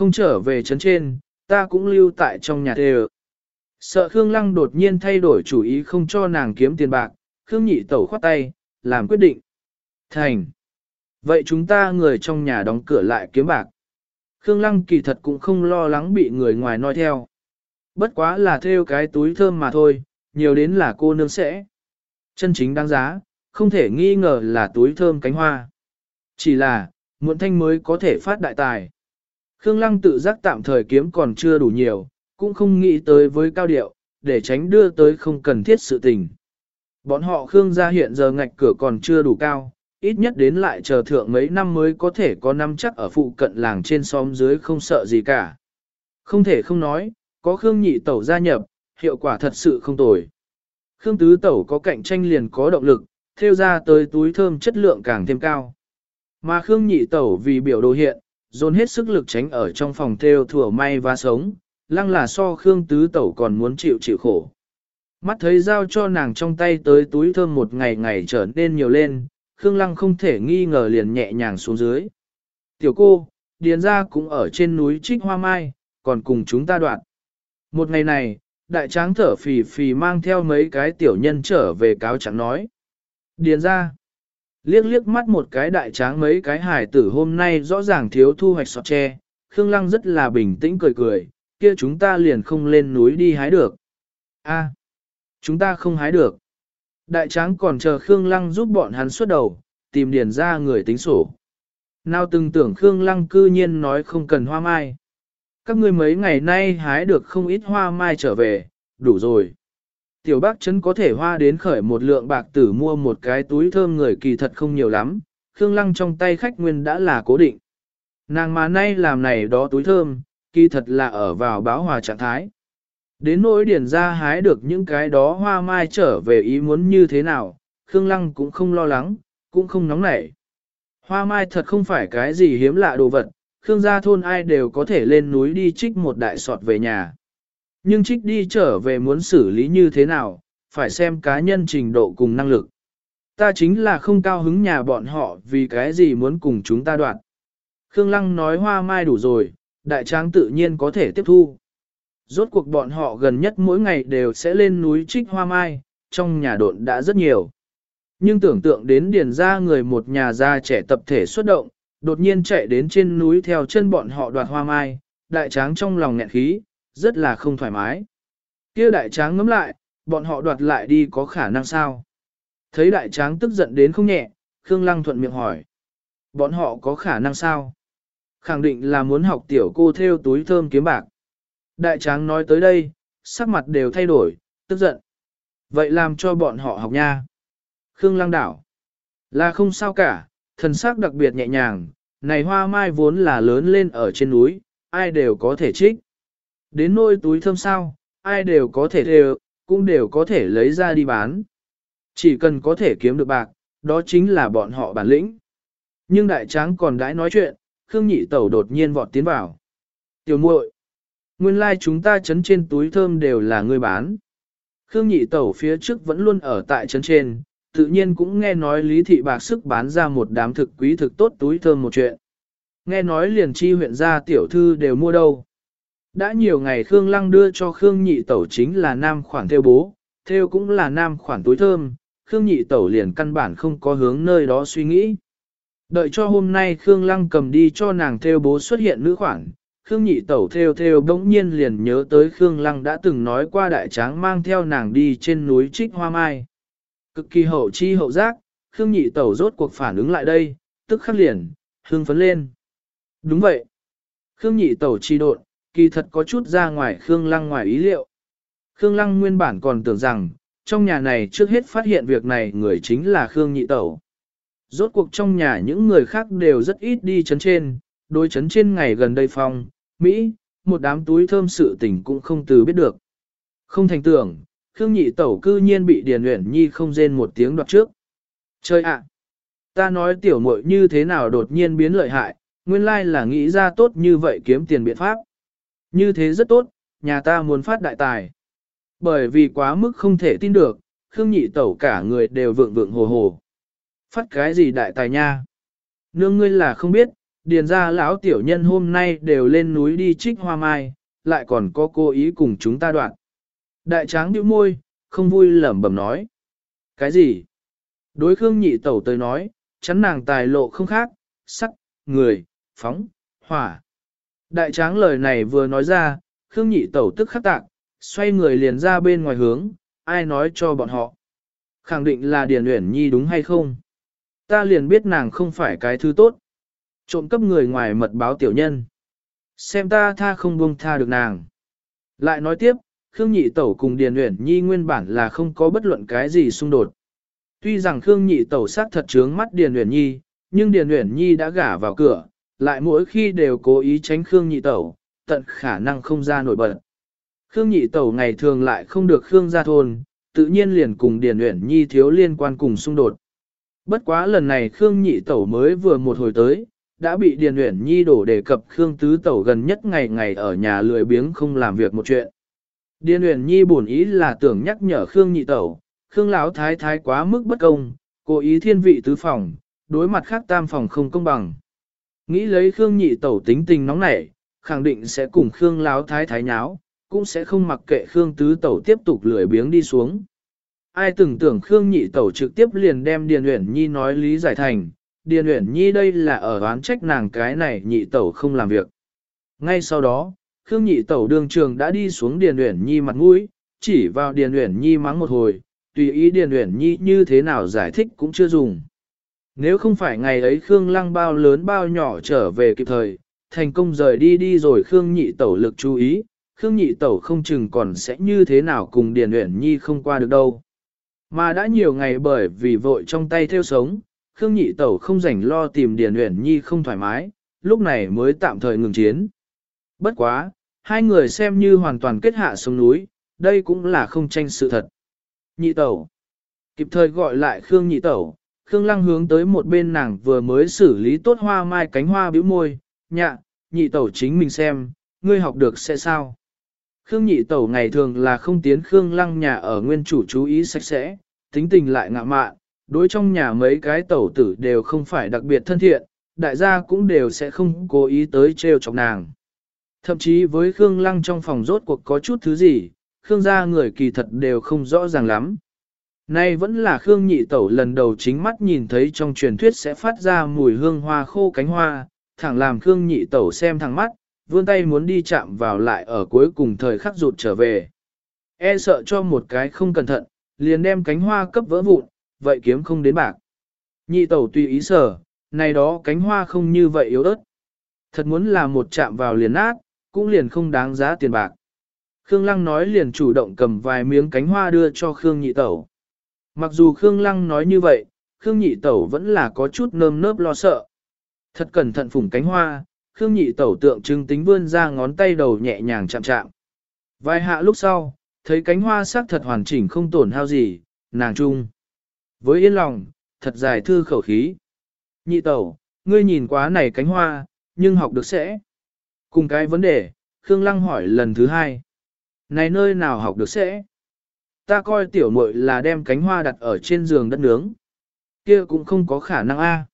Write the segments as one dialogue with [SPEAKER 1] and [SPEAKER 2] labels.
[SPEAKER 1] không trở về trấn trên, ta cũng lưu tại trong nhà thề Sợ Khương Lăng đột nhiên thay đổi chủ ý không cho nàng kiếm tiền bạc, Khương nhị tẩu khoát tay, làm quyết định. Thành. Vậy chúng ta người trong nhà đóng cửa lại kiếm bạc. Khương Lăng kỳ thật cũng không lo lắng bị người ngoài nói theo. Bất quá là theo cái túi thơm mà thôi, nhiều đến là cô nương sẽ. Chân chính đáng giá, không thể nghi ngờ là túi thơm cánh hoa. Chỉ là, muộn thanh mới có thể phát đại tài. Khương Lăng tự giác tạm thời kiếm còn chưa đủ nhiều, cũng không nghĩ tới với cao điệu, để tránh đưa tới không cần thiết sự tình. Bọn họ Khương gia hiện giờ ngạch cửa còn chưa đủ cao, ít nhất đến lại chờ thượng mấy năm mới có thể có năm chắc ở phụ cận làng trên xóm dưới không sợ gì cả. Không thể không nói, có Khương nhị tẩu gia nhập, hiệu quả thật sự không tồi. Khương tứ tẩu có cạnh tranh liền có động lực, theo ra tới túi thơm chất lượng càng thêm cao. Mà Khương nhị tẩu vì biểu đồ hiện, dồn hết sức lực tránh ở trong phòng theo thừa may và sống, lăng là so Khương tứ tẩu còn muốn chịu chịu khổ. Mắt thấy giao cho nàng trong tay tới túi thơm một ngày ngày trở nên nhiều lên, Khương Lăng không thể nghi ngờ liền nhẹ nhàng xuống dưới. Tiểu cô, điền ra cũng ở trên núi Trích Hoa Mai, còn cùng chúng ta đoạn. Một ngày này, đại tráng thở phì phì mang theo mấy cái tiểu nhân trở về cáo chẳng nói. Điền ra, liếc liếc mắt một cái đại tráng mấy cái hải tử hôm nay rõ ràng thiếu thu hoạch sọt tre, Khương Lăng rất là bình tĩnh cười cười, kia chúng ta liền không lên núi đi hái được. A, chúng ta không hái được. Đại tráng còn chờ Khương Lăng giúp bọn hắn xuất đầu, tìm điền ra người tính sổ. Nào từng tưởng Khương Lăng cư nhiên nói không cần hoa mai. Các ngươi mấy ngày nay hái được không ít hoa mai trở về, đủ rồi. Tiểu bác chấn có thể hoa đến khởi một lượng bạc tử mua một cái túi thơm người kỳ thật không nhiều lắm, Khương Lăng trong tay khách nguyên đã là cố định. Nàng mà nay làm này đó túi thơm, kỳ thật là ở vào báo hòa trạng thái. Đến nỗi điển ra hái được những cái đó hoa mai trở về ý muốn như thế nào, Khương Lăng cũng không lo lắng, cũng không nóng nảy. Hoa mai thật không phải cái gì hiếm lạ đồ vật, Khương gia thôn ai đều có thể lên núi đi trích một đại sọt về nhà. Nhưng trích đi trở về muốn xử lý như thế nào, phải xem cá nhân trình độ cùng năng lực. Ta chính là không cao hứng nhà bọn họ vì cái gì muốn cùng chúng ta đoạn. Khương Lăng nói hoa mai đủ rồi, đại tráng tự nhiên có thể tiếp thu. Rốt cuộc bọn họ gần nhất mỗi ngày đều sẽ lên núi trích hoa mai, trong nhà độn đã rất nhiều. Nhưng tưởng tượng đến điền ra người một nhà già trẻ tập thể xuất động, đột nhiên chạy đến trên núi theo chân bọn họ đoạt hoa mai, đại tráng trong lòng nghẹn khí, rất là không thoải mái. kia đại tráng ngắm lại, bọn họ đoạt lại đi có khả năng sao? Thấy đại tráng tức giận đến không nhẹ, Khương Lăng thuận miệng hỏi. Bọn họ có khả năng sao? Khẳng định là muốn học tiểu cô theo túi thơm kiếm bạc. Đại tráng nói tới đây, sắc mặt đều thay đổi, tức giận. Vậy làm cho bọn họ học nha. Khương Lăng đảo. Là không sao cả, thần sắc đặc biệt nhẹ nhàng, này hoa mai vốn là lớn lên ở trên núi, ai đều có thể trích. Đến nôi túi thơm sao, ai đều có thể đều, cũng đều có thể lấy ra đi bán. Chỉ cần có thể kiếm được bạc, đó chính là bọn họ bản lĩnh. Nhưng đại tráng còn đãi nói chuyện, Khương Nhị Tẩu đột nhiên vọt tiến vào. Tiểu muội, nguyên lai like chúng ta chấn trên túi thơm đều là người bán. Khương Nhị Tẩu phía trước vẫn luôn ở tại chấn trên, tự nhiên cũng nghe nói Lý Thị Bạc sức bán ra một đám thực quý thực tốt túi thơm một chuyện. Nghe nói liền chi huyện gia tiểu thư đều mua đâu. Đã nhiều ngày Khương Lăng đưa cho Khương Nhị Tẩu chính là nam khoản theo bố, theo cũng là nam khoản túi thơm, Khương Nhị Tẩu liền căn bản không có hướng nơi đó suy nghĩ. Đợi cho hôm nay Khương Lăng cầm đi cho nàng theo bố xuất hiện nữ khoản, Khương Nhị Tẩu theo theo bỗng nhiên liền nhớ tới Khương Lăng đã từng nói qua đại tráng mang theo nàng đi trên núi trích hoa mai. Cực kỳ hậu chi hậu giác, Khương Nhị Tẩu rốt cuộc phản ứng lại đây, tức khắc liền, hương phấn lên. Đúng vậy. Khương Nhị Tẩu chi độn, kỳ thật có chút ra ngoài Khương Lăng ngoài ý liệu. Khương Lăng nguyên bản còn tưởng rằng, trong nhà này trước hết phát hiện việc này người chính là Khương Nhị Tẩu. Rốt cuộc trong nhà những người khác đều rất ít đi chấn trên, đôi chấn trên ngày gần đây phong, Mỹ, một đám túi thơm sự tình cũng không từ biết được. Không thành tưởng, Khương nhị tẩu cư nhiên bị Điền Uyển Nhi không rên một tiếng đoạt trước. Chơi ạ! ta nói tiểu muội như thế nào đột nhiên biến lợi hại, nguyên lai là nghĩ ra tốt như vậy kiếm tiền biện pháp. Như thế rất tốt, nhà ta muốn phát đại tài. Bởi vì quá mức không thể tin được, Khương nhị tẩu cả người đều vượng vượng hồ hồ. Phát cái gì đại tài nha? Nương ngươi là không biết, điền ra lão tiểu nhân hôm nay đều lên núi đi trích hoa mai, lại còn có cô ý cùng chúng ta đoạn. Đại tráng bĩu môi, không vui lẩm bẩm nói. Cái gì? Đối Khương nhị tẩu tới nói, chắn nàng tài lộ không khác, sắc, người, phóng, hỏa. Đại tráng lời này vừa nói ra, Khương nhị tẩu tức khắc tạc, xoay người liền ra bên ngoài hướng, ai nói cho bọn họ. Khẳng định là Điền Uyển Nhi đúng hay không? Ta liền biết nàng không phải cái thứ tốt. Trộm cấp người ngoài mật báo tiểu nhân. Xem ta tha không buông tha được nàng. Lại nói tiếp, Khương Nhị Tẩu cùng Điền Uyển Nhi nguyên bản là không có bất luận cái gì xung đột. Tuy rằng Khương Nhị Tẩu sát thật trướng mắt Điền Uyển Nhi, nhưng Điền Uyển Nhi đã gả vào cửa, lại mỗi khi đều cố ý tránh Khương Nhị Tẩu, tận khả năng không ra nổi bật. Khương Nhị Tẩu ngày thường lại không được Khương gia thôn, tự nhiên liền cùng Điền Uyển Nhi thiếu liên quan cùng xung đột. Bất quá lần này Khương Nhị Tẩu mới vừa một hồi tới, đã bị Điền Uyển Nhi đổ đề cập Khương Tứ Tẩu gần nhất ngày ngày ở nhà lười biếng không làm việc một chuyện. Điền Uyển Nhi buồn ý là tưởng nhắc nhở Khương Nhị Tẩu, Khương Lão Thái Thái quá mức bất công, cố ý thiên vị tứ phòng, đối mặt khác tam phòng không công bằng. Nghĩ lấy Khương Nhị Tẩu tính tình nóng nảy, khẳng định sẽ cùng Khương Láo Thái Thái nháo, cũng sẽ không mặc kệ Khương Tứ Tẩu tiếp tục lười biếng đi xuống. Ai từng tưởng Khương Nhị Tẩu trực tiếp liền đem Điền Uyển Nhi nói lý giải thành, Điền Uyển Nhi đây là ở oán trách nàng cái này Nhị Tẩu không làm việc. Ngay sau đó, Khương Nhị Tẩu đường trường đã đi xuống Điền Uyển Nhi mặt mũi, chỉ vào Điền Uyển Nhi mắng một hồi, tùy ý Điền Uyển Nhi như thế nào giải thích cũng chưa dùng. Nếu không phải ngày ấy Khương Lăng bao lớn bao nhỏ trở về kịp thời, thành công rời đi đi rồi Khương Nhị Tẩu lực chú ý, Khương Nhị Tẩu không chừng còn sẽ như thế nào cùng Điền Uyển Nhi không qua được đâu. Mà đã nhiều ngày bởi vì vội trong tay theo sống, Khương Nhị Tẩu không rảnh lo tìm Điền Uyển Nhi không thoải mái, lúc này mới tạm thời ngừng chiến. Bất quá, hai người xem như hoàn toàn kết hạ sông núi, đây cũng là không tranh sự thật. Nhị Tẩu Kịp thời gọi lại Khương Nhị Tẩu, Khương Lăng hướng tới một bên nàng vừa mới xử lý tốt hoa mai cánh hoa bĩu môi, nhạ, Nhị Tẩu chính mình xem, ngươi học được sẽ sao. Khương nhị tẩu ngày thường là không tiến Khương lăng nhà ở nguyên chủ chú ý sạch sẽ, tính tình lại ngạ mạn, đối trong nhà mấy cái tẩu tử đều không phải đặc biệt thân thiện, đại gia cũng đều sẽ không cố ý tới trêu chọc nàng. Thậm chí với Khương lăng trong phòng rốt cuộc có chút thứ gì, Khương gia người kỳ thật đều không rõ ràng lắm. Nay vẫn là Khương nhị tẩu lần đầu chính mắt nhìn thấy trong truyền thuyết sẽ phát ra mùi hương hoa khô cánh hoa, thẳng làm Khương nhị tẩu xem thẳng mắt, vươn tay muốn đi chạm vào lại ở cuối cùng thời khắc rụt trở về. E sợ cho một cái không cẩn thận, liền đem cánh hoa cấp vỡ vụn, vậy kiếm không đến bạc. Nhị tẩu tùy ý sở, này đó cánh hoa không như vậy yếu ớt. Thật muốn là một chạm vào liền nát, cũng liền không đáng giá tiền bạc. Khương Lăng nói liền chủ động cầm vài miếng cánh hoa đưa cho Khương Nhị Tẩu. Mặc dù Khương Lăng nói như vậy, Khương Nhị Tẩu vẫn là có chút nơm nớp lo sợ. Thật cẩn thận phủng cánh hoa, Khương nhị tẩu tượng trưng tính vươn ra ngón tay đầu nhẹ nhàng chạm chạm. Vài hạ lúc sau, thấy cánh hoa sắc thật hoàn chỉnh không tổn hao gì, nàng trung. Với yên lòng, thật dài thư khẩu khí. Nhị tẩu, ngươi nhìn quá này cánh hoa, nhưng học được sẽ. Cùng cái vấn đề, Khương Lăng hỏi lần thứ hai. Này nơi nào học được sẽ? Ta coi tiểu muội là đem cánh hoa đặt ở trên giường đất nướng. Kia cũng không có khả năng a.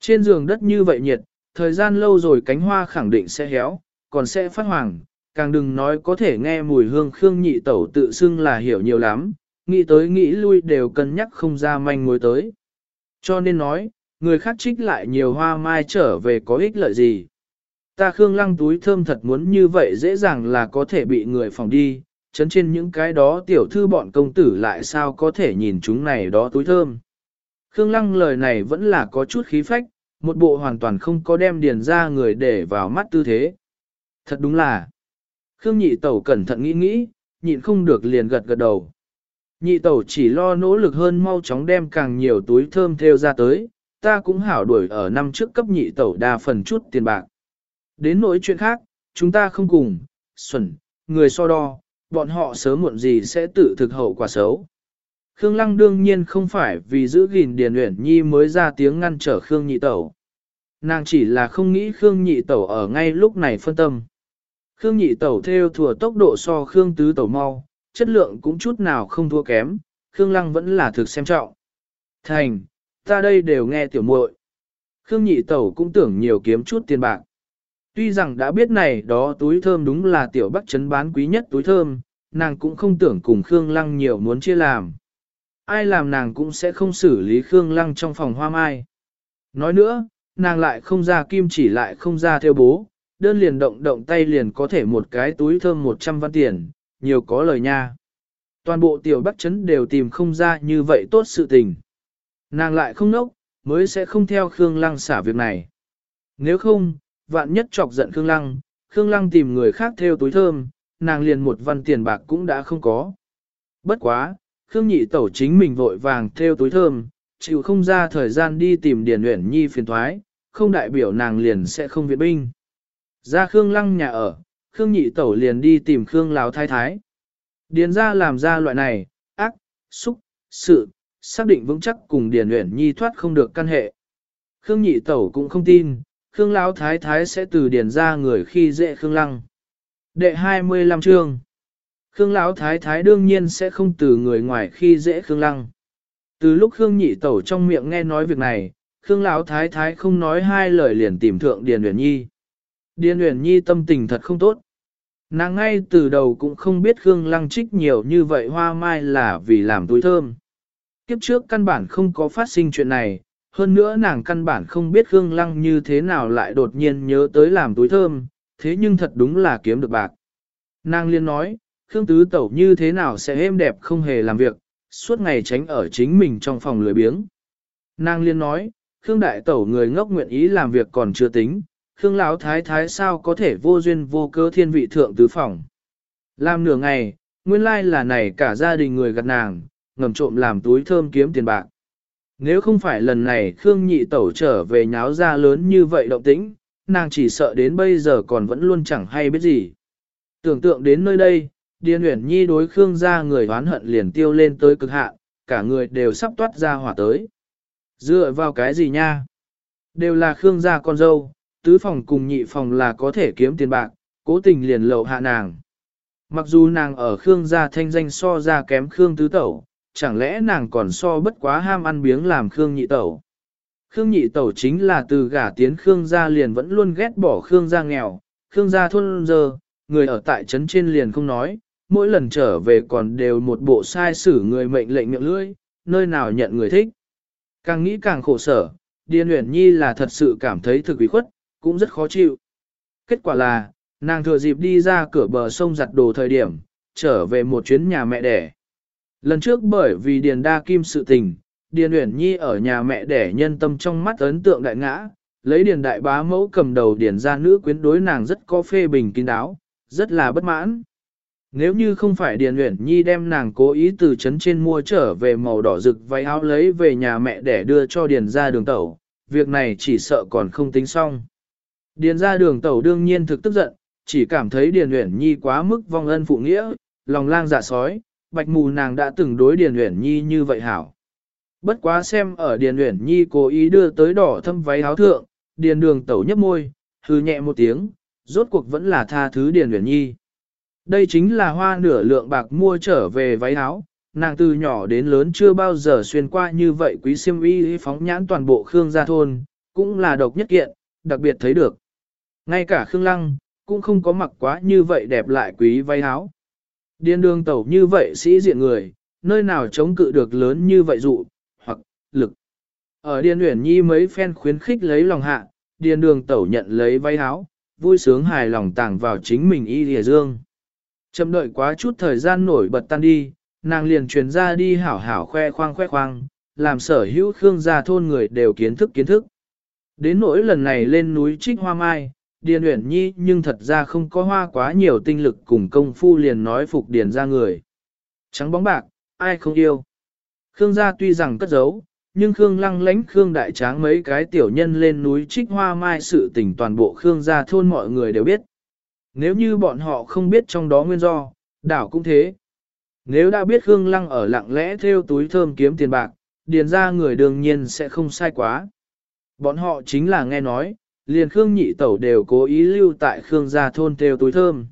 [SPEAKER 1] Trên giường đất như vậy nhiệt, thời gian lâu rồi cánh hoa khẳng định sẽ héo, còn sẽ phát hoàng, càng đừng nói có thể nghe mùi hương khương nhị tẩu tự xưng là hiểu nhiều lắm, nghĩ tới nghĩ lui đều cân nhắc không ra manh mối tới. Cho nên nói, người khác trích lại nhiều hoa mai trở về có ích lợi gì. Ta khương lăng túi thơm thật muốn như vậy dễ dàng là có thể bị người phòng đi, chấn trên những cái đó tiểu thư bọn công tử lại sao có thể nhìn chúng này đó túi thơm. Khương lăng lời này vẫn là có chút khí phách, một bộ hoàn toàn không có đem điền ra người để vào mắt tư thế. Thật đúng là, Khương nhị tẩu cẩn thận nghĩ nghĩ, nhịn không được liền gật gật đầu. Nhị tẩu chỉ lo nỗ lực hơn mau chóng đem càng nhiều túi thơm theo ra tới, ta cũng hảo đuổi ở năm trước cấp nhị tẩu đa phần chút tiền bạc. Đến nỗi chuyện khác, chúng ta không cùng, xuẩn, người so đo, bọn họ sớm muộn gì sẽ tự thực hậu quả xấu. Khương Lăng đương nhiên không phải vì giữ gìn Điền Uyển Nhi mới ra tiếng ngăn trở Khương Nhị Tẩu. Nàng chỉ là không nghĩ Khương Nhị Tẩu ở ngay lúc này phân tâm. Khương Nhị Tẩu theo thừa tốc độ so Khương Tứ Tẩu mau, chất lượng cũng chút nào không thua kém, Khương Lăng vẫn là thực xem trọng. Thành, ta đây đều nghe tiểu muội. Khương nhị tẩu cũng tưởng nhiều kiếm chút tiền bạc. Tuy rằng đã biết này đó túi thơm đúng là tiểu bắc chấn bán quý nhất túi thơm, nàng cũng không tưởng cùng Khương Lăng nhiều muốn chia làm. Ai làm nàng cũng sẽ không xử lý Khương Lăng trong phòng hoa mai. Nói nữa, nàng lại không ra kim chỉ lại không ra theo bố, đơn liền động động tay liền có thể một cái túi thơm 100 văn tiền, nhiều có lời nha. Toàn bộ tiểu bắc chấn đều tìm không ra như vậy tốt sự tình. Nàng lại không nốc, mới sẽ không theo Khương Lăng xả việc này. Nếu không, vạn nhất chọc giận Khương Lăng, Khương Lăng tìm người khác theo túi thơm, nàng liền một văn tiền bạc cũng đã không có. Bất quá, Khương nhị tẩu chính mình vội vàng theo túi thơm, chịu không ra thời gian đi tìm Điền Uyển Nhi phiền thoái, không đại biểu nàng liền sẽ không viện binh. Ra Khương Lăng nhà ở, Khương nhị tẩu liền đi tìm Khương Lào thái thái. Điền ra làm ra loại này, ác, xúc, sự, xác định vững chắc cùng Điền Uyển Nhi thoát không được căn hệ. Khương nhị tẩu cũng không tin, Khương Lão thái thái sẽ từ Điền ra người khi dễ Khương Lăng. Đệ 25 chương Khương Lão thái thái đương nhiên sẽ không từ người ngoài khi dễ Khương Lăng. Từ lúc Khương nhị tẩu trong miệng nghe nói việc này, Khương Lão thái thái không nói hai lời liền tìm thượng Điền Uyển Nhi. Điền Uyển Nhi tâm tình thật không tốt. Nàng ngay từ đầu cũng không biết Khương Lăng trích nhiều như vậy hoa mai là vì làm túi thơm. Kiếp trước căn bản không có phát sinh chuyện này, hơn nữa nàng căn bản không biết Khương Lăng như thế nào lại đột nhiên nhớ tới làm túi thơm, thế nhưng thật đúng là kiếm được bạc. Nàng liên nói, Khương Tứ Tẩu như thế nào sẽ êm đẹp không hề làm việc, suốt ngày tránh ở chính mình trong phòng lười biếng. Nàng liên nói, Khương Đại Tẩu người ngốc nguyện ý làm việc còn chưa tính, Khương Lão Thái Thái sao có thể vô duyên vô cớ thiên vị thượng tứ phòng. Làm nửa ngày, nguyên lai là này cả gia đình người gặt nàng, ngầm trộm làm túi thơm kiếm tiền bạc. Nếu không phải lần này Khương Nhị Tẩu trở về nháo ra lớn như vậy động tĩnh, nàng chỉ sợ đến bây giờ còn vẫn luôn chẳng hay biết gì. Tưởng tượng đến nơi đây, Điền Uyển Nhi đối Khương gia người oán hận liền tiêu lên tới cực hạn, cả người đều sắp toát ra hỏa tới. Dựa vào cái gì nha? Đều là Khương gia con dâu, tứ phòng cùng nhị phòng là có thể kiếm tiền bạc, cố tình liền lậu hạ nàng. Mặc dù nàng ở Khương gia thanh danh so ra kém Khương tứ tẩu, chẳng lẽ nàng còn so bất quá ham ăn biếng làm Khương nhị tẩu. Khương nhị tẩu chính là từ gả tiến Khương gia liền vẫn luôn ghét bỏ Khương gia nghèo, Khương gia thôn giờ, người ở tại trấn trên liền không nói, mỗi lần trở về còn đều một bộ sai xử người mệnh lệnh miệng lưỡi, nơi nào nhận người thích. Càng nghĩ càng khổ sở, Điền Uyển Nhi là thật sự cảm thấy thực ủy khuất, cũng rất khó chịu. Kết quả là, nàng thừa dịp đi ra cửa bờ sông giặt đồ thời điểm, trở về một chuyến nhà mẹ đẻ. Lần trước bởi vì Điền Đa Kim sự tình, Điền Uyển Nhi ở nhà mẹ đẻ nhân tâm trong mắt ấn tượng đại ngã, lấy Điền Đại Bá mẫu cầm đầu Điền ra nữ quyến đối nàng rất có phê bình kín đáo, rất là bất mãn. Nếu như không phải Điền Uyển Nhi đem nàng cố ý từ trấn trên mua trở về màu đỏ rực váy áo lấy về nhà mẹ để đưa cho Điền ra đường tẩu, việc này chỉ sợ còn không tính xong. Điền ra đường tẩu đương nhiên thực tức giận, chỉ cảm thấy Điền Uyển Nhi quá mức vong ân phụ nghĩa, lòng lang dạ sói, bạch mù nàng đã từng đối Điền Uyển Nhi như vậy hảo. Bất quá xem ở Điền Uyển Nhi cố ý đưa tới đỏ thâm váy áo thượng, Điền đường tẩu nhấp môi, hừ nhẹ một tiếng, rốt cuộc vẫn là tha thứ Điền Uyển Nhi. Đây chính là hoa nửa lượng bạc mua trở về váy áo, nàng từ nhỏ đến lớn chưa bao giờ xuyên qua như vậy quý siêm y phóng nhãn toàn bộ Khương gia thôn, cũng là độc nhất kiện, đặc biệt thấy được. Ngay cả Khương Lăng, cũng không có mặc quá như vậy đẹp lại quý váy áo. Điên đường tẩu như vậy sĩ diện người, nơi nào chống cự được lớn như vậy dụ, lực. Ở Điền Uyển Nhi mấy phen khuyến khích lấy lòng hạ, Điền đường tẩu nhận lấy váy áo, vui sướng hài lòng tàng vào chính mình y lìa dương. Chậm đợi quá chút thời gian nổi bật tan đi, nàng liền truyền ra đi hảo hảo khoe khoang khoe khoang, làm sở hữu Khương gia thôn người đều kiến thức kiến thức. Đến nỗi lần này lên núi trích hoa mai, Điền Uyển Nhi nhưng thật ra không có hoa quá nhiều tinh lực cùng công phu liền nói phục Điền ra người. Trắng bóng bạc, ai không yêu. Khương gia tuy rằng cất giấu, nhưng Khương lăng lánh Khương đại tráng mấy cái tiểu nhân lên núi trích hoa mai sự tình toàn bộ Khương gia thôn mọi người đều biết. Nếu như bọn họ không biết trong đó nguyên do, đảo cũng thế. Nếu đã biết Khương lăng ở lặng lẽ theo túi thơm kiếm tiền bạc, điền ra người đương nhiên sẽ không sai quá. Bọn họ chính là nghe nói, liền Khương nhị tẩu đều cố ý lưu tại Khương gia thôn theo túi thơm.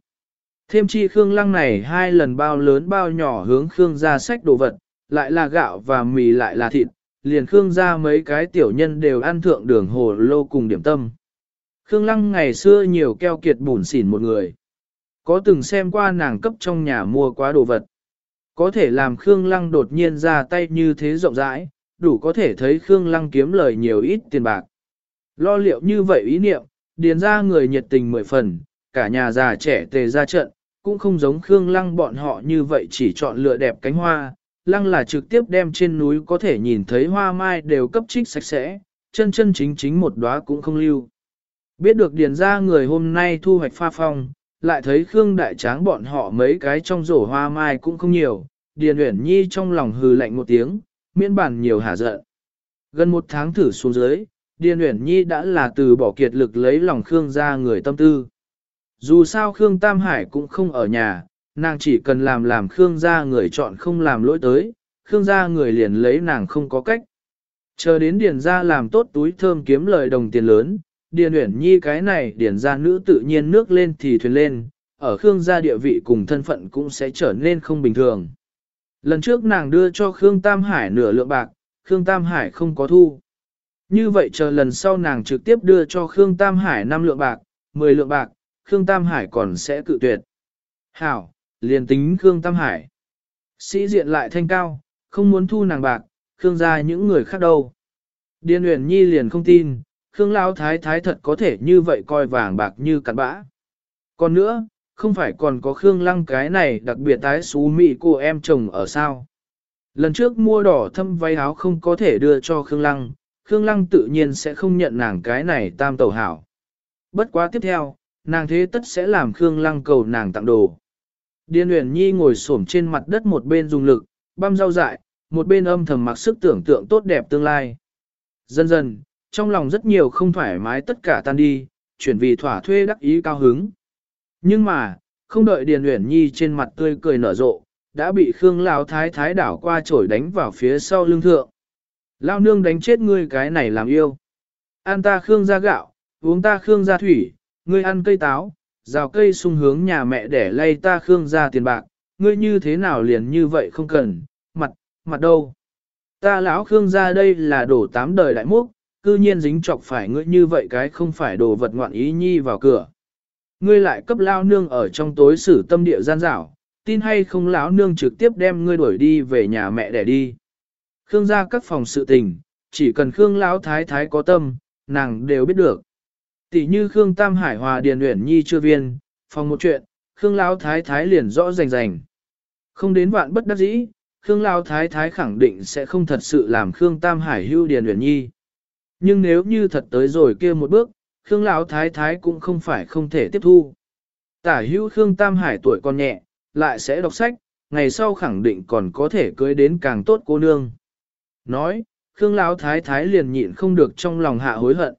[SPEAKER 1] Thêm chi Khương lăng này hai lần bao lớn bao nhỏ hướng Khương gia sách đồ vật, lại là gạo và mì lại là thịt, liền Khương ra mấy cái tiểu nhân đều ăn thượng đường hồ lô cùng điểm tâm. Khương Lăng ngày xưa nhiều keo kiệt bùn xỉn một người. Có từng xem qua nàng cấp trong nhà mua quá đồ vật. Có thể làm Khương Lăng đột nhiên ra tay như thế rộng rãi, đủ có thể thấy Khương Lăng kiếm lời nhiều ít tiền bạc. Lo liệu như vậy ý niệm, điền ra người nhiệt tình mười phần, cả nhà già trẻ tề ra trận, cũng không giống Khương Lăng bọn họ như vậy chỉ chọn lựa đẹp cánh hoa, Lăng là trực tiếp đem trên núi có thể nhìn thấy hoa mai đều cấp trích sạch sẽ, chân chân chính chính một đóa cũng không lưu. Biết được điền ra người hôm nay thu hoạch pha phong, lại thấy Khương Đại Tráng bọn họ mấy cái trong rổ hoa mai cũng không nhiều, Điền Uyển Nhi trong lòng hừ lạnh một tiếng, miễn bản nhiều hả giận. Gần một tháng thử xuống dưới, Điền Uyển Nhi đã là từ bỏ kiệt lực lấy lòng Khương ra người tâm tư. Dù sao Khương Tam Hải cũng không ở nhà, nàng chỉ cần làm làm Khương gia người chọn không làm lỗi tới, Khương gia người liền lấy nàng không có cách. Chờ đến Điền gia làm tốt túi thơm kiếm lời đồng tiền lớn, Điền Uyển Nhi cái này Điền gia nữ tự nhiên nước lên thì thuyền lên, ở Khương gia địa vị cùng thân phận cũng sẽ trở nên không bình thường. Lần trước nàng đưa cho Khương Tam Hải nửa lượng bạc, Khương Tam Hải không có thu. Như vậy chờ lần sau nàng trực tiếp đưa cho Khương Tam Hải 5 lượng bạc, 10 lượng bạc, Khương Tam Hải còn sẽ cự tuyệt. Hảo, liền tính Khương Tam Hải. Sĩ diện lại thanh cao, không muốn thu nàng bạc, Khương gia những người khác đâu. Điền Uyển Nhi liền không tin, Khương Lão Thái Thái thật có thể như vậy coi vàng bạc như cặn bã. Còn nữa, không phải còn có Khương Lăng cái này đặc biệt tái xú mị cô em chồng ở sao. Lần trước mua đỏ thâm váy áo không có thể đưa cho Khương Lăng, Khương Lăng tự nhiên sẽ không nhận nàng cái này tam tẩu hảo. Bất quá tiếp theo, nàng thế tất sẽ làm Khương Lăng cầu nàng tặng đồ. Điên Uyển Nhi ngồi xổm trên mặt đất một bên dùng lực, băm rau dại, một bên âm thầm mặc sức tưởng tượng tốt đẹp tương lai. Dần dần, trong lòng rất nhiều không thoải mái tất cả tan đi, chuyển vì thỏa thuê đắc ý cao hứng. Nhưng mà, không đợi Điền Uyển Nhi trên mặt tươi cười nở rộ, đã bị Khương Lão Thái Thái đảo qua chổi đánh vào phía sau lưng thượng. Lao nương đánh chết ngươi cái này làm yêu. Ăn ta Khương ra gạo, uống ta Khương ra thủy, ngươi ăn cây táo, rào cây sung hướng nhà mẹ để lay ta Khương ra tiền bạc, ngươi như thế nào liền như vậy không cần, mặt, mặt đâu. Ta lão Khương ra đây là đổ tám đời đại múc, cư nhiên dính chọc phải ngươi như vậy cái không phải đồ vật ngoạn ý nhi vào cửa. Ngươi lại cấp lao nương ở trong tối xử tâm địa gian dảo, tin hay không lão nương trực tiếp đem ngươi đuổi đi về nhà mẹ để đi. Khương gia các phòng sự tình, chỉ cần Khương lão thái thái có tâm, nàng đều biết được. Tỷ như Khương Tam Hải Hòa Điền Uyển Nhi chưa viên, phòng một chuyện, Khương lão thái thái liền rõ rành rành. Không đến vạn bất đắc dĩ, Khương lão thái thái khẳng định sẽ không thật sự làm Khương Tam Hải hưu Điền Uyển Nhi. Nhưng nếu như thật tới rồi kia một bước, Khương lão thái thái cũng không phải không thể tiếp thu. Tả hưu Khương Tam Hải tuổi còn nhẹ, lại sẽ đọc sách, ngày sau khẳng định còn có thể cưới đến càng tốt cô nương. Nói, Khương lão thái thái liền nhịn không được trong lòng hạ hối hận.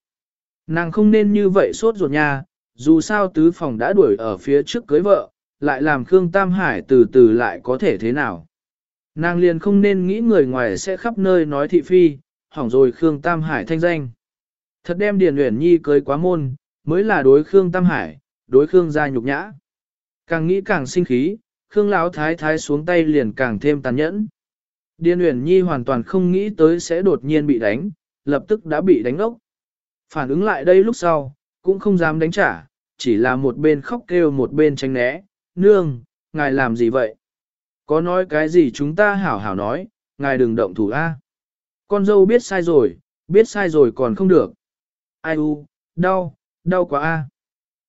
[SPEAKER 1] Nàng không nên như vậy sốt ruột nha, dù sao tứ phòng đã đuổi ở phía trước cưới vợ, lại làm Khương Tam Hải từ từ lại có thể thế nào. Nàng liền không nên nghĩ người ngoài sẽ khắp nơi nói thị phi, hỏng rồi Khương Tam Hải thanh danh. Thật đem Điền Uyển Nhi cưới quá môn, mới là đối Khương Tam Hải, đối Khương gia nhục nhã. Càng nghĩ càng sinh khí, Khương Lão Thái Thái xuống tay liền càng thêm tàn nhẫn. Điền Uyển Nhi hoàn toàn không nghĩ tới sẽ đột nhiên bị đánh, lập tức đã bị đánh ốc. Phản ứng lại đây lúc sau, cũng không dám đánh trả, chỉ là một bên khóc kêu một bên tránh né, nương, ngài làm gì vậy? Có nói cái gì chúng ta hảo hảo nói, ngài đừng động thủ A. Con dâu biết sai rồi, biết sai rồi còn không được. Ai u, đau, đau quá A.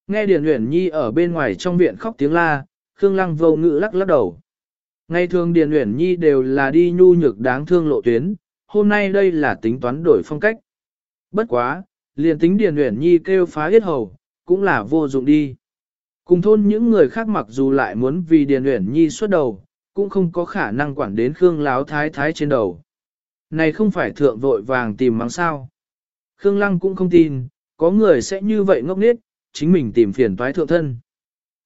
[SPEAKER 1] Nghe Điền Uyển Nhi ở bên ngoài trong viện khóc tiếng la, Khương Lăng vô ngữ lắc lắc đầu. Ngày thường Điền Uyển Nhi đều là đi nhu nhược đáng thương lộ tuyến, hôm nay đây là tính toán đổi phong cách. Bất quá, liền tính Điền Uyển Nhi kêu phá hết hầu, cũng là vô dụng đi. Cùng thôn những người khác mặc dù lại muốn vì Điền Uyển Nhi xuất đầu, cũng không có khả năng quản đến Khương Láo Thái Thái trên đầu. Này không phải thượng vội vàng tìm mắng sao. Khương Lăng cũng không tin, có người sẽ như vậy ngốc nghếch, chính mình tìm phiền toái thượng thân.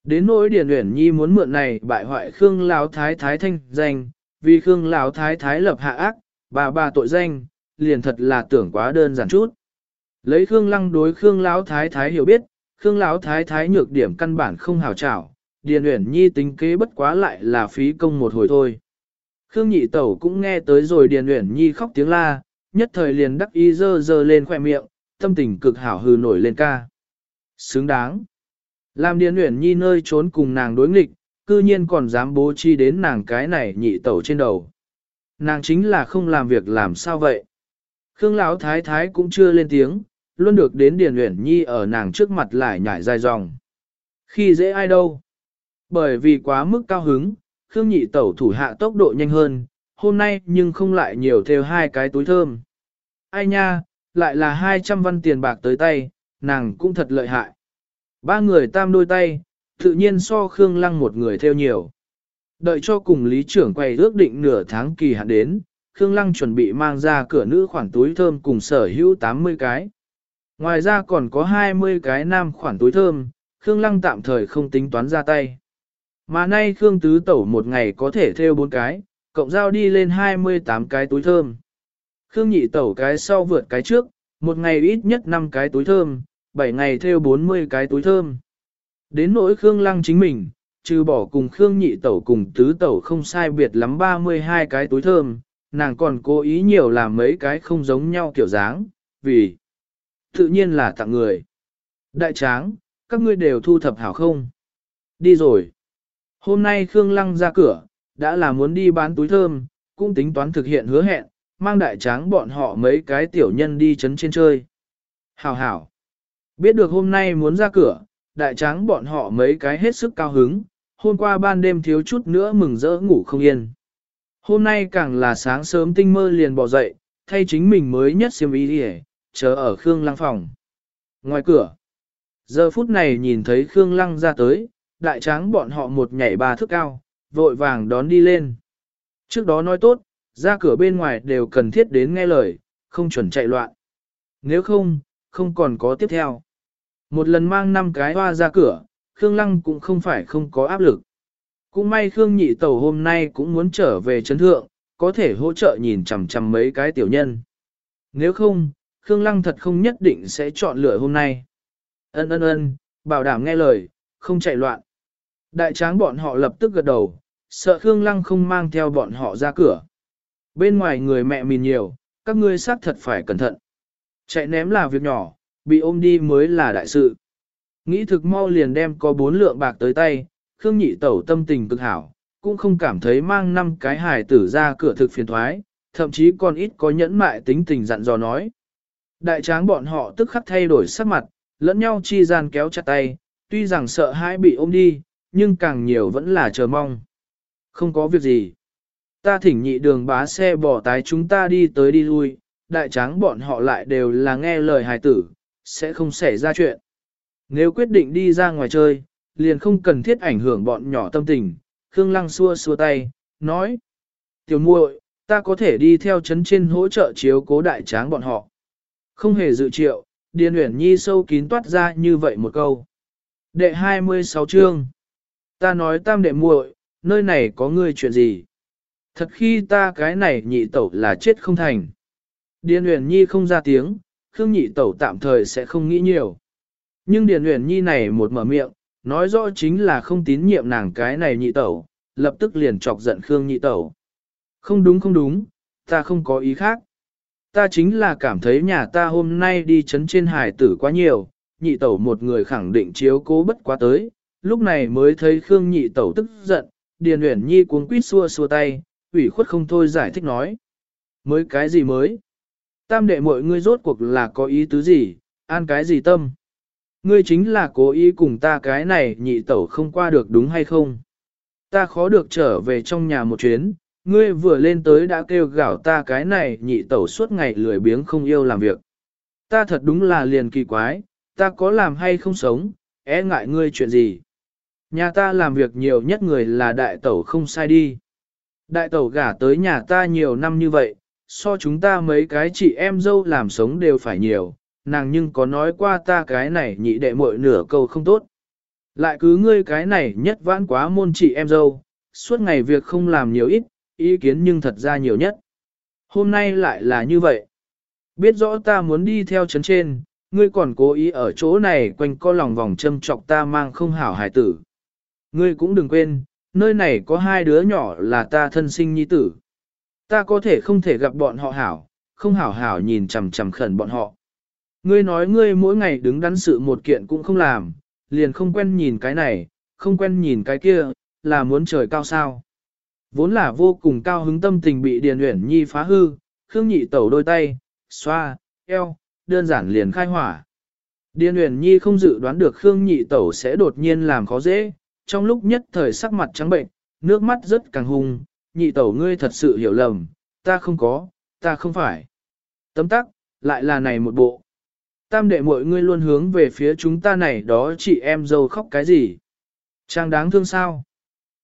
[SPEAKER 1] Đến nỗi Điền Uyển Nhi muốn mượn này bại hoại Khương Lão Thái Thái thanh danh, vì Khương Lão Thái Thái lập hạ ác, bà bà tội danh, liền thật là tưởng quá đơn giản chút. Lấy Khương Lăng đối Khương Lão Thái Thái hiểu biết, Khương Lão Thái Thái nhược điểm căn bản không hào trảo, Điền Uyển Nhi tính kế bất quá lại là phí công một hồi thôi. Khương Nhị Tẩu cũng nghe tới rồi Điền Uyển Nhi khóc tiếng la, nhất thời liền đắc ý dơ dơ lên khoẻ miệng, tâm tình cực hảo hừ nổi lên ca. Xứng đáng. Làm Điền Uyển Nhi nơi trốn cùng nàng đối nghịch, cư nhiên còn dám bố chi đến nàng cái này nhị tẩu trên đầu. Nàng chính là không làm việc làm sao vậy. Khương Lão Thái Thái cũng chưa lên tiếng, luôn được đến Điền Uyển Nhi ở nàng trước mặt lại nhảy dài dòng. Khi dễ ai đâu? Bởi vì quá mức cao hứng, Khương Nhị Tẩu thủ hạ tốc độ nhanh hơn, hôm nay nhưng không lại nhiều theo hai cái túi thơm. Ai nha, lại là 200 văn tiền bạc tới tay, nàng cũng thật lợi hại. Ba người tam đôi tay, tự nhiên so Khương Lăng một người theo nhiều. Đợi cho cùng lý trưởng quay ước định nửa tháng kỳ hạn đến, Khương Lăng chuẩn bị mang ra cửa nữ khoản túi thơm cùng sở hữu 80 cái. Ngoài ra còn có 20 cái nam khoản túi thơm, Khương Lăng tạm thời không tính toán ra tay. Mà nay Khương Tứ Tẩu một ngày có thể theo 4 cái, cộng giao đi lên 28 cái túi thơm. Khương Nhị Tẩu cái sau vượt cái trước, một ngày ít nhất 5 cái túi thơm, 7 ngày theo 40 cái túi thơm. Đến nỗi Khương Lăng chính mình, trừ bỏ cùng Khương Nhị Tẩu cùng Tứ Tẩu không sai biệt lắm 32 cái túi thơm, nàng còn cố ý nhiều làm mấy cái không giống nhau kiểu dáng, vì tự nhiên là tặng người. Đại tráng, các ngươi đều thu thập hảo không? Đi rồi. Hôm nay Khương Lăng ra cửa, đã là muốn đi bán túi thơm, cũng tính toán thực hiện hứa hẹn, mang đại tráng bọn họ mấy cái tiểu nhân đi chấn trên chơi. Hảo hảo. Biết được hôm nay muốn ra cửa, đại tráng bọn họ mấy cái hết sức cao hứng, hôm qua ban đêm thiếu chút nữa mừng rỡ ngủ không yên. Hôm nay càng là sáng sớm tinh mơ liền bỏ dậy, thay chính mình mới nhất xiêm ý đi chờ ở Khương Lăng phòng. Ngoài cửa, giờ phút này nhìn thấy Khương Lăng ra tới, đại tráng bọn họ một nhảy ba thước cao, vội vàng đón đi lên. Trước đó nói tốt, ra cửa bên ngoài đều cần thiết đến nghe lời, không chuẩn chạy loạn. Nếu không, không còn có tiếp theo. Một lần mang năm cái hoa ra cửa, Khương Lăng cũng không phải không có áp lực. Cũng may Khương Nhị Tẩu hôm nay cũng muốn trở về chấn thượng, có thể hỗ trợ nhìn chằm chằm mấy cái tiểu nhân. Nếu không, Khương Lăng thật không nhất định sẽ chọn lựa hôm nay. Ân ân ân, bảo đảm nghe lời, không chạy loạn. Đại tráng bọn họ lập tức gật đầu, sợ Khương Lăng không mang theo bọn họ ra cửa. Bên ngoài người mẹ mìn nhiều, các ngươi xác thật phải cẩn thận. Chạy ném là việc nhỏ, bị ôm đi mới là đại sự. Nghĩ thực mau liền đem có bốn lượng bạc tới tay, Khương Nhị Tẩu tâm tình cực hảo, cũng không cảm thấy mang năm cái hài tử ra cửa thực phiền thoái, thậm chí còn ít có nhẫn mại tính tình dặn dò nói. Đại tráng bọn họ tức khắc thay đổi sắc mặt, lẫn nhau chi gian kéo chặt tay, tuy rằng sợ hãi bị ôm đi, nhưng càng nhiều vẫn là chờ mong. Không có việc gì. Ta thỉnh nhị đường bá xe bỏ tái chúng ta đi tới đi lui, đại tráng bọn họ lại đều là nghe lời hài tử, sẽ không xảy ra chuyện. Nếu quyết định đi ra ngoài chơi, liền không cần thiết ảnh hưởng bọn nhỏ tâm tình, Khương Lăng xua xua tay, nói. Tiểu muội, ta có thể đi theo chấn trên hỗ trợ chiếu cố đại tráng bọn họ. Không hề dự triệu, Điền Uyển Nhi sâu kín toát ra như vậy một câu. Đệ 26 chương. Ta nói tam đệ muội, nơi này có ngươi chuyện gì? Thật khi ta cái này nhị tẩu là chết không thành. Điền Uyển Nhi không ra tiếng, Khương nhị tẩu tạm thời sẽ không nghĩ nhiều. Nhưng Điền Uyển Nhi này một mở miệng, nói rõ chính là không tín nhiệm nàng cái này nhị tẩu, lập tức liền chọc giận Khương nhị tẩu. Không đúng không đúng, ta không có ý khác. Ta chính là cảm thấy nhà ta hôm nay đi chấn trên hải tử quá nhiều, nhị tẩu một người khẳng định chiếu cố bất quá tới, lúc này mới thấy Khương nhị tẩu tức giận, Điền Uyển Nhi cuống quýt xua xua tay, ủy khuất không thôi giải thích nói. Mới cái gì mới? Tam đệ mọi ngươi rốt cuộc là có ý tứ gì, an cái gì tâm? Ngươi chính là cố ý cùng ta cái này nhị tẩu không qua được đúng hay không? Ta khó được trở về trong nhà một chuyến, ngươi vừa lên tới đã kêu gạo ta cái này nhị tẩu suốt ngày lười biếng không yêu làm việc. Ta thật đúng là liền kỳ quái, ta có làm hay không sống, e ngại ngươi chuyện gì. Nhà ta làm việc nhiều nhất người là đại tẩu không sai đi. Đại tẩu gả tới nhà ta nhiều năm như vậy, so chúng ta mấy cái chị em dâu làm sống đều phải nhiều, nàng nhưng có nói qua ta cái này nhị đệ muội nửa câu không tốt. Lại cứ ngươi cái này nhất vãn quá môn chị em dâu, suốt ngày việc không làm nhiều ít, ý kiến nhưng thật ra nhiều nhất. Hôm nay lại là như vậy. Biết rõ ta muốn đi theo chấn trên, ngươi còn cố ý ở chỗ này quanh co lòng vòng châm chọc ta mang không hảo hài tử. Ngươi cũng đừng quên, nơi này có hai đứa nhỏ là ta thân sinh nhi tử. Ta có thể không thể gặp bọn họ hảo, không hảo hảo nhìn chằm chằm khẩn bọn họ. Ngươi nói ngươi mỗi ngày đứng đắn sự một kiện cũng không làm, liền không quen nhìn cái này, không quen nhìn cái kia, là muốn trời cao sao. Vốn là vô cùng cao hứng tâm tình bị Điền Uyển Nhi phá hư, Khương Nhị tẩu đôi tay, xoa, eo, đơn giản liền khai hỏa. Điền Uyển Nhi không dự đoán được Khương Nhị tẩu sẽ đột nhiên làm khó dễ, trong lúc nhất thời sắc mặt trắng bệnh, nước mắt rất càng hung, Nhị tẩu ngươi thật sự hiểu lầm, ta không có, ta không phải. Tấm tắc, lại là này một bộ. Tam đệ mọi ngươi luôn hướng về phía chúng ta này đó chị em dâu khóc cái gì? Trang đáng thương sao?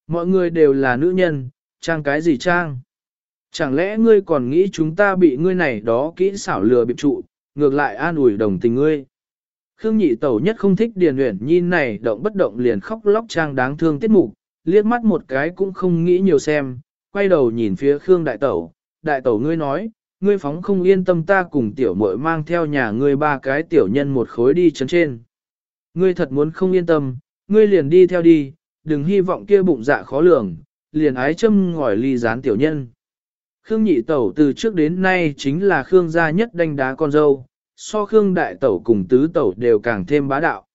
[SPEAKER 1] Mọi người đều là nữ nhân, trang cái gì trang? Chẳng lẽ ngươi còn nghĩ chúng ta bị ngươi này đó kỹ xảo lừa bịp trụ, ngược lại an ủi đồng tình ngươi? Khương nhị tẩu nhất không thích điền uyển nhi này động bất động liền khóc lóc trang đáng thương tiết mục, liếc mắt một cái cũng không nghĩ nhiều xem, quay đầu nhìn phía Khương đại tẩu, đại tẩu ngươi nói, ngươi phóng không yên tâm ta cùng tiểu muội mang theo nhà ngươi ba cái tiểu nhân một khối đi chấn trên. Ngươi thật muốn không yên tâm, ngươi liền đi theo đi, đừng hy vọng kia bụng dạ khó lường, liền ái châm ngòi ly gián tiểu nhân. Khương nhị tẩu từ trước đến nay chính là Khương gia nhất đánh đá con dâu, so Khương đại tẩu cùng tứ tẩu đều càng thêm bá đạo.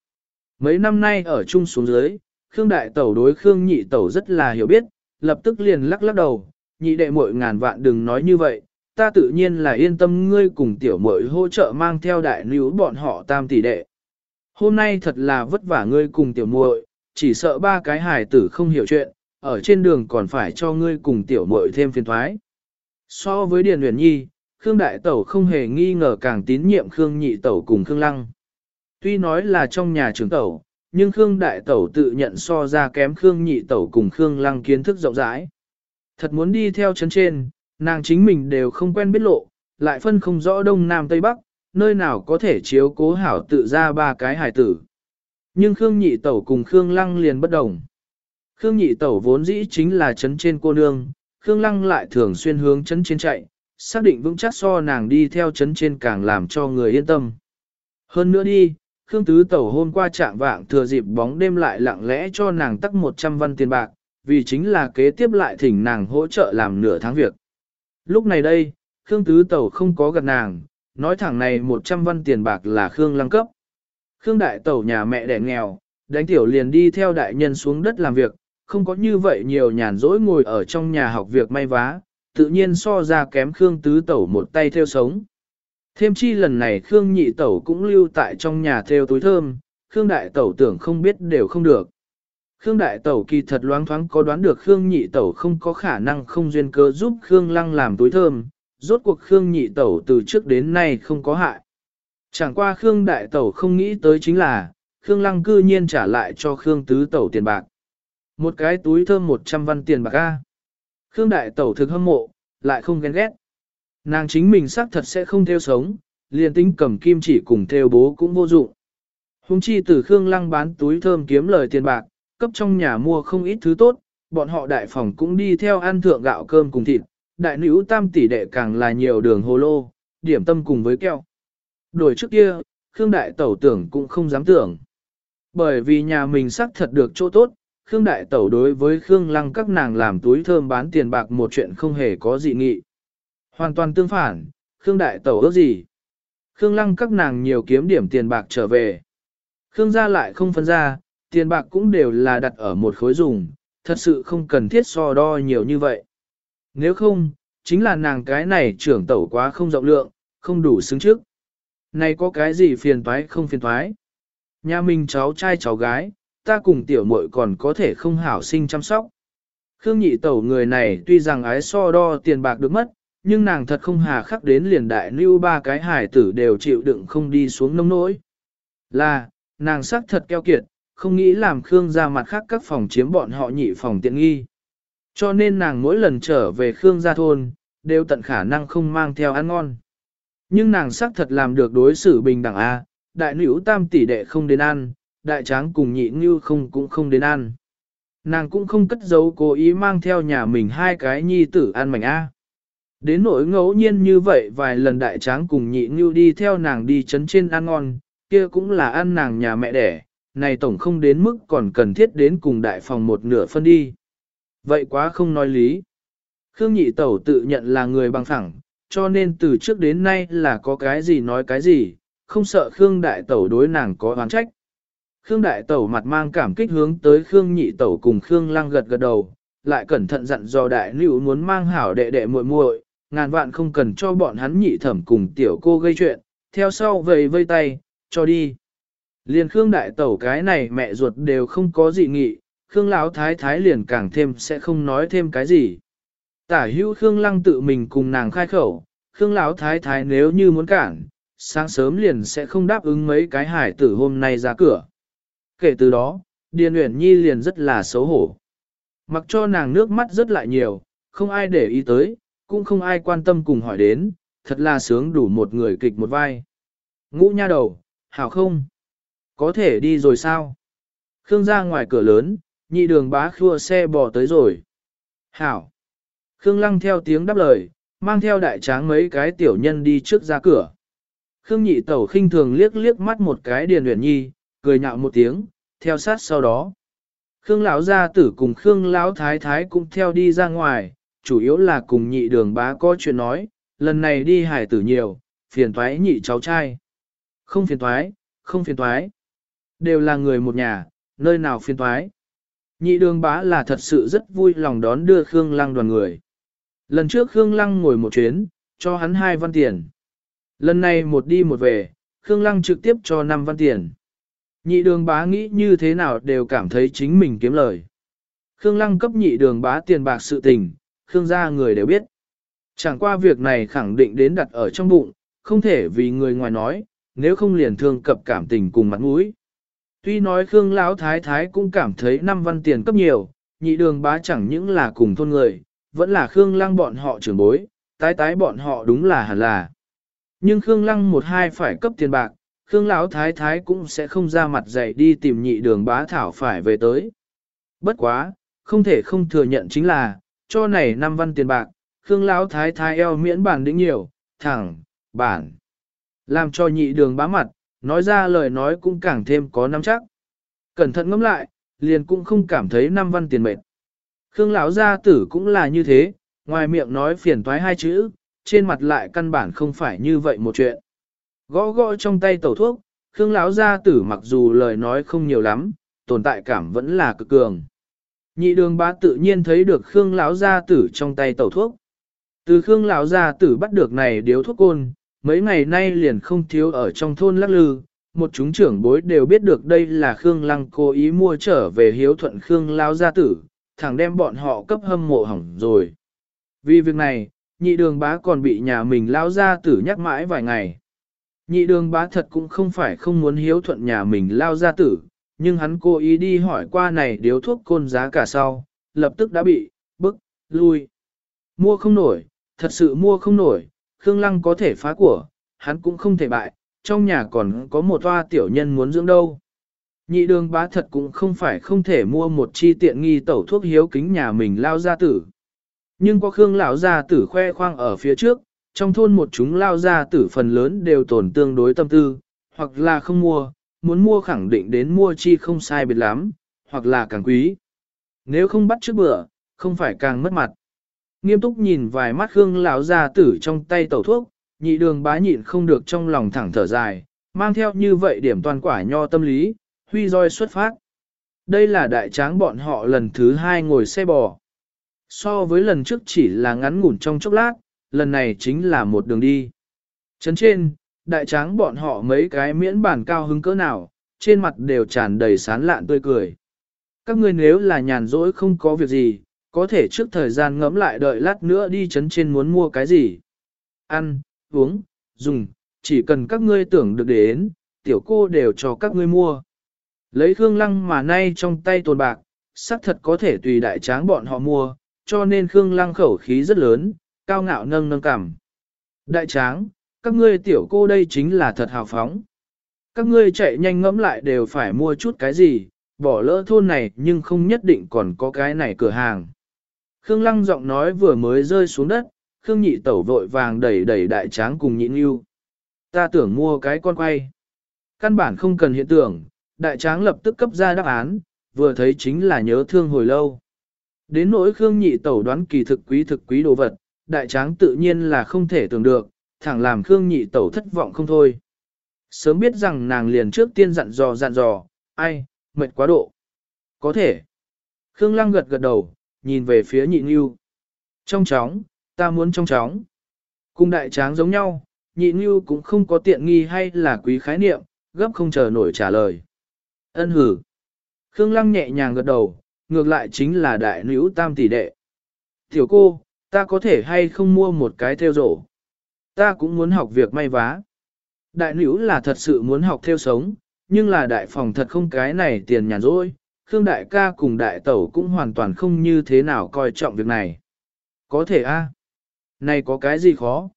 [SPEAKER 1] Mấy năm nay ở chung xuống dưới, Khương đại tẩu đối Khương nhị tẩu rất là hiểu biết, lập tức liền lắc lắc đầu, nhị đệ muội ngàn vạn đừng nói như vậy, ta tự nhiên là yên tâm ngươi cùng tiểu muội hỗ trợ mang theo đại nữ bọn họ tam tỷ đệ. Hôm nay thật là vất vả ngươi cùng tiểu muội, chỉ sợ ba cái hài tử không hiểu chuyện, ở trên đường còn phải cho ngươi cùng tiểu muội thêm phiền thoái. So với Điền Huyền Nhi, Khương Đại Tẩu không hề nghi ngờ càng tín nhiệm Khương Nhị Tẩu cùng Khương Lăng. Tuy nói là trong nhà trưởng Tẩu, nhưng Khương Đại Tẩu tự nhận so ra kém Khương Nhị Tẩu cùng Khương Lăng kiến thức rộng rãi. Thật muốn đi theo chân trên, nàng chính mình đều không quen biết lộ, lại phân không rõ đông nam tây bắc, nơi nào có thể chiếu cố hảo tự ra ba cái hài tử. Nhưng Khương Nhị Tẩu cùng Khương Lăng liền bất đồng. Khương Nhị Tẩu vốn dĩ chính là chấn trên cô nương, Khương Lăng lại thường xuyên hướng chấn trên chạy, xác định vững chắc so nàng đi theo chấn trên càng làm cho người yên tâm. Hơn nữa đi, Khương Tứ Tẩu hôm qua trạng vạng thừa dịp bóng đêm lại lặng lẽ cho nàng tắc 100 văn tiền bạc, vì chính là kế tiếp lại thỉnh nàng hỗ trợ làm nửa tháng việc. Lúc này đây, Khương Tứ Tẩu không có gặp nàng, nói thẳng này 100 văn tiền bạc là Khương lăng cấp. Khương Đại Tẩu nhà mẹ đẻ nghèo, đánh tiểu liền đi theo đại nhân xuống đất làm việc, không có như vậy nhiều nhàn rỗi ngồi ở trong nhà học việc may vá, tự nhiên so ra kém Khương Tứ Tẩu một tay theo sống. Thêm chi lần này Khương Nhị Tẩu cũng lưu tại trong nhà theo túi thơm, Khương Đại Tẩu tưởng không biết đều không được. Khương Đại Tẩu kỳ thật loáng thoáng có đoán được Khương Nhị Tẩu không có khả năng không duyên cơ giúp Khương Lăng làm túi thơm, rốt cuộc Khương Nhị Tẩu từ trước đến nay không có hại. Chẳng qua Khương Đại Tẩu không nghĩ tới chính là, Khương Lăng cư nhiên trả lại cho Khương Tứ Tẩu tiền bạc. Một cái túi thơm 100 văn tiền bạc A. Khương Đại Tẩu thực hâm mộ, lại không ghen ghét. Nàng chính mình xác thật sẽ không theo sống, liền tính cầm kim chỉ cùng theo bố cũng vô dụng. Hùng chi từ Khương Lăng bán túi thơm kiếm lời tiền bạc, cấp trong nhà mua không ít thứ tốt, bọn họ đại phòng cũng đi theo ăn thượng gạo cơm cùng thịt, đại nữ tam tỷ đệ càng là nhiều đường hồ lô, điểm tâm cùng với keo. Đổi trước kia, Khương Đại Tẩu tưởng cũng không dám tưởng. Bởi vì nhà mình xác thật được chỗ tốt, Khương Đại Tẩu đối với Khương Lăng các nàng làm túi thơm bán tiền bạc một chuyện không hề có dị nghị. Hoàn toàn tương phản, Khương Đại Tẩu ước gì? Khương Lăng các nàng nhiều kiếm điểm tiền bạc trở về. Khương gia lại không phân ra, tiền bạc cũng đều là đặt ở một khối dùng, thật sự không cần thiết so đo nhiều như vậy. Nếu không, chính là nàng cái này trưởng tẩu quá không rộng lượng, không đủ xứng trước. Này có cái gì phiền toái không phiền toái? Nhà mình cháu trai cháu gái, ta cùng tiểu muội còn có thể không hảo sinh chăm sóc. Khương nhị tẩu người này tuy rằng ái so đo tiền bạc được mất, nhưng nàng thật không hà khắc đến liền đại lưu ba cái hải tử đều chịu đựng không đi xuống nông nỗi. Là, nàng sắc thật keo kiệt, không nghĩ làm Khương ra mặt khác các phòng chiếm bọn họ nhị phòng tiện nghi. Cho nên nàng mỗi lần trở về Khương gia thôn, đều tận khả năng không mang theo ăn ngon. Nhưng nàng xác thật làm được đối xử bình đẳng A, đại nữ tam tỷ đệ không đến ăn, đại tráng cùng nhị như không cũng không đến ăn. Nàng cũng không cất giấu cố ý mang theo nhà mình hai cái nhi tử ăn mảnh A. Đến nỗi ngẫu nhiên như vậy vài lần đại tráng cùng nhị như đi theo nàng đi chấn trên ăn ngon, kia cũng là ăn nàng nhà mẹ đẻ, này tổng không đến mức còn cần thiết đến cùng đại phòng một nửa phân đi. Vậy quá không nói lý. Khương nhị tẩu tự nhận là người bằng phẳng, cho nên từ trước đến nay là có cái gì nói cái gì, không sợ Khương Đại Tẩu đối nàng có oán trách. Khương Đại Tẩu mặt mang cảm kích hướng tới Khương Nhị Tẩu cùng Khương Lăng gật gật đầu, lại cẩn thận dặn dò Đại Nữ muốn mang hảo đệ đệ muội muội, ngàn vạn không cần cho bọn hắn nhị thẩm cùng tiểu cô gây chuyện, theo sau vầy vây tay, cho đi. Liền Khương Đại Tẩu cái này mẹ ruột đều không có gì nghị, Khương Lão Thái Thái liền càng thêm sẽ không nói thêm cái gì. Tả hữu Khương Lăng tự mình cùng nàng khai khẩu, Khương Lão Thái Thái nếu như muốn cản, sáng sớm liền sẽ không đáp ứng mấy cái hải tử hôm nay ra cửa. Kể từ đó, Điền Uyển Nhi liền rất là xấu hổ. Mặc cho nàng nước mắt rất lại nhiều, không ai để ý tới, cũng không ai quan tâm cùng hỏi đến, thật là sướng đủ một người kịch một vai. Ngũ nha đầu, hảo không? Có thể đi rồi sao? Khương ra ngoài cửa lớn, nhị đường bá khua xe bò tới rồi. Hảo! Khương lăng theo tiếng đáp lời, mang theo đại tráng mấy cái tiểu nhân đi trước ra cửa. Khương nhị tẩu khinh thường liếc liếc mắt một cái điền luyện nhi, cười nhạo một tiếng, theo sát sau đó. Khương lão gia tử cùng Khương lão thái thái cũng theo đi ra ngoài, chủ yếu là cùng nhị đường bá có chuyện nói, lần này đi hải tử nhiều, phiền toái nhị cháu trai. Không phiền toái, không phiền toái. Đều là người một nhà, nơi nào phiền toái. Nhị đường bá là thật sự rất vui lòng đón đưa Khương Lăng đoàn người. Lần trước Khương Lăng ngồi một chuyến, cho hắn hai văn tiền. Lần này một đi một về, Khương Lăng trực tiếp cho năm văn tiền. Nhị đường bá nghĩ như thế nào đều cảm thấy chính mình kiếm lời. Khương Lăng cấp nhị đường bá tiền bạc sự tình, Khương gia người đều biết. Chẳng qua việc này khẳng định đến đặt ở trong bụng, không thể vì người ngoài nói, nếu không liền thương cập cảm tình cùng mặt mũi. Tuy nói Khương Lão Thái Thái cũng cảm thấy năm văn tiền cấp nhiều, nhị đường bá chẳng những là cùng thôn người, vẫn là Khương Lăng bọn họ trưởng bối, tái tái bọn họ đúng là hẳn là. Nhưng Khương Lăng một hai phải cấp tiền bạc, Khương Lão Thái Thái cũng sẽ không ra mặt dạy đi tìm nhị đường bá thảo phải về tới. Bất quá, không thể không thừa nhận chính là, cho này năm văn tiền bạc, Khương Lão Thái Thái eo miễn bản đĩnh nhiều, thẳng, bản. Làm cho nhị đường bá mặt, nói ra lời nói cũng càng thêm có nắm chắc. Cẩn thận ngẫm lại, liền cũng không cảm thấy năm văn tiền mệt. Khương lão gia tử cũng là như thế, ngoài miệng nói phiền toái hai chữ, trên mặt lại căn bản không phải như vậy một chuyện. Gõ gõ trong tay tẩu thuốc, Khương lão gia tử mặc dù lời nói không nhiều lắm, tồn tại cảm vẫn là cực cường. Nhị đường bá tự nhiên thấy được Khương lão gia tử trong tay tẩu thuốc. Từ Khương lão gia tử bắt được này điếu thuốc côn, mấy ngày nay liền không thiếu ở trong thôn lắc lư, một chúng trưởng bối đều biết được đây là Khương Lăng cố ý mua trở về hiếu thuận Khương lão gia tử, thẳng đem bọn họ cấp hâm mộ hỏng rồi. Vì việc này, nhị đường bá còn bị nhà mình lao ra tử nhắc mãi vài ngày. Nhị đường bá thật cũng không phải không muốn hiếu thuận nhà mình lao ra tử, nhưng hắn cố ý đi hỏi qua này điếu thuốc côn giá cả sau, lập tức đã bị, bức, lui. Mua không nổi, thật sự mua không nổi, Khương Lăng có thể phá của, hắn cũng không thể bại, trong nhà còn có một toa tiểu nhân muốn dưỡng đâu. Nhị đường bá thật cũng không phải không thể mua một chi tiện nghi tẩu thuốc hiếu kính nhà mình lao gia tử. Nhưng có Khương lão gia tử khoe khoang ở phía trước, trong thôn một chúng lao gia tử phần lớn đều tổn tương đối tâm tư, hoặc là không mua, muốn mua khẳng định đến mua chi không sai biệt lắm, hoặc là càng quý. Nếu không bắt trước bữa, không phải càng mất mặt. Nghiêm túc nhìn vài mắt Khương lão gia tử trong tay tẩu thuốc, nhị đường bá nhịn không được trong lòng thẳng thở dài, mang theo như vậy điểm toàn quả nho tâm lý, huy roi xuất phát. Đây là đại tráng bọn họ lần thứ hai ngồi xe bò. So với lần trước chỉ là ngắn ngủn trong chốc lát, lần này chính là một đường đi. Trấn trên, đại tráng bọn họ mấy cái miễn bản cao hứng cỡ nào, trên mặt đều tràn đầy sán lạn tươi cười. Các ngươi nếu là nhàn rỗi không có việc gì, có thể trước thời gian ngẫm lại đợi lát nữa đi chấn trên muốn mua cái gì. Ăn, uống, dùng, chỉ cần các ngươi tưởng được đến, tiểu cô đều cho các ngươi mua. Lấy Khương Lăng mà nay trong tay tồn bạc, xác thật có thể tùy đại tráng bọn họ mua, cho nên Khương Lăng khẩu khí rất lớn, cao ngạo nâng nâng cảm. Đại tráng, các ngươi tiểu cô đây chính là thật hào phóng. Các ngươi chạy nhanh ngẫm lại đều phải mua chút cái gì, bỏ lỡ thôn này nhưng không nhất định còn có cái này cửa hàng. Khương Lăng giọng nói vừa mới rơi xuống đất, Khương nhị tẩu vội vàng đẩy đẩy đại tráng cùng nhịn yêu. Ta tưởng mua cái con quay. Căn bản không cần hiện tưởng, đại tráng lập tức cấp ra đáp án, vừa thấy chính là nhớ thương hồi lâu. Đến nỗi Khương nhị tẩu đoán kỳ thực quý thực quý đồ vật, đại tráng tự nhiên là không thể tưởng được, thẳng làm Khương nhị tẩu thất vọng không thôi. Sớm biết rằng nàng liền trước tiên dặn dò dặn dò, ai, mệt quá độ. Có thể. Khương Lăng gật gật đầu, nhìn về phía nhị Nhu. Trong chóng, ta muốn trong chóng. Cùng đại tráng giống nhau, nhị Nhu cũng không có tiện nghi hay là quý khái niệm, gấp không chờ nổi trả lời. Ân hử. Khương Lăng nhẹ nhàng gật đầu, ngược lại chính là đại nữ tam tỷ đệ. Tiểu cô, ta có thể hay không mua một cái theo rổ. Ta cũng muốn học việc may vá. Đại nữ là thật sự muốn học theo sống, nhưng là đại phòng thật không cái này tiền nhàn rỗi. Khương đại ca cùng đại tẩu cũng hoàn toàn không như thế nào coi trọng việc này. Có thể a Này có cái gì khó?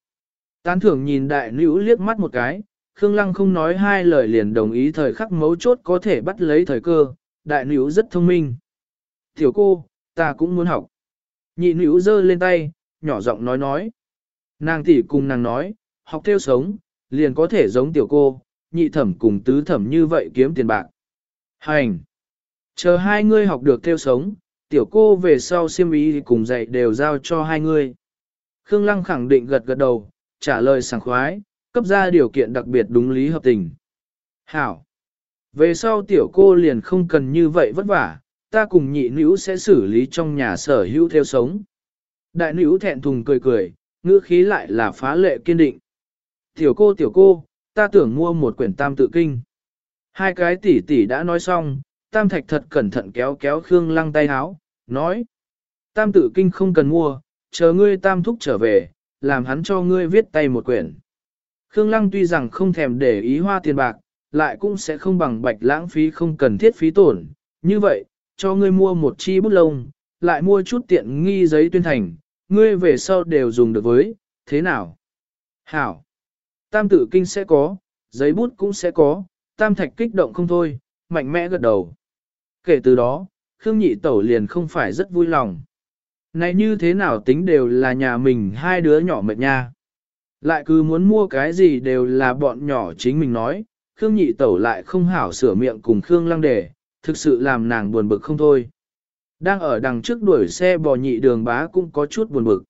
[SPEAKER 1] Tán thưởng nhìn đại nữ liếc mắt một cái, Khương Lăng không nói hai lời liền đồng ý thời khắc mấu chốt có thể bắt lấy thời cơ, đại nữ rất thông minh. Tiểu cô, ta cũng muốn học. Nhị nữ giơ lên tay, nhỏ giọng nói nói. Nàng tỷ cùng nàng nói, học theo sống, liền có thể giống tiểu cô, nhị thẩm cùng tứ thẩm như vậy kiếm tiền bạc. Hành! Chờ hai ngươi học được theo sống, tiểu cô về sau siêm ý cùng dạy đều giao cho hai ngươi. Khương Lăng khẳng định gật gật đầu, trả lời sảng khoái, cấp ra điều kiện đặc biệt đúng lý hợp tình. Hảo! Về sau tiểu cô liền không cần như vậy vất vả, ta cùng nhị nữ sẽ xử lý trong nhà sở hữu theo sống. Đại nữ thẹn thùng cười cười, ngữ khí lại là phá lệ kiên định. Tiểu cô tiểu cô, ta tưởng mua một quyển tam tự kinh. Hai cái tỷ tỷ đã nói xong, tam thạch thật cẩn thận kéo kéo Khương lăng tay háo, nói. Tam tự kinh không cần mua, chờ ngươi tam thúc trở về, làm hắn cho ngươi viết tay một quyển. Khương lăng tuy rằng không thèm để ý hoa tiền bạc, lại cũng sẽ không bằng bạch lãng phí không cần thiết phí tổn. Như vậy, cho ngươi mua một chi bút lông, lại mua chút tiện nghi giấy tuyên thành, ngươi về sau đều dùng được với, thế nào? Hảo! Tam tử kinh sẽ có, giấy bút cũng sẽ có, tam thạch kích động không thôi, mạnh mẽ gật đầu. Kể từ đó, Khương Nhị Tẩu liền không phải rất vui lòng. Này như thế nào tính đều là nhà mình hai đứa nhỏ mệt nha. Lại cứ muốn mua cái gì đều là bọn nhỏ chính mình nói, Khương Nhị Tẩu lại không hảo sửa miệng cùng Khương Lăng Đề, thực sự làm nàng buồn bực không thôi. Đang ở đằng trước đuổi xe bò nhị đường bá cũng có chút buồn bực.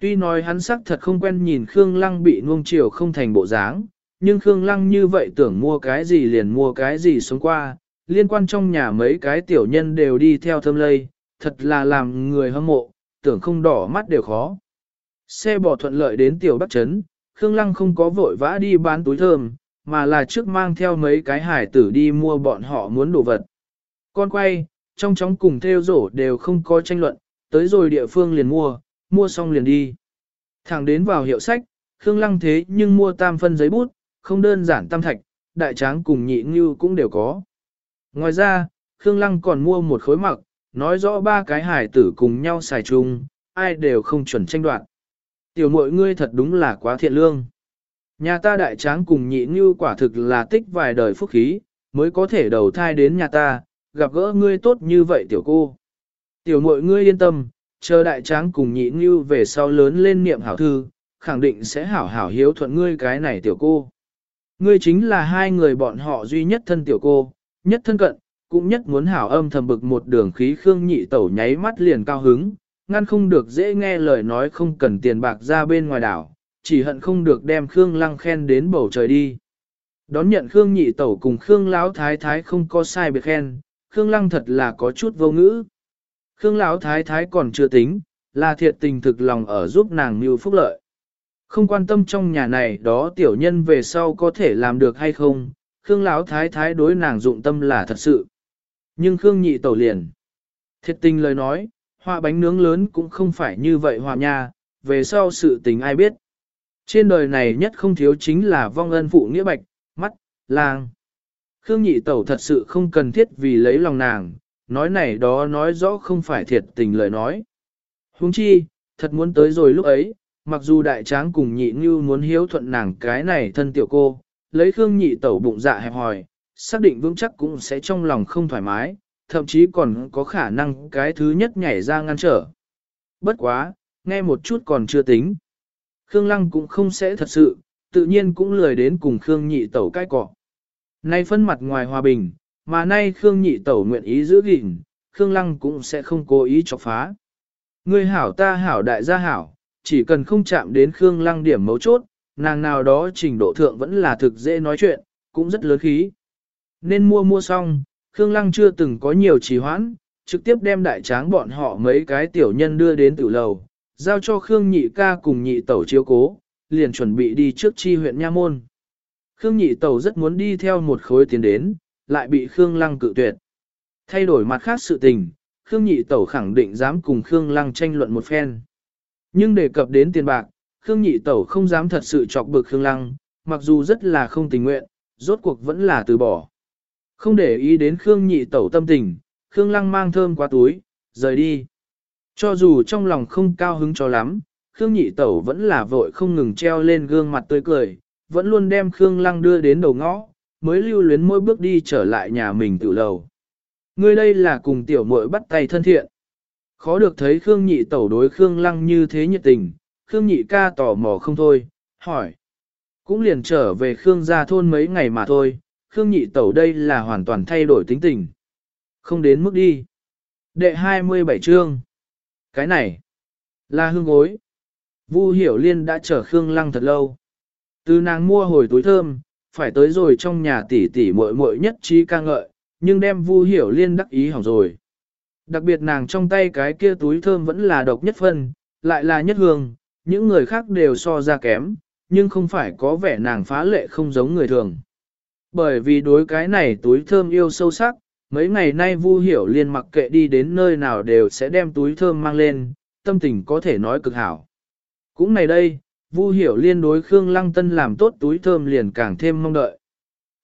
[SPEAKER 1] Tuy nói hắn sắc thật không quen nhìn Khương Lăng bị nuông chiều không thành bộ dáng, nhưng Khương Lăng như vậy tưởng mua cái gì liền mua cái gì xuống qua, liên quan trong nhà mấy cái tiểu nhân đều đi theo thâm lây, thật là làm người hâm mộ, tưởng không đỏ mắt đều khó. Xe bỏ thuận lợi đến tiểu Bắc Trấn, Khương Lăng không có vội vã đi bán túi thơm, mà là trước mang theo mấy cái hải tử đi mua bọn họ muốn đồ vật. Con quay, trong chóng cùng theo rổ đều không có tranh luận, tới rồi địa phương liền mua, mua xong liền đi. Thẳng đến vào hiệu sách, Khương Lăng thế nhưng mua tam phân giấy bút, không đơn giản tam thạch, đại tráng cùng nhị ngưu cũng đều có. Ngoài ra, Khương Lăng còn mua một khối mặc, nói rõ ba cái hải tử cùng nhau xài chung, ai đều không chuẩn tranh đoạn. Tiểu mội ngươi thật đúng là quá thiện lương. Nhà ta đại tráng cùng nhị như quả thực là tích vài đời phúc khí, mới có thể đầu thai đến nhà ta, gặp gỡ ngươi tốt như vậy tiểu cô. Tiểu mội ngươi yên tâm, chờ đại tráng cùng nhị như về sau lớn lên niệm hảo thư, khẳng định sẽ hảo hảo hiếu thuận ngươi cái này tiểu cô. Ngươi chính là hai người bọn họ duy nhất thân tiểu cô, nhất thân cận, cũng nhất muốn hảo âm thầm bực một đường khí khương nhị tẩu nháy mắt liền cao hứng, ngăn không được dễ nghe lời nói không cần tiền bạc ra bên ngoài đảo, chỉ hận không được đem Khương Lăng khen đến bầu trời đi. Đón nhận Khương nhị tẩu cùng Khương Lão thái thái không có sai biệt khen, Khương Lăng thật là có chút vô ngữ. Khương Lão thái thái còn chưa tính, là thiệt tình thực lòng ở giúp nàng mưu phúc lợi. Không quan tâm trong nhà này đó tiểu nhân về sau có thể làm được hay không, Khương Lão thái thái đối nàng dụng tâm là thật sự. Nhưng Khương nhị tẩu liền. Thiệt tình lời nói, hoa bánh nướng lớn cũng không phải như vậy hòa nha, về sau sự tình ai biết. Trên đời này nhất không thiếu chính là vong ân phụ nghĩa bạch, mắt, lang. Khương nhị tẩu thật sự không cần thiết vì lấy lòng nàng, nói này đó nói rõ không phải thiệt tình lời nói. Huống chi, thật muốn tới rồi lúc ấy, mặc dù đại tráng cùng nhị như muốn hiếu thuận nàng cái này thân tiểu cô, lấy Khương nhị tẩu bụng dạ hẹp hòi, xác định vững chắc cũng sẽ trong lòng không thoải mái, thậm chí còn có khả năng cái thứ nhất nhảy ra ngăn trở. Bất quá, nghe một chút còn chưa tính. Khương Lăng cũng không sẽ thật sự, tự nhiên cũng lười đến cùng Khương nhị tẩu cai cọ. Nay phân mặt ngoài hòa bình, mà nay Khương nhị tẩu nguyện ý giữ gìn, Khương Lăng cũng sẽ không cố ý chọc phá. người hảo ta hảo đại gia hảo, chỉ cần không chạm đến Khương Lăng điểm mấu chốt, nàng nào đó trình độ thượng vẫn là thực dễ nói chuyện, cũng rất lớn khí. Nên mua mua xong, Khương Lăng chưa từng có nhiều trì hoãn, trực tiếp đem đại tráng bọn họ mấy cái tiểu nhân đưa đến tử lầu, giao cho Khương Nhị ca cùng nhị tẩu chiếu cố, liền chuẩn bị đi trước chi huyện Nha Môn. Khương Nhị tẩu rất muốn đi theo một khối tiến đến, lại bị Khương Lăng cự tuyệt. Thay đổi mặt khác sự tình, Khương Nhị tẩu khẳng định dám cùng Khương Lăng tranh luận một phen. Nhưng đề cập đến tiền bạc, Khương Nhị tẩu không dám thật sự chọc bực Khương Lăng, mặc dù rất là không tình nguyện, rốt cuộc vẫn là từ bỏ. Không để ý đến Khương Nhị tẩu tâm tình, Khương Lăng mang thơm qua túi, rời đi. Cho dù trong lòng không cao hứng cho lắm, Khương Nhị Tẩu vẫn là vội không ngừng treo lên gương mặt tươi cười, vẫn luôn đem Khương Lăng đưa đến đầu ngõ, mới lưu luyến mỗi bước đi trở lại nhà mình tự lầu. Ngươi đây là cùng tiểu muội bắt tay thân thiện. Khó được thấy Khương Nhị Tẩu đối Khương Lăng như thế nhiệt tình, Khương Nhị ca tò mò không thôi, hỏi. Cũng liền trở về Khương gia thôn mấy ngày mà thôi, Khương Nhị Tẩu đây là hoàn toàn thay đổi tính tình. Không đến mức đi. Đệ 27 chương. Cái này là hương gối. Vu Hiểu Liên đã chở Khương Lăng thật lâu. Từ nàng mua hồi túi thơm, phải tới rồi trong nhà tỷ tỷ muội muội nhất trí ca ngợi, nhưng đem Vu Hiểu Liên đắc ý hỏng rồi. Đặc biệt nàng trong tay cái kia túi thơm vẫn là độc nhất phân, lại là nhất hương, những người khác đều so ra kém, nhưng không phải có vẻ nàng phá lệ không giống người thường. Bởi vì đối cái này túi thơm yêu sâu sắc, mấy ngày nay Vu Hiểu Liên mặc kệ đi đến nơi nào đều sẽ đem túi thơm mang lên, tâm tình có thể nói cực hảo. Cũng này đây, Vu Hiểu Liên đối Khương Lăng Tân làm tốt túi thơm liền càng thêm mong đợi.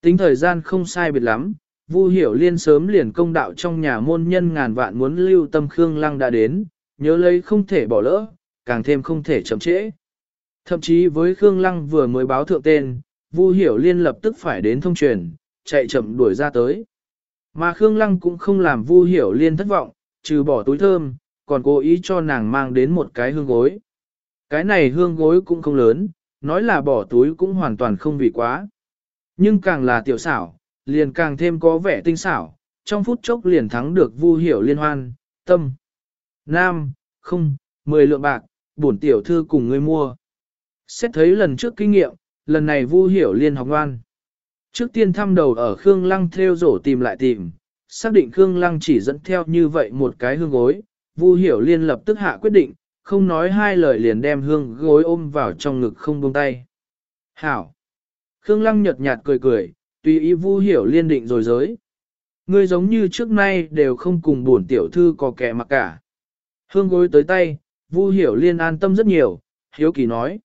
[SPEAKER 1] Tính thời gian không sai biệt lắm, Vu Hiểu Liên sớm liền công đạo trong nhà môn nhân ngàn vạn muốn lưu tâm Khương Lăng đã đến, nhớ lấy không thể bỏ lỡ, càng thêm không thể chậm trễ. Thậm chí với Khương Lăng vừa mới báo thượng tên, Vu Hiểu Liên lập tức phải đến thông truyền, chạy chậm đuổi ra tới. Mà Khương Lăng cũng không làm Vu Hiểu Liên thất vọng, trừ bỏ túi thơm, còn cố ý cho nàng mang đến một cái hương gối. Cái này hương gối cũng không lớn, nói là bỏ túi cũng hoàn toàn không vì quá. Nhưng càng là tiểu xảo, liền càng thêm có vẻ tinh xảo, trong phút chốc liền thắng được Vu Hiểu Liên hoan, tâm. Nam, không, mười lượng bạc, bổn tiểu thư cùng ngươi mua. Xét thấy lần trước kinh nghiệm, lần này Vu Hiểu Liên học ngoan. Trước tiên thăm đầu ở Khương Lăng theo rổ tìm lại tìm, xác định Khương Lăng chỉ dẫn theo như vậy một cái hương gối, Vu Hiểu Liên lập tức hạ quyết định, không nói hai lời liền đem hương gối ôm vào trong ngực không buông tay. Hảo! Khương Lăng nhợt nhạt cười cười, tùy ý Vu Hiểu Liên định rồi giới. Ngươi giống như trước nay đều không cùng buồn tiểu thư có kẻ mặc cả. Hương gối tới tay, Vu Hiểu Liên an tâm rất nhiều, hiếu kỳ nói.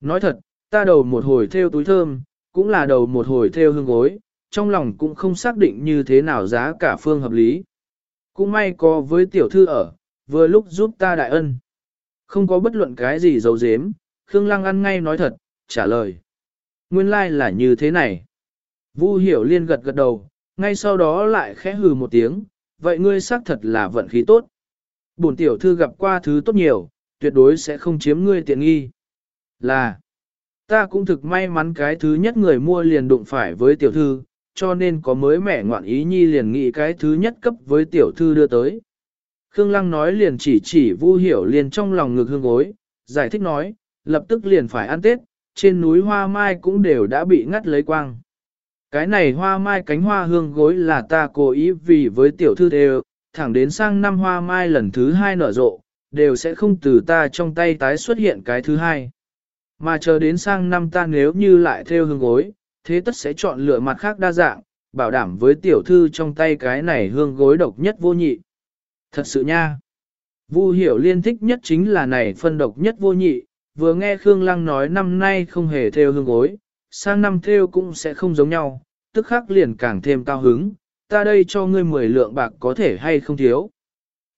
[SPEAKER 1] Nói thật, ta đầu một hồi theo túi thơm, cũng là đầu một hồi theo hương gối, trong lòng cũng không xác định như thế nào giá cả phương hợp lý. Cũng may có với tiểu thư ở, vừa lúc giúp ta đại ân. Không có bất luận cái gì giấu giếm, Khương Lăng ăn ngay nói thật, trả lời. Nguyên lai like là như thế này. Vu hiểu liên gật gật đầu, ngay sau đó lại khẽ hừ một tiếng, vậy ngươi xác thật là vận khí tốt. Bổn tiểu thư gặp qua thứ tốt nhiều, tuyệt đối sẽ không chiếm ngươi tiện nghi. Là, Ta cũng thực may mắn cái thứ nhất người mua liền đụng phải với tiểu thư, cho nên có mới mẻ ngoạn ý nhi liền nghĩ cái thứ nhất cấp với tiểu thư đưa tới. Khương Lăng nói liền chỉ chỉ vu hiểu liền trong lòng ngực hương gối, giải thích nói, lập tức liền phải ăn Tết, trên núi hoa mai cũng đều đã bị ngắt lấy quang. Cái này hoa mai cánh hoa hương gối là ta cố ý vì với tiểu thư đều, thẳng đến sang năm hoa mai lần thứ hai nở rộ, đều sẽ không từ ta trong tay tái xuất hiện cái thứ hai. Mà chờ đến sang năm ta nếu như lại theo hương gối, thế tất sẽ chọn lựa mặt khác đa dạng, bảo đảm với tiểu thư trong tay cái này hương gối độc nhất vô nhị. Thật sự nha. Vu hiểu liên thích nhất chính là này phân độc nhất vô nhị, vừa nghe Khương Lăng nói năm nay không hề theo hương gối, sang năm theo cũng sẽ không giống nhau, tức khắc liền càng thêm cao hứng, ta đây cho ngươi 10 lượng bạc có thể hay không thiếu.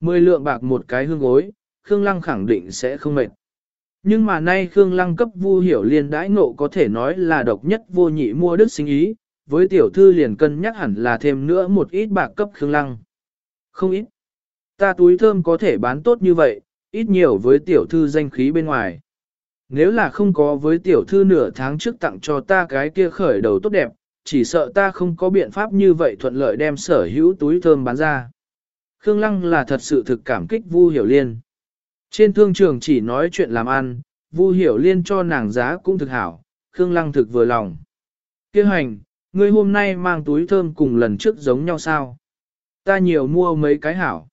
[SPEAKER 1] 10 lượng bạc một cái hương gối, Khương Lăng khẳng định sẽ không mệt. Nhưng mà nay Khương Lăng cấp Vu Hiểu Liên đãi ngộ có thể nói là độc nhất vô nhị mua đức sinh ý, với tiểu thư liền cân nhắc hẳn là thêm nữa một ít bạc cấp Khương Lăng. Không ít. Ta túi thơm có thể bán tốt như vậy, ít nhiều với tiểu thư danh khí bên ngoài. Nếu là không có với tiểu thư nửa tháng trước tặng cho ta cái kia khởi đầu tốt đẹp, chỉ sợ ta không có biện pháp như vậy thuận lợi đem sở hữu túi thơm bán ra. Khương Lăng là thật sự thực cảm kích Vu Hiểu Liên. Trên thương trường chỉ nói chuyện làm ăn, Vu Hiểu Liên cho nàng giá cũng thực hảo, Khương Lăng thực vừa lòng. Kêu hành, ngươi hôm nay mang túi thơm cùng lần trước giống nhau sao? Ta nhiều mua mấy cái hảo.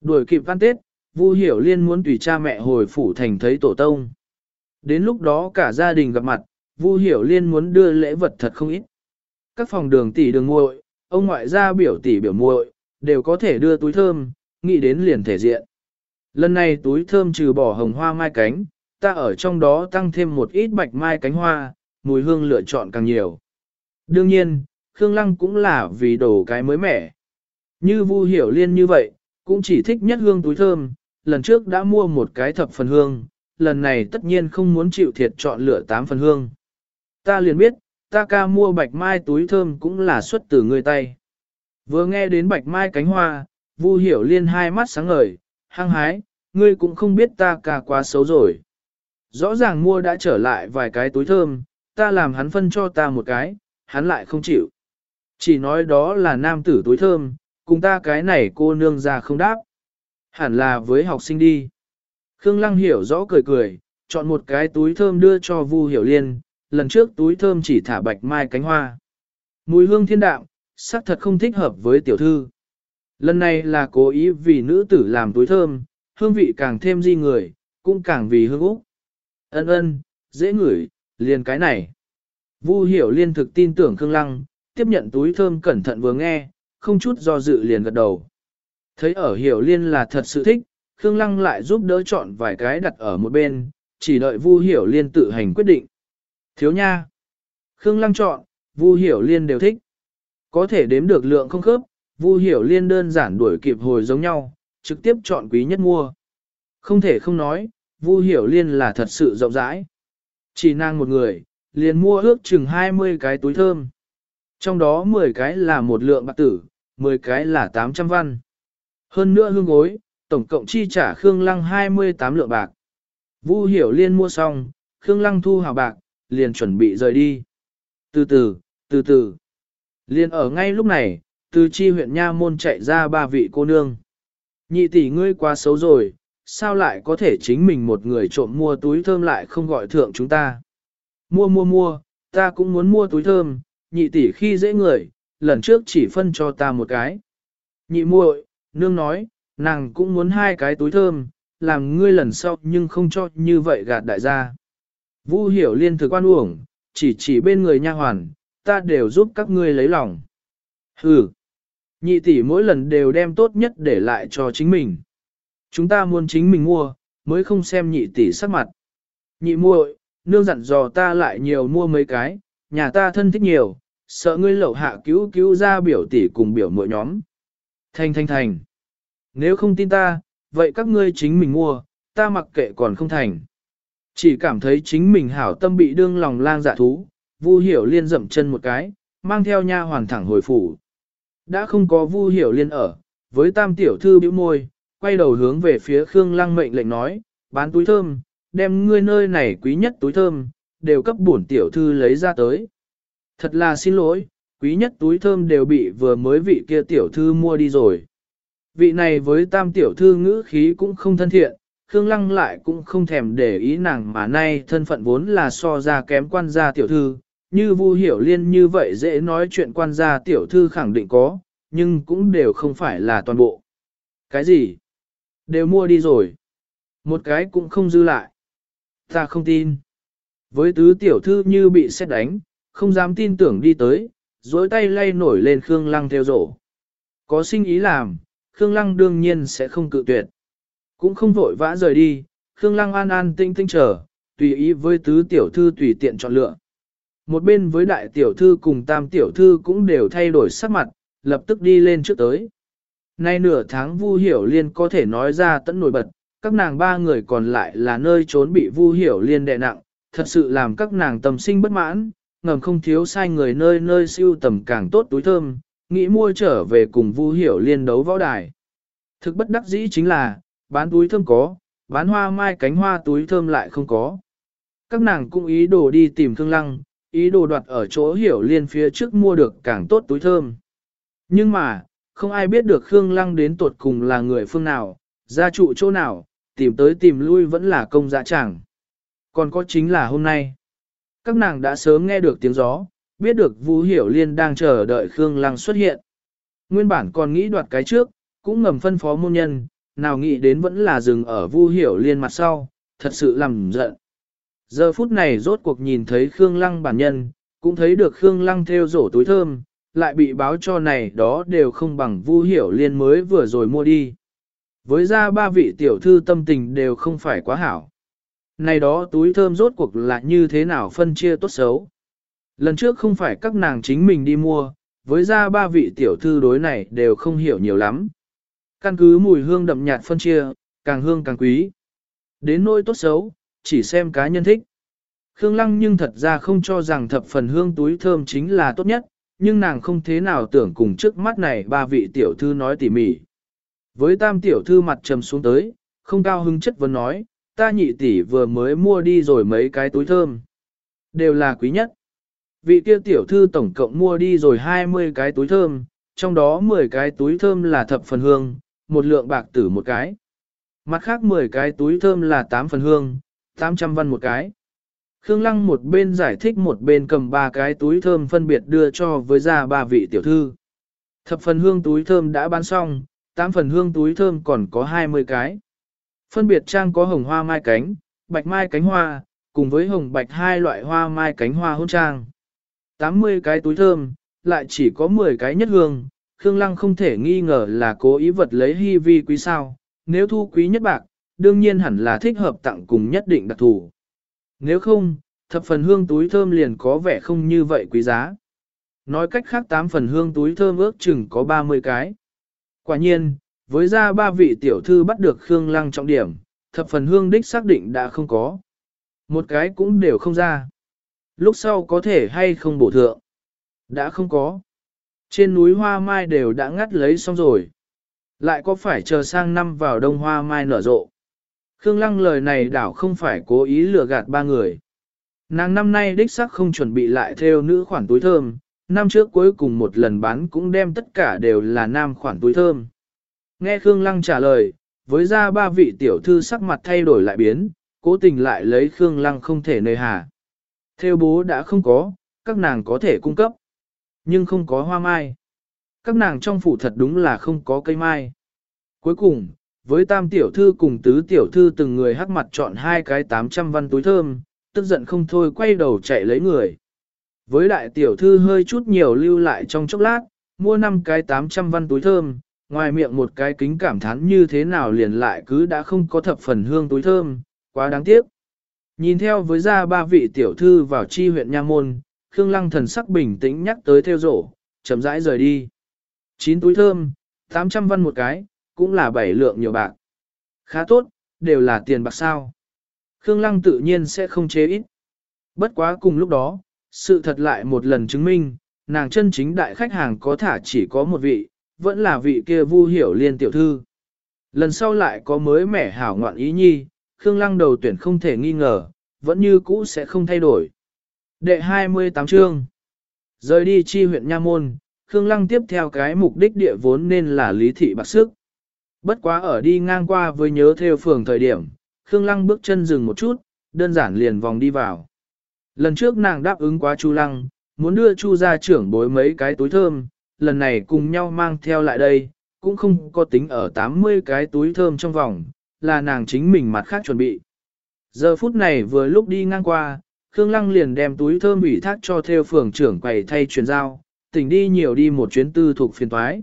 [SPEAKER 1] Đuổi kịp văn Tết, Vu Hiểu Liên muốn tùy cha mẹ hồi phủ thành thấy tổ tông. Đến lúc đó cả gia đình gặp mặt, Vu Hiểu Liên muốn đưa lễ vật thật không ít. Các phòng đường tỷ đường muội, ông ngoại gia biểu tỷ biểu muội đều có thể đưa túi thơm, nghĩ đến liền thể diện. Lần này túi thơm trừ bỏ hồng hoa mai cánh, ta ở trong đó tăng thêm một ít bạch mai cánh hoa, mùi hương lựa chọn càng nhiều. Đương nhiên, Khương Lăng cũng là vì đồ cái mới mẻ. Như Vu Hiểu Liên như vậy, cũng chỉ thích nhất hương túi thơm, lần trước đã mua một cái thập phần hương, lần này tất nhiên không muốn chịu thiệt chọn lựa tám phần hương. Ta liền biết, ta ca mua bạch mai túi thơm cũng là xuất từ người tay. Vừa nghe đến bạch mai cánh hoa, Vu Hiểu Liên hai mắt sáng ngời, hăng hái, ngươi cũng không biết ta cả quá xấu rồi. Rõ ràng mua đã trở lại vài cái túi thơm, ta làm hắn phân cho ta một cái, hắn lại không chịu. Chỉ nói đó là nam tử túi thơm, cùng ta cái này cô nương ra không đáp. Hẳn là với học sinh đi. Khương Lăng hiểu rõ cười cười, chọn một cái túi thơm đưa cho Vu Hiểu Liên, lần trước túi thơm chỉ thả bạch mai cánh hoa. Mùi hương thiên đạo, sắc thật không thích hợp với tiểu thư. Lần này là cố ý vì nữ tử làm túi thơm, hương vị càng thêm di người, cũng càng vì hương úc. Ân ân, dễ ngửi, liền cái này. Vu hiểu liên thực tin tưởng Khương Lăng, tiếp nhận túi thơm cẩn thận vừa nghe, không chút do dự liền gật đầu. Thấy ở hiểu liên là thật sự thích, Khương Lăng lại giúp đỡ chọn vài cái đặt ở một bên, chỉ đợi Vu hiểu liên tự hành quyết định. Thiếu nha. Khương Lăng chọn, Vu hiểu liên đều thích. Có thể đếm được lượng không khớp, Vu hiểu liên đơn giản đuổi kịp hồi giống nhau, trực tiếp chọn quý nhất mua. Không thể không nói, Vu hiểu liên là thật sự rộng rãi. Chỉ nàng một người, liền mua ước chừng 20 cái túi thơm. Trong đó 10 cái là một lượng bạc tử, 10 cái là 800 văn. Hơn nữa hương gối, tổng cộng chi trả Khương Lăng 28 lượng bạc. Vu hiểu liên mua xong, Khương Lăng thu hào bạc, liền chuẩn bị rời đi. Từ từ, từ từ. Liên ở ngay lúc này, từ chi huyện Nha Môn chạy ra ba vị cô nương. Nhị tỷ ngươi quá xấu rồi, sao lại có thể chính mình một người trộm mua túi thơm lại không gọi thượng chúng ta. Mua mua mua, ta cũng muốn mua túi thơm, nhị tỷ khi dễ người, lần trước chỉ phân cho ta một cái. Nhị muội, nương nói, nàng cũng muốn hai cái túi thơm, làm ngươi lần sau nhưng không cho như vậy gạt đại gia. Vu hiểu liên thực quan uổng, chỉ chỉ bên người nha hoàn, ta đều giúp các ngươi lấy lòng. Hừ, nhị tỷ mỗi lần đều đem tốt nhất để lại cho chính mình. Chúng ta muốn chính mình mua, mới không xem nhị tỷ sắc mặt. Nhị muội, nương dặn dò ta lại nhiều mua mấy cái, nhà ta thân thích nhiều, sợ ngươi lậu hạ cứu cứu ra biểu tỷ cùng biểu mỗi nhóm. Thành thành thành. Nếu không tin ta, vậy các ngươi chính mình mua, ta mặc kệ còn không thành. Chỉ cảm thấy chính mình hảo tâm bị đương lòng lang dạ thú, Vu Hiểu Liên dậm chân một cái, mang theo nha hoàn thẳng hồi phủ. Đã không có Vu Hiểu Liên ở, với tam tiểu thư bĩu môi, quay đầu hướng về phía Khương Lăng mệnh lệnh nói, bán túi thơm, đem ngươi nơi này quý nhất túi thơm, đều cấp bổn tiểu thư lấy ra tới. Thật là xin lỗi, quý nhất túi thơm đều bị vừa mới vị kia tiểu thư mua đi rồi. Vị này với tam tiểu thư ngữ khí cũng không thân thiện, Khương Lăng lại cũng không thèm để ý nàng mà nay thân phận vốn là so ra kém quan gia tiểu thư, như Vu Hiểu Liên như vậy dễ nói chuyện quan gia tiểu thư khẳng định có, nhưng cũng đều không phải là toàn bộ. Cái gì? Đều mua đi rồi. Một cái cũng không dư lại. Ta không tin. Với tứ tiểu thư như bị xét đánh, không dám tin tưởng đi tới, dối tay lay nổi lên Khương Lăng theo rổ. Có sinh ý làm, Khương Lăng đương nhiên sẽ không cự tuyệt. Cũng không vội vã rời đi, Khương Lăng an an tinh tinh chờ, tùy ý với tứ tiểu thư tùy tiện chọn lựa. Một bên với đại tiểu thư cùng tam tiểu thư cũng đều thay đổi sắc mặt, lập tức đi lên trước tới. Nay nửa tháng Vu Hiểu Liên có thể nói ra tận nổi bật, các nàng ba người còn lại là nơi trốn bị Vu Hiểu Liên đè nặng, thật sự làm các nàng tâm sinh bất mãn, ngầm không thiếu sai người nơi nơi siêu tầm càng tốt túi thơm, nghĩ mua trở về cùng Vu Hiểu Liên đấu võ đài. Thực bất đắc dĩ chính là, bán túi thơm có, bán hoa mai cánh hoa túi thơm lại không có. Các nàng cũng ý đồ đi tìm Thương Lăng, ý đồ đoạt ở chỗ Hiểu Liên phía trước mua được càng tốt túi thơm. Nhưng mà, không ai biết được Khương Lăng đến tột cùng là người phương nào, gia trụ chỗ nào, tìm tới tìm lui vẫn là công dạ chẳng. Còn có chính là hôm nay. Các nàng đã sớm nghe được tiếng gió, biết được Vũ Hiểu Liên đang chờ đợi Khương Lăng xuất hiện. Nguyên bản còn nghĩ đoạt cái trước, cũng ngầm phân phó môn nhân, nào nghĩ đến vẫn là dừng ở Vu Hiểu Liên mặt sau, thật sự làm giận. Giờ phút này rốt cuộc nhìn thấy Khương Lăng bản nhân, cũng thấy được Khương Lăng theo rổ túi thơm, lại bị báo cho này đó đều không bằng Vu Hiểu Liên mới vừa rồi mua đi. Với ra ba vị tiểu thư tâm tình đều không phải quá hảo. Này đó túi thơm rốt cuộc là như thế nào phân chia tốt xấu. Lần trước không phải các nàng chính mình đi mua, với ra ba vị tiểu thư đối này đều không hiểu nhiều lắm. Căn cứ mùi hương đậm nhạt phân chia, càng hương càng quý. Đến nỗi tốt xấu, chỉ xem cá nhân thích. Khương Lăng nhưng thật ra không cho rằng thập phần hương túi thơm chính là tốt nhất, nhưng nàng không thế nào tưởng cùng trước mắt này ba vị tiểu thư nói tỉ mỉ. Với tam tiểu thư mặt trầm xuống tới, không cao hứng chất vấn nói, ta nhị tỷ vừa mới mua đi rồi mấy cái túi thơm. Đều là quý nhất. Vị kia tiểu thư tổng cộng mua đi rồi 20 cái túi thơm, trong đó 10 cái túi thơm là thập phần hương, một lượng bạc tử một cái. Mặt khác 10 cái túi thơm là 8 phần hương, 800 văn một cái. Khương Lăng một bên giải thích một bên cầm ba cái túi thơm phân biệt đưa cho với ra ba vị tiểu thư. Thập phần hương túi thơm đã bán xong, 8 phần hương túi thơm còn có 20 cái. Phân biệt trang có hồng hoa mai cánh, bạch mai cánh hoa, cùng với hồng bạch hai loại hoa mai cánh hoa hôn trang. 80 cái túi thơm, lại chỉ có 10 cái nhất hương, Khương Lăng không thể nghi ngờ là cố ý vật lấy hy vi quý sao, nếu thu quý nhất bạc, đương nhiên hẳn là thích hợp tặng cùng nhất định đặc thù. Nếu không, thập phần hương túi thơm liền có vẻ không như vậy quý giá. Nói cách khác tám phần hương túi thơm ước chừng có 30 cái. Quả nhiên, với ra ba vị tiểu thư bắt được Khương Lăng trọng điểm, thập phần hương đích xác định đã không có. Một cái cũng đều không ra. Lúc sau có thể hay không bổ thượng. Đã không có. Trên núi hoa mai đều đã ngắt lấy xong rồi. Lại có phải chờ sang năm vào đông hoa mai nở rộ. Khương Lăng lời này đảo không phải cố ý lừa gạt ba người. Nàng năm nay đích sắc không chuẩn bị lại theo nữ khoản túi thơm, năm trước cuối cùng một lần bán cũng đem tất cả đều là nam khoản túi thơm. Nghe Khương Lăng trả lời, với ra ba vị tiểu thư sắc mặt thay đổi lại biến, cố tình lại lấy Khương Lăng không thể nơi hà. Theo bố đã không có, các nàng có thể cung cấp, nhưng không có hoa mai. Các nàng trong phủ thật đúng là không có cây mai. Cuối cùng, với tam tiểu thư cùng tứ tiểu thư từng người hắc mặt chọn hai cái 800 văn túi thơm, tức giận không thôi quay đầu chạy lấy người. Với đại tiểu thư hơi chút nhiều lưu lại trong chốc lát, mua 5 cái 800 văn túi thơm, ngoài miệng một cái kính cảm thán như thế nào liền lại cứ đã không có thập phần hương túi thơm, quá đáng tiếc. Nhìn theo với ra ba vị tiểu thư vào chi huyện Nha Môn, Khương Lăng thần sắc bình tĩnh nhắc tới theo rổ, chậm rãi rời đi. Chín túi thơm, 800 văn một cái, cũng là bảy lượng nhiều bạc. Khá tốt, đều là tiền bạc sao. Khương Lăng tự nhiên sẽ không chế ít. Bất quá cùng lúc đó, sự thật lại một lần chứng minh, nàng chân chính đại khách hàng có thả chỉ có một vị, vẫn là vị kia vu hiểu liên tiểu thư. Lần sau lại có mới mẻ hảo ngoạn ý nhi, Khương Lăng đầu tuyển không thể nghi ngờ, vẫn như cũ sẽ không thay đổi. Đệ 28 chương Rời đi chi huyện Nha Môn, Khương Lăng tiếp theo cái mục đích địa vốn nên là lý thị bạc sức. Bất quá ở đi ngang qua với nhớ theo phường thời điểm, Khương Lăng bước chân dừng một chút, đơn giản liền vòng đi vào. Lần trước nàng đáp ứng quá Chu Lăng, muốn đưa Chu gia trưởng bối mấy cái túi thơm, lần này cùng nhau mang theo lại đây, cũng không có tính ở 80 cái túi thơm trong vòng, là nàng chính mình mặt khác chuẩn bị. Giờ phút này vừa lúc đi ngang qua, Khương Lăng liền đem túi thơm ủy thác cho theo phường trưởng quầy thay truyền giao, tỉnh đi nhiều đi một chuyến tư thuộc phiền toái.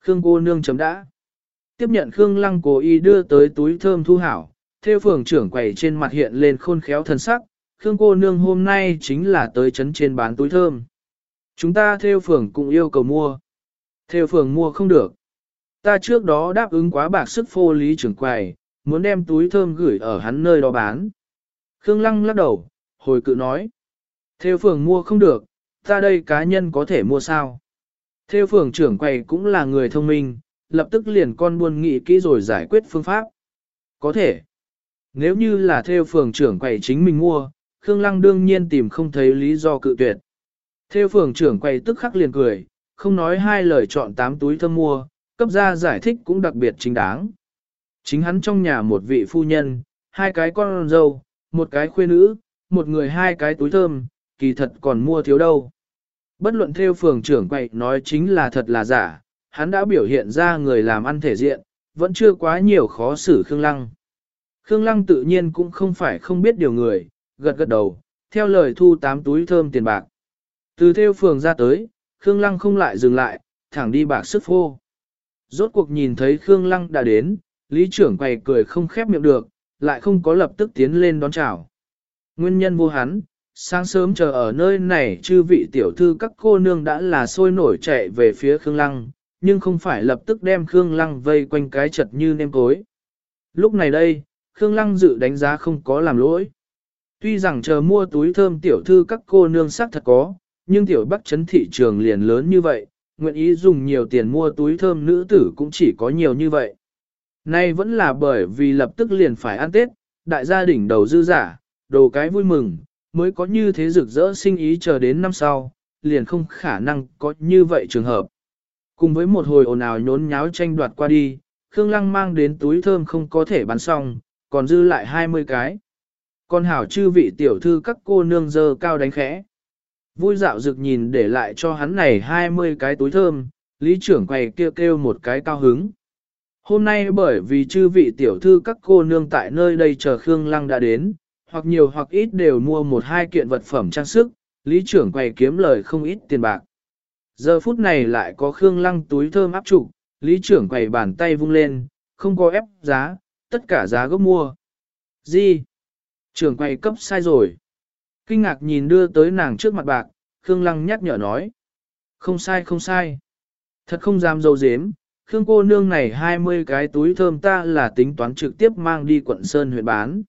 [SPEAKER 1] Khương cô nương chấm đã. Tiếp nhận Khương Lăng cố ý đưa tới túi thơm thu hảo, theo phường trưởng quầy trên mặt hiện lên khôn khéo thần sắc, Khương cô nương hôm nay chính là tới chấn trên bán túi thơm. Chúng ta theo phường cũng yêu cầu mua. Theo phường mua không được. Ta trước đó đáp ứng quá bạc sức phô lý trưởng quầy, muốn đem túi thơm gửi ở hắn nơi đó bán. Khương Lăng lắc đầu, hồi cự nói. Theo phường mua không được, ta đây cá nhân có thể mua sao? Theo phường trưởng quầy cũng là người thông minh, lập tức liền con buôn nghị kỹ rồi giải quyết phương pháp. Có thể. Nếu như là theo phường trưởng quầy chính mình mua, Khương Lăng đương nhiên tìm không thấy lý do cự tuyệt. Theo phường trưởng quầy tức khắc liền cười, không nói hai lời chọn tám túi thơm mua, cấp ra giải thích cũng đặc biệt chính đáng. chính hắn trong nhà một vị phu nhân, hai cái con dâu, một cái khuê nữ, một người hai cái túi thơm, kỳ thật còn mua thiếu đâu. Bất luận theo phường trưởng quậy nói chính là thật là giả, hắn đã biểu hiện ra người làm ăn thể diện, vẫn chưa quá nhiều khó xử Khương Lăng. Khương Lăng tự nhiên cũng không phải không biết điều người, gật gật đầu, theo lời thu tám túi thơm tiền bạc. Từ theo phường ra tới, Khương Lăng không lại dừng lại, thẳng đi bạc sức phô. Rốt cuộc nhìn thấy Khương Lăng đã đến, lý trưởng quầy cười không khép miệng được, lại không có lập tức tiến lên đón chào. Nguyên nhân vô hắn, sáng sớm chờ ở nơi này chư vị tiểu thư các cô nương đã là sôi nổi chạy về phía Khương Lăng, nhưng không phải lập tức đem Khương Lăng vây quanh cái chật như nêm cối. Lúc này đây, Khương Lăng dự đánh giá không có làm lỗi. Tuy rằng chờ mua túi thơm tiểu thư các cô nương sắc thật có, nhưng tiểu bắc chấn thị trường liền lớn như vậy, nguyện ý dùng nhiều tiền mua túi thơm nữ tử cũng chỉ có nhiều như vậy. Nay vẫn là bởi vì lập tức liền phải ăn Tết, đại gia đình đầu dư giả, đồ cái vui mừng, mới có như thế rực rỡ sinh ý chờ đến năm sau, liền không khả năng có như vậy trường hợp. Cùng với một hồi ồn ào nhốn nháo tranh đoạt qua đi, Khương Lăng mang đến túi thơm không có thể bán xong, còn dư lại 20 cái. Con hảo chư vị tiểu thư các cô nương dơ cao đánh khẽ. Vui dạo rực nhìn để lại cho hắn này 20 cái túi thơm, lý trưởng quầy kêu kêu một cái cao hứng. Hôm nay bởi vì chư vị tiểu thư các cô nương tại nơi đây chờ Khương Lăng đã đến, hoặc nhiều hoặc ít đều mua một hai kiện vật phẩm trang sức, lý trưởng quầy kiếm lời không ít tiền bạc. Giờ phút này lại có Khương Lăng túi thơm áp trụ, lý trưởng quầy bàn tay vung lên, không có ép giá, tất cả giá gốc mua. Gì? Trưởng quầy cấp sai rồi. Kinh ngạc nhìn đưa tới nàng trước mặt bạc, Khương Lăng nhắc nhở nói. Không sai không sai. Thật không dám dâu dếm, Khương cô nương này 20 cái túi thơm ta là tính toán trực tiếp mang đi quận Sơn huyện bán.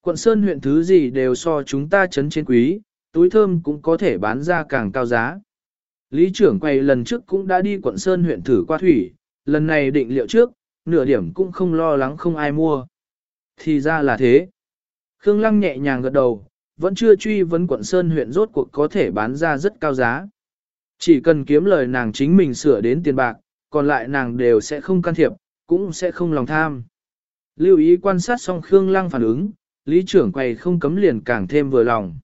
[SPEAKER 1] Quận Sơn huyện thứ gì đều so chúng ta chấn trên quý, túi thơm cũng có thể bán ra càng cao giá. Lý trưởng quay lần trước cũng đã đi quận Sơn huyện thử qua thủy, lần này định liệu trước, nửa điểm cũng không lo lắng không ai mua. Thì ra là thế. Khương Lăng nhẹ nhàng gật đầu, vẫn chưa truy vấn quận Sơn huyện rốt cuộc có thể bán ra rất cao giá. Chỉ cần kiếm lời nàng chính mình sửa đến tiền bạc, còn lại nàng đều sẽ không can thiệp, cũng sẽ không lòng tham. Lưu ý quan sát xong Khương Lăng phản ứng, lý trưởng quầy không cấm liền càng thêm vừa lòng.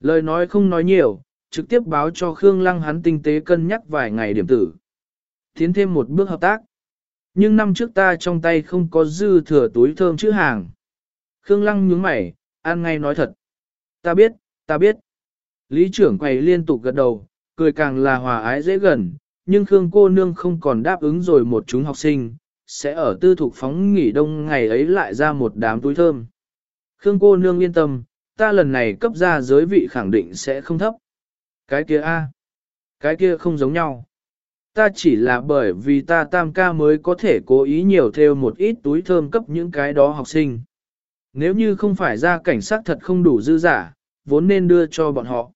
[SPEAKER 1] Lời nói không nói nhiều, trực tiếp báo cho Khương Lăng hắn tinh tế cân nhắc vài ngày điểm tử. Tiến thêm một bước hợp tác. Nhưng năm trước ta trong tay không có dư thừa túi thơm chữ hàng. Khương Lăng nhướng mày, an ngay nói thật. Ta biết, ta biết. Lý trưởng quầy liên tục gật đầu, cười càng là hòa ái dễ gần, nhưng Khương cô nương không còn đáp ứng rồi một chúng học sinh, sẽ ở tư thục phóng nghỉ đông ngày ấy lại ra một đám túi thơm. Khương cô nương yên tâm, ta lần này cấp ra giới vị khẳng định sẽ không thấp. Cái kia a, cái kia không giống nhau. Ta chỉ là bởi vì ta tam ca mới có thể cố ý nhiều theo một ít túi thơm cấp những cái đó học sinh. Nếu như không phải ra cảnh sát thật không đủ dư giả, vốn nên đưa cho bọn họ.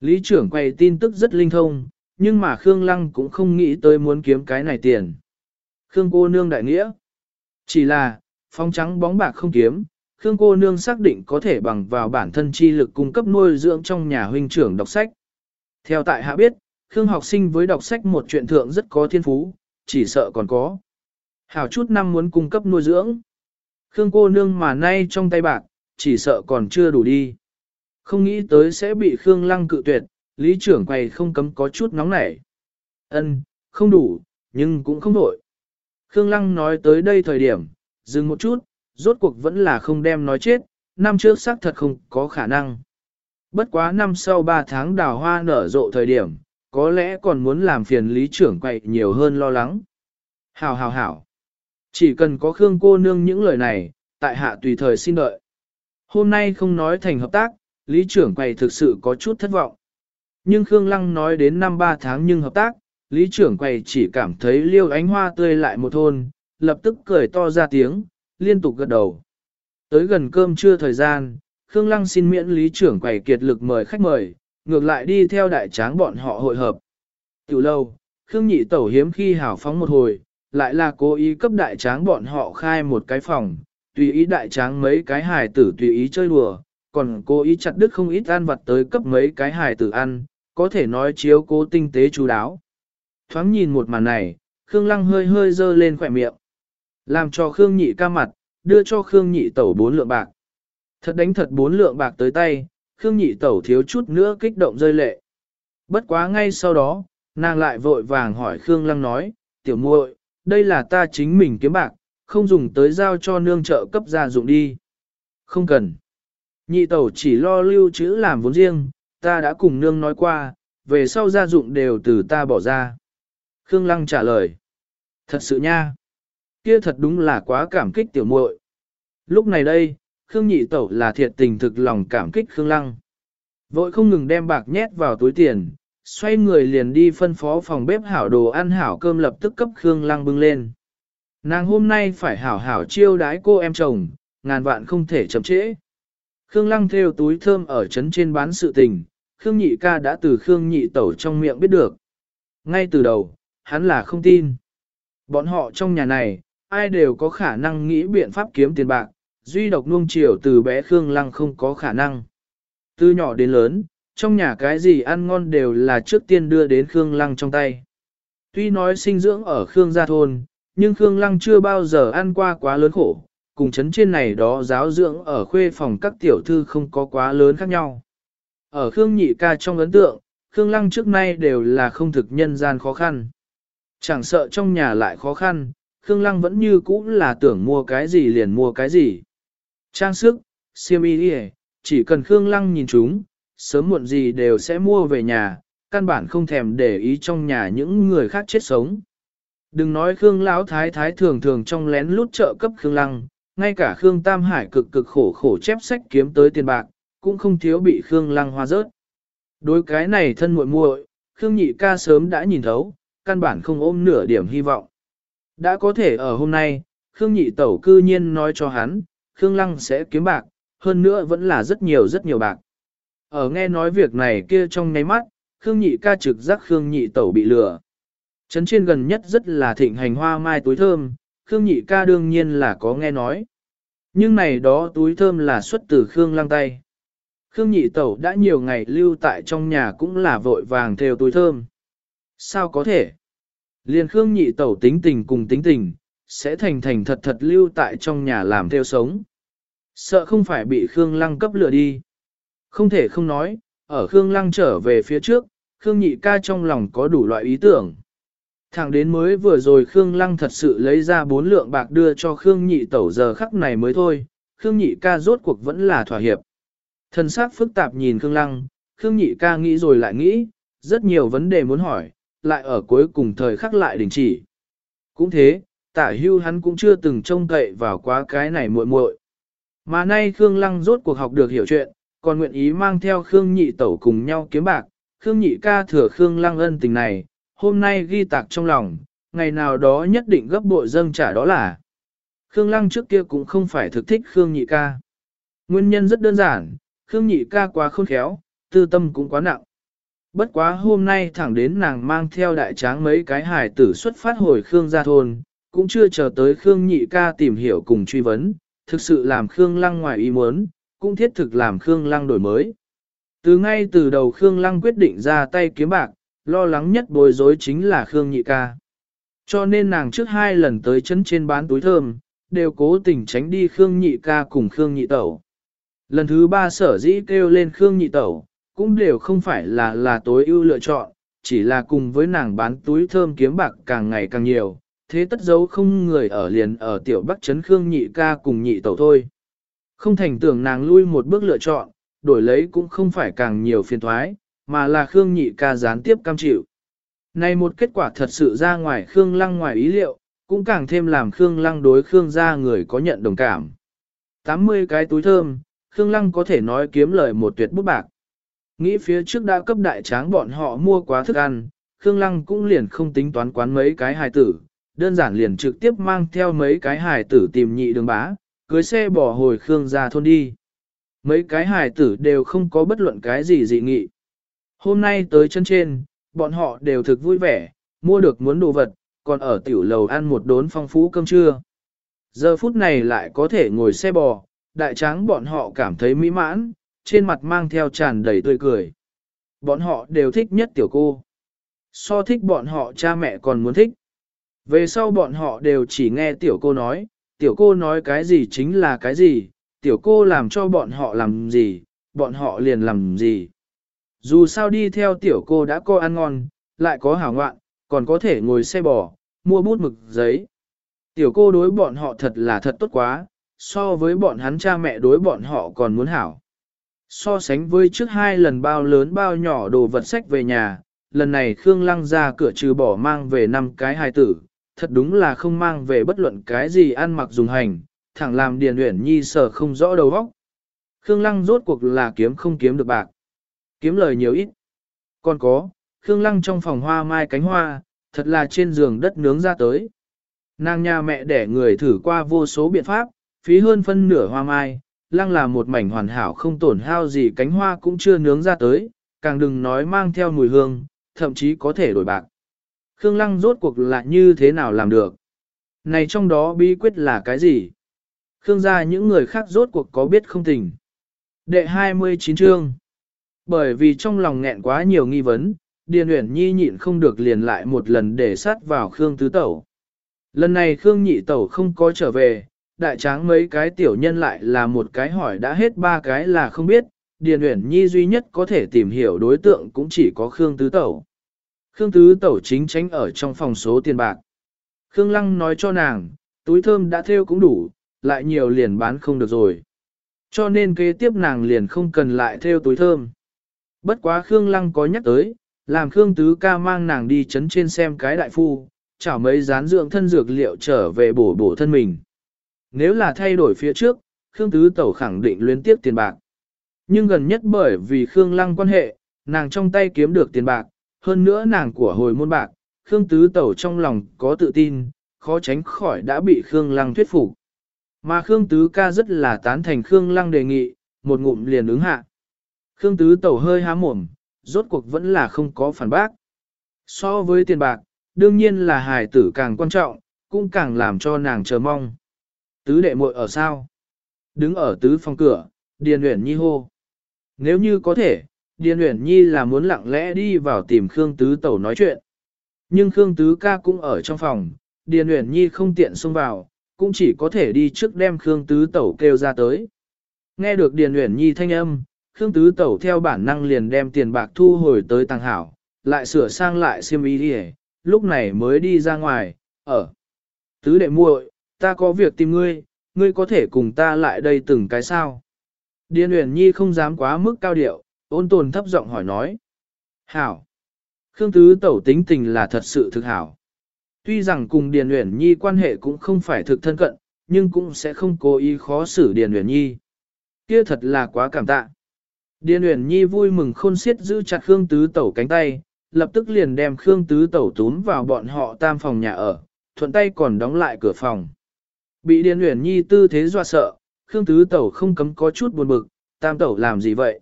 [SPEAKER 1] Lý trưởng quay tin tức rất linh thông, nhưng mà Khương Lăng cũng không nghĩ tới muốn kiếm cái này tiền. Khương cô nương đại nghĩa. Chỉ là, phong trắng bóng bạc không kiếm, Khương cô nương xác định có thể bằng vào bản thân chi lực cung cấp nuôi dưỡng trong nhà huynh trưởng đọc sách. Theo tại hạ biết, Khương học sinh với đọc sách một chuyện thượng rất có thiên phú, chỉ sợ còn có. Hảo chút năm muốn cung cấp nuôi dưỡng. Khương cô nương mà nay trong tay bạc, chỉ sợ còn chưa đủ đi. Không nghĩ tới sẽ bị Khương lăng cự tuyệt, lý trưởng quầy không cấm có chút nóng nảy. Ân, không đủ, nhưng cũng không đổi. Khương lăng nói tới đây thời điểm, dừng một chút, rốt cuộc vẫn là không đem nói chết, năm trước xác thật không có khả năng. Bất quá năm sau 3 tháng đào hoa nở rộ thời điểm, có lẽ còn muốn làm phiền lý trưởng quậy nhiều hơn lo lắng. Hảo hảo hảo. Chỉ cần có Khương cô nương những lời này, tại hạ tùy thời xin đợi. Hôm nay không nói thành hợp tác, lý trưởng quầy thực sự có chút thất vọng. Nhưng Khương Lăng nói đến năm 3 tháng nhưng hợp tác, lý trưởng quầy chỉ cảm thấy liêu ánh hoa tươi lại một thôn, lập tức cười to ra tiếng, liên tục gật đầu. Tới gần cơm trưa thời gian, Khương Lăng xin miễn lý trưởng quầy kiệt lực mời khách mời, ngược lại đi theo đại tráng bọn họ hội hợp. Tiểu lâu, Khương nhị tẩu hiếm khi hào phóng một hồi, lại là cố ý cấp đại tráng bọn họ khai một cái phòng, tùy ý đại tráng mấy cái hài tử tùy ý chơi đùa, còn cố ý chặt đứt không ít ăn vặt tới cấp mấy cái hài tử ăn, có thể nói chiếu cố tinh tế chú đáo. Thoáng nhìn một màn này, Khương Lăng hơi hơi dơ lên khỏe miệng. Làm cho Khương Nhị ca mặt, đưa cho Khương Nhị tẩu bốn lượng bạc. Thật đánh thật bốn lượng bạc tới tay, Khương Nhị tẩu thiếu chút nữa kích động rơi lệ. Bất quá ngay sau đó, nàng lại vội vàng hỏi Khương Lăng nói, tiểu muội, đây là ta chính mình kiếm bạc, không dùng tới giao cho nương trợ cấp gia dụng đi. Không cần. Nhị tẩu chỉ lo lưu trữ làm vốn riêng, ta đã cùng nương nói qua, về sau gia dụng đều từ ta bỏ ra. Khương Lăng trả lời. Thật sự nha. Kia thật đúng là quá cảm kích tiểu muội. Lúc này đây, Khương nhị tẩu là thiệt tình thực lòng cảm kích Khương Lăng. Vội không ngừng đem bạc nhét vào túi tiền, xoay người liền đi phân phó phòng bếp hảo đồ ăn hảo cơm lập tức cấp Khương Lăng bưng lên. Nàng hôm nay phải hảo hảo chiêu đái cô em chồng, ngàn vạn không thể chậm trễ. Khương Lăng theo túi thơm ở trấn trên bán sự tình, Khương Nhị ca đã từ Khương Nhị tẩu trong miệng biết được. Ngay từ đầu, hắn là không tin. Bọn họ trong nhà này, ai đều có khả năng nghĩ biện pháp kiếm tiền bạc, duy độc nuông chiều từ bé Khương Lăng không có khả năng. Từ nhỏ đến lớn, trong nhà cái gì ăn ngon đều là trước tiên đưa đến Khương Lăng trong tay. Tuy nói sinh dưỡng ở Khương gia thôn, nhưng Khương Lăng chưa bao giờ ăn qua quá lớn khổ, cùng chấn trên này đó giáo dưỡng ở khuê phòng các tiểu thư không có quá lớn khác nhau. Ở Khương Nhị ca trong ấn tượng, Khương Lăng trước nay đều là không thực nhân gian khó khăn. Chẳng sợ trong nhà lại khó khăn, Khương Lăng vẫn như cũ là tưởng mua cái gì liền mua cái gì. Trang sức, siêm y chỉ cần Khương Lăng nhìn chúng, sớm muộn gì đều sẽ mua về nhà, căn bản không thèm để ý trong nhà những người khác chết sống. Đừng nói Khương Lão Thái Thái thường thường trong lén lút trợ cấp Khương Lăng, ngay cả Khương Tam Hải cực cực khổ khổ chép sách kiếm tới tiền bạc, cũng không thiếu bị Khương Lăng hoa rớt. Đối cái này thân muội muội, Khương Nhị ca sớm đã nhìn thấu, căn bản không ôm nửa điểm hy vọng. Đã có thể ở hôm nay, Khương Nhị tẩu cư nhiên nói cho hắn, Khương Lăng sẽ kiếm bạc, hơn nữa vẫn là rất nhiều rất nhiều bạc. Ở nghe nói việc này kia trong nháy mắt, Khương Nhị ca trực giác Khương Nhị tẩu bị lừa. Trấn trên gần nhất rất là thịnh hành hoa mai túi thơm, Khương Nhị ca đương nhiên là có nghe nói. Nhưng này đó túi thơm là xuất từ Khương lăng tay. Khương Nhị tẩu đã nhiều ngày lưu tại trong nhà cũng là vội vàng theo túi thơm. Sao có thể? Liền Khương Nhị tẩu tính tình cùng tính tình, sẽ thành thành thật thật lưu tại trong nhà làm theo sống. Sợ không phải bị Khương Lăng cấp lừa đi. Không thể không nói, ở Khương Lăng trở về phía trước, Khương Nhị ca trong lòng có đủ loại ý tưởng. Thẳng đến mới vừa rồi Khương Lăng thật sự lấy ra bốn lượng bạc đưa cho Khương Nhị tẩu giờ khắc này mới thôi, Khương Nhị ca rốt cuộc vẫn là thỏa hiệp. Thần sắc phức tạp nhìn Khương Lăng, Khương Nhị ca nghĩ rồi lại nghĩ, rất nhiều vấn đề muốn hỏi, lại ở cuối cùng thời khắc lại đình chỉ. Cũng thế, tả hưu hắn cũng chưa từng trông cậy vào quá cái này muội muội. Mà nay Khương Lăng rốt cuộc học được hiểu chuyện, còn nguyện ý mang theo Khương Nhị tẩu cùng nhau kiếm bạc, Khương Nhị ca thừa Khương Lăng ân tình này, hôm nay ghi tạc trong lòng, ngày nào đó nhất định gấp bội dâng trả đó là. Khương Lăng trước kia cũng không phải thực thích Khương Nhị ca. Nguyên nhân rất đơn giản, Khương Nhị ca quá khôn khéo, tư tâm cũng quá nặng. Bất quá hôm nay thẳng đến nàng mang theo đại tráng mấy cái hài tử xuất phát hồi Khương gia thôn, cũng chưa chờ tới Khương Nhị ca tìm hiểu cùng truy vấn, thực sự làm Khương Lăng ngoài ý muốn, cũng thiết thực làm Khương Lăng đổi mới. Từ ngay từ đầu Khương Lăng quyết định ra tay kiếm bạc, lo lắng nhất bối rối chính là Khương Nhị ca. Cho nên nàng trước hai lần tới chân trên bán túi thơm, đều cố tình tránh đi Khương Nhị ca cùng Khương Nhị tẩu. Lần thứ ba sở dĩ kêu lên Khương Nhị tẩu, cũng đều không phải là là tối ưu lựa chọn, chỉ là cùng với nàng bán túi thơm kiếm bạc càng ngày càng nhiều, thế tất dấu không người ở liền ở tiểu bắc trấn Khương Nhị ca cùng Nhị tẩu thôi. Không thành tưởng nàng lui một bước lựa chọn, đổi lấy cũng không phải càng nhiều phiền thoái, mà là Khương Nhị ca gián tiếp cam chịu. Này một kết quả thật sự ra ngoài Khương Lăng ngoài ý liệu, cũng càng thêm làm Khương Lăng đối Khương gia người có nhận đồng cảm. 80 cái túi thơm, Khương Lăng có thể nói kiếm lời một tuyệt bút bạc. Nghĩ phía trước đã cấp đại tráng bọn họ mua quá thức ăn, Khương Lăng cũng liền không tính toán quán mấy cái hài tử, đơn giản liền trực tiếp mang theo mấy cái hài tử tìm nhị đường bá, cưới xe bỏ hồi Khương ra thôn đi. Mấy cái hài tử đều không có bất luận cái gì dị nghị. Hôm nay tới chân trên, bọn họ đều thực vui vẻ, mua được muốn đồ vật, còn ở tiểu lầu ăn một đốn phong phú cơm trưa. Giờ phút này lại có thể ngồi xe bò, đại tráng bọn họ cảm thấy mỹ mãn, trên mặt mang theo tràn đầy tươi cười. Bọn họ đều thích nhất tiểu cô. So thích bọn họ cha mẹ còn muốn thích. Về sau bọn họ đều chỉ nghe tiểu cô nói, tiểu cô nói cái gì chính là cái gì, tiểu cô làm cho bọn họ làm gì, bọn họ liền làm gì. Dù sao đi theo tiểu cô đã có ăn ngon, lại có hảo ngoạn, còn có thể ngồi xe bò, mua bút mực giấy. Tiểu cô đối bọn họ thật là thật tốt quá, so với bọn hắn cha mẹ đối bọn họ còn muốn hảo. So sánh với trước hai lần bao lớn bao nhỏ đồ vật sách về nhà, lần này Khương Lăng ra cửa trừ bỏ mang về năm cái hài tử, thật đúng là không mang về bất luận cái gì ăn mặc dùng hành, thẳng làm Điền Uyển Nhi sở không rõ đầu óc. Khương Lăng rốt cuộc là kiếm không kiếm được bạc. Kiếm lời nhiều ít. Còn có, Khương Lăng trong phòng hoa mai cánh hoa, thật là trên giường đất nướng ra tới. Nàng nhà mẹ đẻ người thử qua vô số biện pháp, phí hơn phân nửa hoa mai, Lăng là một mảnh hoàn hảo không tổn hao gì cánh hoa cũng chưa nướng ra tới, càng đừng nói mang theo mùi hương, thậm chí có thể đổi bạc. Khương Lăng rốt cuộc là như thế nào làm được? Này trong đó bí quyết là cái gì? Khương gia những người khác rốt cuộc có biết không tình? Đệ 29 chương Bởi vì trong lòng nghẹn quá nhiều nghi vấn, Điền Uyển Nhi nhịn không được liền lại một lần để sát vào Khương Tứ Tẩu. Lần này Khương Nhị Tẩu không có trở về, đại tráng mấy cái tiểu nhân lại là một cái hỏi đã hết ba cái là không biết, Điền Uyển Nhi duy nhất có thể tìm hiểu đối tượng cũng chỉ có Khương Tứ Tẩu. Khương Tứ Tẩu chính tránh ở trong phòng số tiền bạc. Khương Lăng nói cho nàng, túi thơm đã theo cũng đủ, lại nhiều liền bán không được rồi. Cho nên kế tiếp nàng liền không cần lại theo túi thơm. Bất quá Khương Lăng có nhắc tới, làm Khương Tứ ca mang nàng đi chấn trên xem cái đại phu, chảo mấy rán dưỡng thân dược liệu trở về bổ bổ thân mình. Nếu là thay đổi phía trước, Khương Tứ Tẩu khẳng định luyến tiếp tiền bạc. Nhưng gần nhất bởi vì Khương Lăng quan hệ, nàng trong tay kiếm được tiền bạc, hơn nữa nàng của hồi môn bạc, Khương Tứ Tẩu trong lòng có tự tin, khó tránh khỏi đã bị Khương Lăng thuyết phục. Mà Khương Tứ ca rất là tán thành Khương Lăng đề nghị, một ngụm liền ứng hạ. Khương Tứ Tẩu hơi há mồm, rốt cuộc vẫn là không có phản bác. So với tiền bạc, đương nhiên là hài tử càng quan trọng, cũng càng làm cho nàng chờ mong. Tứ đệ muội ở sao? Đứng ở tứ phòng cửa, Điền Uyển Nhi hô. Nếu như có thể, Điền Uyển Nhi là muốn lặng lẽ đi vào tìm Khương Tứ Tẩu nói chuyện. Nhưng Khương Tứ ca cũng ở trong phòng, Điền Uyển Nhi không tiện xông vào, cũng chỉ có thể đi trước đem Khương Tứ Tẩu kêu ra tới. Nghe được Điền Uyển Nhi thanh âm, Khương Tứ Tẩu theo bản năng liền đem tiền bạc thu hồi tới tàng hảo, lại sửa sang lại xiêm y đi lúc này mới đi ra ngoài, ở. Tứ đệ muội, ta có việc tìm ngươi, ngươi có thể cùng ta lại đây từng cái sao. Điền Uyển Nhi không dám quá mức cao điệu, ôn tồn thấp giọng hỏi nói. Hảo. Khương Tứ Tẩu tính tình là thật sự thực hảo. Tuy rằng cùng Điền Uyển Nhi quan hệ cũng không phải thực thân cận, nhưng cũng sẽ không cố ý khó xử Điền Uyển Nhi. Kia thật là quá cảm tạ. Điền Uyển Nhi vui mừng khôn xiết giữ chặt Khương Tứ Tẩu cánh tay, lập tức liền đem Khương Tứ Tẩu túm vào bọn họ tam phòng nhà ở, thuận tay còn đóng lại cửa phòng. Bị Điền Uyển Nhi tư thế dọa sợ, Khương Tứ Tẩu không cấm có chút buồn bực, tam tẩu làm gì vậy?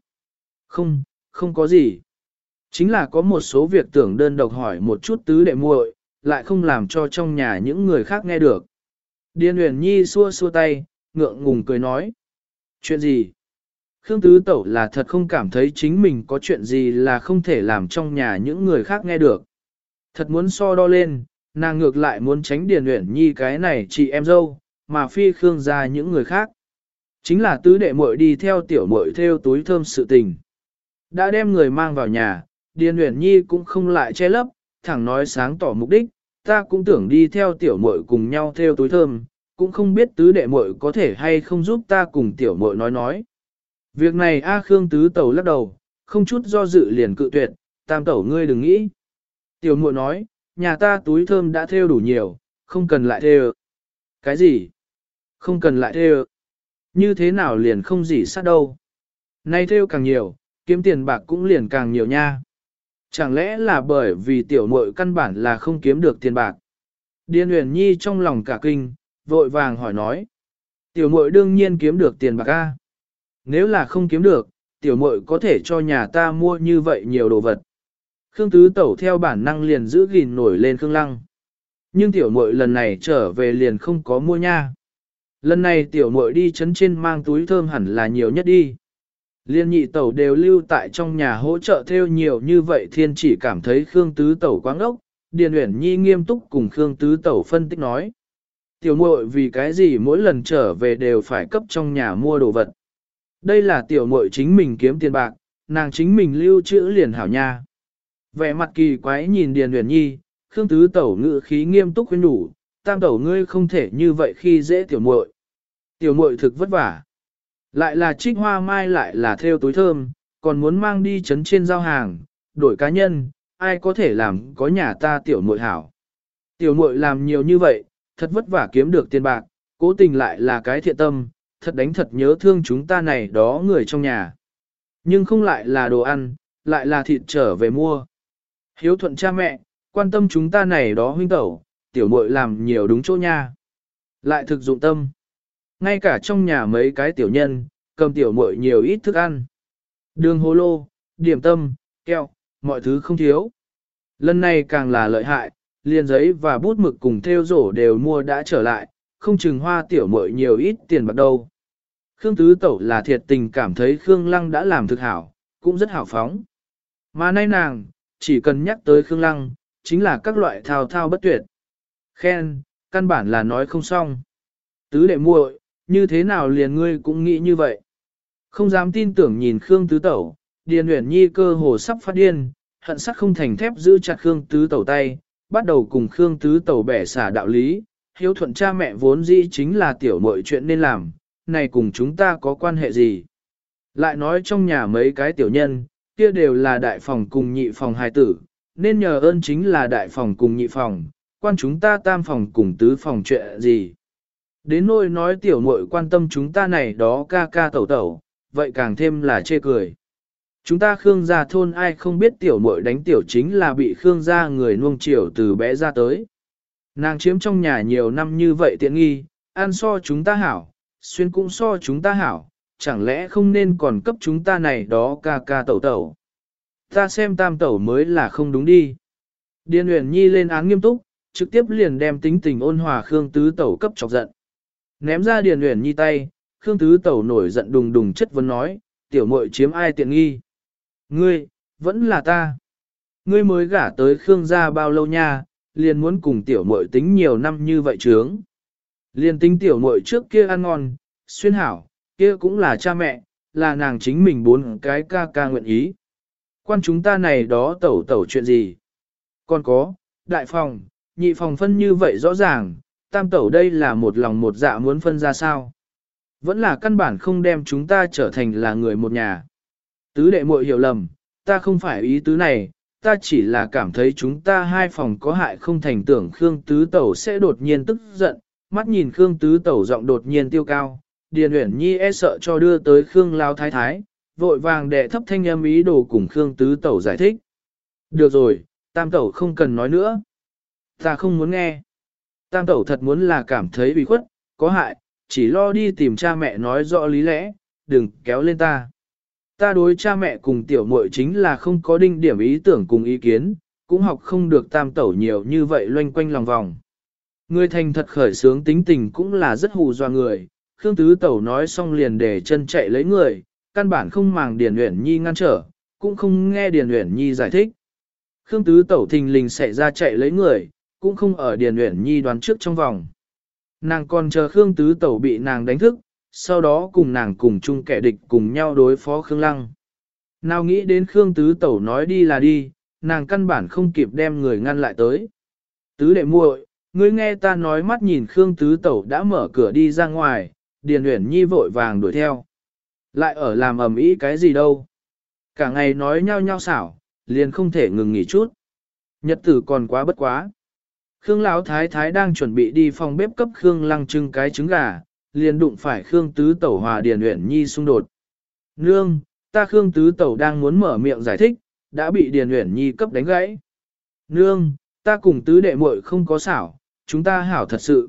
[SPEAKER 1] Không, không có gì. Chính là có một số việc tưởng đơn độc hỏi một chút tứ đệ muội, lại không làm cho trong nhà những người khác nghe được. Điền Uyển Nhi xua xua tay, ngượng ngùng cười nói. Chuyện gì? Khương Tứ Tẩu là thật không cảm thấy chính mình có chuyện gì là không thể làm trong nhà những người khác nghe được. Thật muốn so đo lên, nàng ngược lại muốn tránh Điền Uyển Nhi cái này chị em dâu, mà phi Khương ra những người khác. Chính là tứ đệ muội đi theo tiểu muội theo túi thơm sự tình. Đã đem người mang vào nhà, Điền Uyển Nhi cũng không lại che lấp, thẳng nói sáng tỏ mục đích, ta cũng tưởng đi theo tiểu muội cùng nhau theo túi thơm, cũng không biết tứ đệ muội có thể hay không giúp ta cùng tiểu muội nói nói. Việc này A Khương tứ tẩu lắc đầu, không chút do dự liền cự tuyệt, tam tẩu ngươi đừng nghĩ. Tiểu muội nói, nhà ta túi thơm đã theo đủ nhiều, không cần lại theo. Cái gì? Không cần lại theo. Như thế nào liền không gì sát đâu. Nay theo càng nhiều, kiếm tiền bạc cũng liền càng nhiều nha. Chẳng lẽ là bởi vì tiểu muội căn bản là không kiếm được tiền bạc? Điền Huyền Nhi trong lòng cả kinh, vội vàng hỏi nói. Tiểu muội đương nhiên kiếm được tiền bạc a. Nếu là không kiếm được, tiểu muội có thể cho nhà ta mua như vậy nhiều đồ vật. Khương Tứ Tẩu theo bản năng liền giữ gìn nổi lên Khương Lăng. Nhưng tiểu muội lần này trở về liền không có mua nha. Lần này tiểu muội đi chấn trên mang túi thơm hẳn là nhiều nhất đi. Liên nhị tẩu đều lưu tại trong nhà hỗ trợ theo nhiều như vậy thiên chỉ cảm thấy Khương Tứ tẩu quáng ốc, Điền Uyển Nhi nghiêm túc cùng Khương Tứ Tẩu phân tích nói. Tiểu muội vì cái gì mỗi lần trở về đều phải cấp trong nhà mua đồ vật. Đây là tiểu muội chính mình kiếm tiền bạc, nàng chính mình lưu trữ liền hảo nha. Vẻ mặt kỳ quái nhìn Điền Uyển Nhi, Khương Tứ Tẩu ngự khí nghiêm túc khuyên nhủ, tam tẩu ngươi không thể như vậy khi dễ tiểu muội. Tiểu muội thực vất vả. Lại là trích hoa mai lại là theo túi thơm, còn muốn mang đi chấn trên giao hàng, đổi cá nhân, ai có thể làm có nhà ta tiểu muội hảo. Tiểu muội làm nhiều như vậy, thật vất vả kiếm được tiền bạc, cố tình lại là cái thiện tâm, thật đánh thật nhớ thương chúng ta này đó người trong nhà. Nhưng không lại là đồ ăn, lại là thịt trở về mua. Hiếu thuận cha mẹ, quan tâm chúng ta này đó huynh tẩu, tiểu muội làm nhiều đúng chỗ nha. Lại thực dụng tâm. Ngay cả trong nhà mấy cái tiểu nhân, cầm tiểu muội nhiều ít thức ăn. Đường hồ lô, điểm tâm, keo, mọi thứ không thiếu. Lần này càng là lợi hại, liền giấy và bút mực cùng theo rổ đều mua đã trở lại, không chừng hoa tiểu muội nhiều ít tiền bạc đâu. Khương Tứ Tẩu là thiệt tình cảm thấy Khương Lăng đã làm thực hảo, cũng rất hảo phóng. Mà nay nàng, chỉ cần nhắc tới Khương Lăng, chính là các loại thao thao bất tuyệt. Khen, căn bản là nói không xong. Tứ đệ muội, như thế nào liền ngươi cũng nghĩ như vậy. Không dám tin tưởng nhìn Khương Tứ Tẩu, Điền Uyển Nhi cơ hồ sắp phát điên, hận sắc không thành thép giữ chặt Khương Tứ Tẩu tay, bắt đầu cùng Khương Tứ Tẩu bẻ xả đạo lý, hiếu thuận cha mẹ vốn dĩ chính là tiểu muội chuyện nên làm, này cùng chúng ta có quan hệ gì. Lại nói trong nhà mấy cái tiểu nhân, kia đều là đại phòng cùng nhị phòng hài tử, nên nhờ ơn chính là đại phòng cùng nhị phòng, quan chúng ta tam phòng cùng tứ phòng chuyện gì. Đến nỗi nói tiểu muội quan tâm chúng ta này đó ca ca tẩu tẩu, vậy càng thêm là chê cười. Chúng ta Khương gia thôn ai không biết tiểu muội đánh tiểu chính là bị Khương gia người nuông chiều từ bé ra tới. Nàng chiếm trong nhà nhiều năm như vậy tiện nghi, ăn so chúng ta hảo, xuyên cũng so chúng ta hảo, chẳng lẽ không nên còn cấp chúng ta này đó ca ca tẩu tẩu. Ta xem tam tẩu mới là không đúng đi. Điên Uyển Nhi lên án nghiêm túc, trực tiếp liền đem tính tình ôn hòa Khương Tứ Tẩu cấp chọc giận. Ném ra Điền Uyển Nhi tay, Khương Tứ Tẩu nổi giận đùng đùng chất vấn nói, tiểu muội chiếm ai tiện nghi. Ngươi, vẫn là ta. Ngươi mới gả tới Khương gia bao lâu nha, liền muốn cùng tiểu muội tính nhiều năm như vậy chướng Liền tính tiểu muội trước kia ăn ngon, xuyên hảo, kia cũng là cha mẹ, là nàng chính mình bốn cái ca ca nguyện ý. Quan chúng ta này đó tẩu tẩu chuyện gì? Còn có, đại phòng, nhị phòng phân như vậy rõ ràng, tam tẩu đây là một lòng một dạ muốn phân ra sao? Vẫn là căn bản không đem chúng ta trở thành là người một nhà. Tứ đệ muội hiểu lầm, ta không phải ý tứ này, ta chỉ là cảm thấy chúng ta hai phòng có hại không thành tưởng Khương Tứ Tẩu sẽ đột nhiên tức giận, mắt nhìn Khương Tứ Tẩu giọng đột nhiên tiêu cao, Điền Uyển Nhi e sợ cho đưa tới Khương Lao Thái Thái, vội vàng đệ thấp thanh âm ý đồ cùng Khương Tứ Tẩu giải thích. Được rồi, Tam Tẩu không cần nói nữa. Ta không muốn nghe. Tam Tẩu thật muốn là cảm thấy bị khuất, có hại, chỉ lo đi tìm cha mẹ nói rõ lý lẽ, đừng kéo lên ta. Ta đối cha mẹ cùng tiểu muội chính là không có đinh điểm ý tưởng cùng ý kiến, cũng học không được tam tẩu nhiều như vậy loanh quanh lòng vòng. Người thành thật khởi sướng tính tình cũng là rất hù dọa người, Khương Tứ Tẩu nói xong liền để chân chạy lấy người, căn bản không màng Điền Uyển Nhi ngăn trở, cũng không nghe Điền Uyển Nhi giải thích. Khương Tứ Tẩu thình lình xảy ra chạy lấy người, cũng không ở Điền Uyển Nhi đoán trước trong vòng. Nàng còn chờ Khương Tứ Tẩu bị nàng đánh thức, sau đó cùng nàng cùng chung kẻ địch cùng nhau đối phó Khương Lăng. Nào nghĩ đến Khương Tứ Tẩu nói đi là đi, nàng căn bản không kịp đem người ngăn lại tới. Tứ đệ muội, ngươi nghe ta nói mắt nhìn Khương Tứ Tẩu đã mở cửa đi ra ngoài, Điền Uyển Nhi vội vàng đuổi theo. Lại ở làm ầm ĩ cái gì đâu. Cả ngày nói nhau nhau xảo, liền không thể ngừng nghỉ chút. Nhật tử còn quá bất quá. Khương Lão Thái Thái đang chuẩn bị đi phòng bếp cấp Khương Lăng trưng cái trứng gà, liền đụng phải Khương Tứ Tẩu hòa Điền Uyển Nhi xung đột. Nương, ta Khương Tứ Tẩu đang muốn mở miệng giải thích, đã bị Điền Uyển Nhi cấp đánh gãy. Nương, ta cùng tứ đệ muội không có xảo, chúng ta hảo thật sự.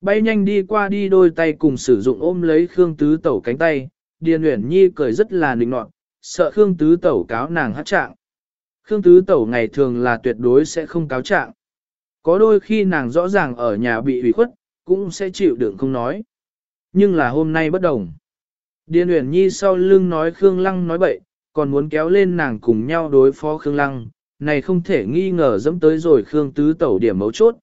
[SPEAKER 1] Bay nhanh đi qua đi đôi tay cùng sử dụng ôm lấy Khương Tứ Tẩu cánh tay, Điền Uyển Nhi cười rất là nịnh nọt, sợ Khương Tứ Tẩu cáo nàng hát trạng. Khương Tứ Tẩu ngày thường là tuyệt đối sẽ không cáo trạng. Có đôi khi nàng rõ ràng ở nhà bị ủy khuất, cũng sẽ chịu đựng không nói. Nhưng là hôm nay bất đồng. Điền Uyển Nhi sau lưng nói Khương Lăng nói bậy, còn muốn kéo lên nàng cùng nhau đối phó Khương Lăng, này không thể nghi ngờ dẫm tới rồi Khương Tứ Tẩu điểm mấu chốt.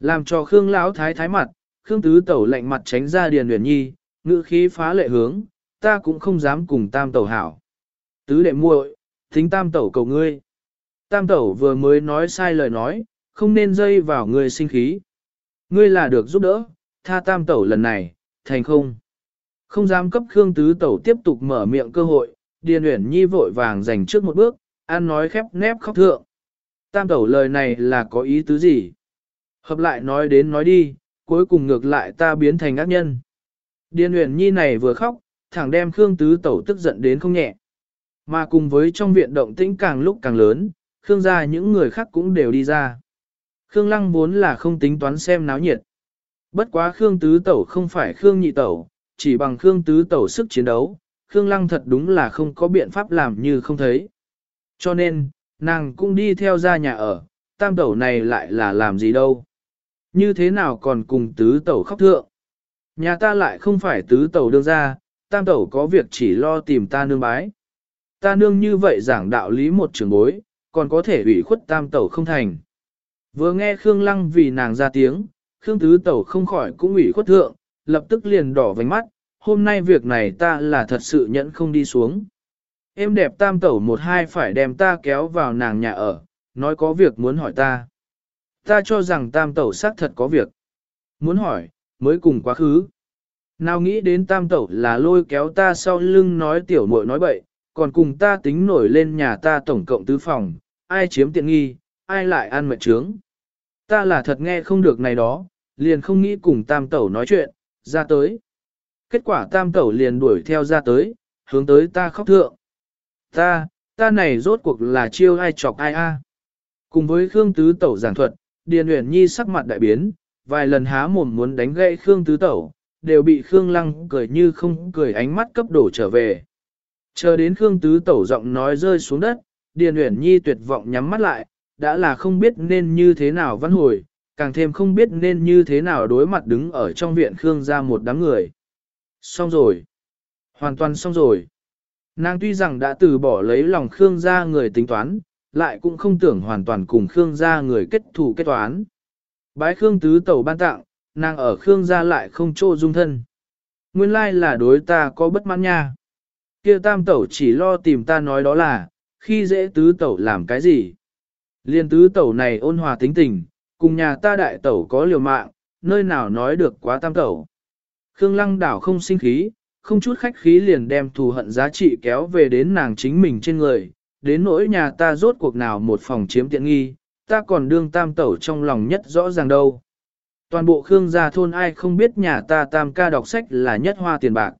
[SPEAKER 1] Làm cho Khương Lão Thái thái mặt, Khương Tứ Tẩu lạnh mặt tránh ra Điền Uyển Nhi, ngữ khí phá lệ hướng, ta cũng không dám cùng Tam Tẩu hảo. Tứ đệ muội, thính Tam Tẩu cầu ngươi. Tam Tẩu vừa mới nói sai lời nói, không nên dây vào ngươi sinh khí. Ngươi là được giúp đỡ, tha Tam Tẩu lần này, thành không. Không dám cấp Khương Tứ Tẩu tiếp tục mở miệng cơ hội, Điền Uyển Nhi vội vàng dành trước một bước, an nói khép nép khóc thượng. Tam Tẩu lời này là có ý tứ gì? Hợp lại nói đến nói đi, cuối cùng ngược lại ta biến thành ác nhân. Điền Uyển Nhi này vừa khóc, thẳng đem Khương Tứ Tẩu tức giận đến không nhẹ. Mà cùng với trong viện động tĩnh càng lúc càng lớn, Khương gia những người khác cũng đều đi ra. Khương Lăng vốn là không tính toán xem náo nhiệt. Bất quá Khương Tứ Tẩu không phải Khương Nhị Tẩu, chỉ bằng Khương Tứ Tẩu sức chiến đấu, Khương Lăng thật đúng là không có biện pháp làm như không thấy. Cho nên, nàng cũng đi theo ra nhà ở, tam tẩu này lại là làm gì đâu. Như thế nào còn cùng tứ tẩu khóc thượng. Nhà ta lại không phải tứ tẩu đương ra, tam tẩu có việc chỉ lo tìm ta nương bái. Ta nương như vậy giảng đạo lý một trường bối, còn có thể ủy khuất tam tẩu không thành. Vừa nghe Khương Lăng vì nàng ra tiếng, Khương Tứ Tẩu không khỏi cũng ủy khuất thượng, lập tức liền đỏ vành mắt, hôm nay việc này ta là thật sự nhẫn không đi xuống. Em đẹp tam tẩu một hai phải đem ta kéo vào nàng nhà ở, nói có việc muốn hỏi ta. Ta cho rằng tam tẩu xác thật có việc. Muốn hỏi, mới cùng quá khứ. Nào nghĩ đến tam tẩu là lôi kéo ta sau lưng nói tiểu muội nói bậy, còn cùng ta tính nổi lên nhà ta tổng cộng tứ phòng, ai chiếm tiện nghi, ai lại ăn mệt trướng. Ta là thật nghe không được này đó, liền không nghĩ cùng tam tẩu nói chuyện, ra tới. Kết quả tam tẩu liền đuổi theo ra tới, hướng tới ta khóc thượng. Ta, ta này rốt cuộc là chiêu ai chọc ai a? Cùng với Khương Tứ Tẩu giảng thuật, Điền Uyển Nhi sắc mặt đại biến, vài lần há mồm muốn đánh gãy Khương Tứ Tẩu, đều bị Khương Lăng cười như không cười ánh mắt cấp đổ trở về. Chờ đến Khương Tứ Tẩu giọng nói rơi xuống đất, Điền Uyển Nhi tuyệt vọng nhắm mắt lại, đã là không biết nên như thế nào văn hồi, càng thêm không biết nên như thế nào đối mặt đứng ở trong viện Khương ra một đám người. Xong rồi. Hoàn toàn xong rồi. Nàng tuy rằng đã từ bỏ lấy lòng Khương gia người tính toán, lại cũng không tưởng hoàn toàn cùng Khương gia người kết thù kết toán. Bái Khương tứ tẩu ban tặng, nàng ở Khương gia lại không chỗ dung thân. Nguyên lai là đối ta có bất mãn nha. Kia tam tẩu chỉ lo tìm ta nói đó là, khi dễ tứ tẩu làm cái gì. Liên tứ tẩu này ôn hòa tính tình, cùng nhà ta đại tẩu có liều mạng, nơi nào nói được quá tam tẩu. Khương lăng đảo không sinh khí, không chút khách khí liền đem thù hận giá trị kéo về đến nàng chính mình trên người, đến nỗi nhà ta rốt cuộc nào một phòng chiếm tiện nghi, ta còn đương tam tẩu trong lòng nhất rõ ràng đâu. Toàn bộ Khương gia thôn ai không biết nhà ta tam ca đọc sách là nhất hoa tiền bạc.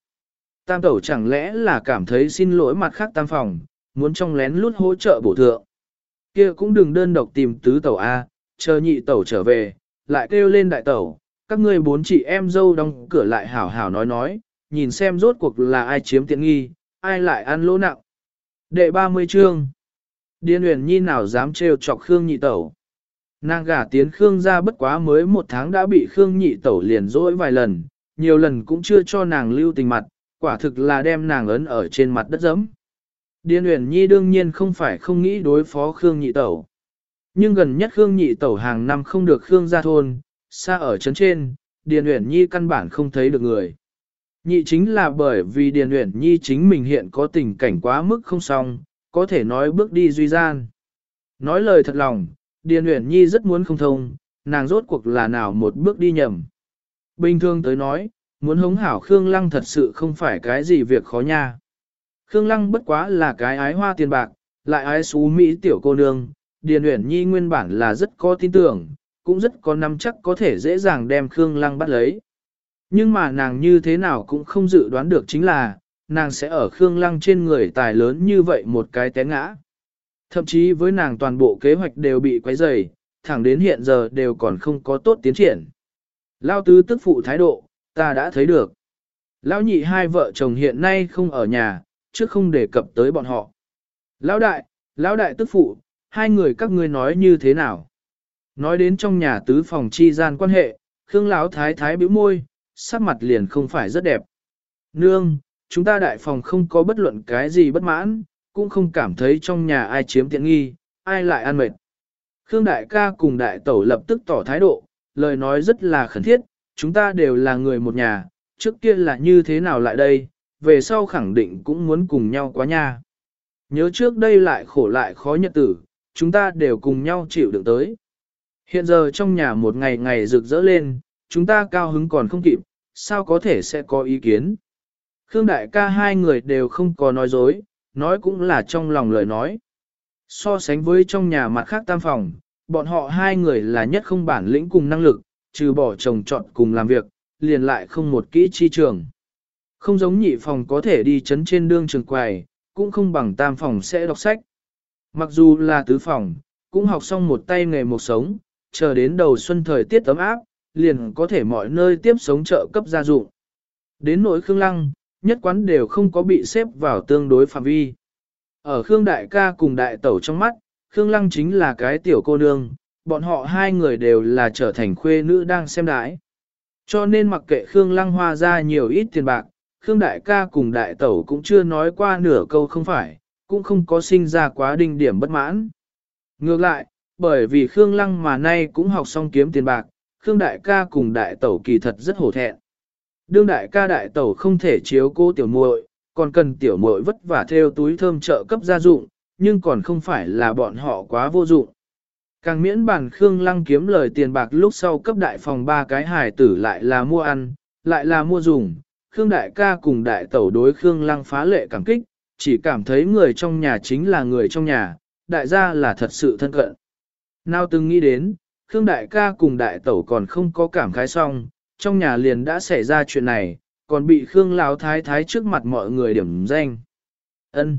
[SPEAKER 1] Tam tẩu chẳng lẽ là cảm thấy xin lỗi mặt khác tam phòng, muốn trong lén lút hỗ trợ bổ thượng kia cũng đừng đơn độc tìm tứ tẩu A, chờ nhị tẩu trở về, lại kêu lên đại tẩu, các ngươi bốn chị em dâu đóng cửa lại hảo hảo nói nói, nhìn xem rốt cuộc là ai chiếm tiện nghi, ai lại ăn lỗ nặng. Đệ 30 chương Điên huyền nhi nào dám trêu chọc Khương nhị tẩu. Nàng gả tiến Khương ra bất quá mới một tháng đã bị Khương nhị tẩu liền dỗi vài lần, nhiều lần cũng chưa cho nàng lưu tình mặt, quả thực là đem nàng ấn ở trên mặt đất dẫm. Điên Uyển nhi đương nhiên không phải không nghĩ đối phó Khương nhị tẩu. Nhưng gần nhất Khương nhị tẩu hàng năm không được Khương Gia thôn, xa ở trấn trên, Điền Uyển Nhi căn bản không thấy được người. Nhị chính là bởi vì Điền Uyển Nhi chính mình hiện có tình cảnh quá mức không xong, có thể nói bước đi duy gian. Nói lời thật lòng, Điền Uyển Nhi rất muốn không thông, nàng rốt cuộc là nào một bước đi nhầm. Bình thường tới nói, muốn hống hảo Khương Lăng thật sự không phải cái gì việc khó nha. Khương Lăng bất quá là cái ái hoa tiền bạc, lại ái xú Mỹ tiểu cô nương, Điền Uyển Nhi nguyên bản là rất có tin tưởng, cũng rất có nắm chắc có thể dễ dàng đem Khương Lăng bắt lấy. Nhưng mà nàng như thế nào cũng không dự đoán được chính là, nàng sẽ ở Khương Lăng trên người tài lớn như vậy một cái té ngã. Thậm chí với nàng toàn bộ kế hoạch đều bị quấy rầy, thẳng đến hiện giờ đều còn không có tốt tiến triển. Lao tứ tức phụ thái độ, ta đã thấy được. Lão nhị hai vợ chồng hiện nay không ở nhà, chứ không đề cập tới bọn họ. Lão đại, lão đại tức phụ, hai người các ngươi nói như thế nào? Nói đến trong nhà tứ phòng chi gian quan hệ, Khương Lão thái thái bĩu môi, sắc mặt liền không phải rất đẹp. Nương, chúng ta đại phòng không có bất luận cái gì bất mãn, cũng không cảm thấy trong nhà ai chiếm tiện nghi, ai lại ăn mệt. Khương đại ca cùng đại tẩu lập tức tỏ thái độ, lời nói rất là khẩn thiết, chúng ta đều là người một nhà, trước kia là như thế nào lại đây, về sau khẳng định cũng muốn cùng nhau quá nha. Nhớ trước đây lại khổ lại khó nhật tử, chúng ta đều cùng nhau chịu đựng tới. Hiện giờ trong nhà một ngày ngày rực rỡ lên, chúng ta cao hứng còn không kịp, sao có thể sẽ có ý kiến. Khương đại ca hai người đều không có nói dối, nói cũng là trong lòng lời nói. So sánh với trong nhà mặt khác tam phòng, bọn họ hai người là nhất không bản lĩnh cùng năng lực, trừ bỏ chồng chọn cùng làm việc, liền lại không một kỹ chi trường. Không giống nhị phòng có thể đi chấn trên đương trường quầy, cũng không bằng tam phòng sẽ đọc sách. Mặc dù là tứ phòng, cũng học xong một tay nghề một sống, chờ đến đầu xuân thời tiết ấm áp, liền có thể mọi nơi tiếp sống trợ cấp gia dụng. Đến nỗi Khương Lăng, nhất quán đều không có bị xếp vào tương đối phạm vi. Ở Khương Đại ca cùng Đại Tẩu trong mắt, Khương Lăng chính là cái tiểu cô nương, bọn họ hai người đều là trở thành khuê nữ đang xem đái. Cho nên mặc kệ Khương Lăng hoa ra nhiều ít tiền bạc, Khương Đại ca cùng Đại Tẩu cũng chưa nói qua nửa câu không phải, cũng không có sinh ra quá đinh điểm bất mãn. Ngược lại, bởi vì Khương Lăng mà nay cũng học xong kiếm tiền bạc, Khương Đại ca cùng Đại Tẩu kỳ thật rất hổ thẹn. Đương Đại ca Đại Tẩu không thể chiếu cô tiểu muội, còn cần tiểu muội vất vả theo túi thơm trợ cấp gia dụng, nhưng còn không phải là bọn họ quá vô dụng. Càng miễn bản Khương Lăng kiếm lời tiền bạc lúc sau cấp đại phòng ba cái hài tử lại là mua ăn, lại là mua dùng. Khương đại ca cùng đại tẩu đối Khương Lăng phá lệ cảm kích, chỉ cảm thấy người trong nhà chính là người trong nhà, đại gia là thật sự thân cận. Nào từng nghĩ đến, Khương đại ca cùng đại tẩu còn không có cảm khái xong, trong nhà liền đã xảy ra chuyện này, còn bị Khương Lão Thái Thái trước mặt mọi người điểm danh. Ân,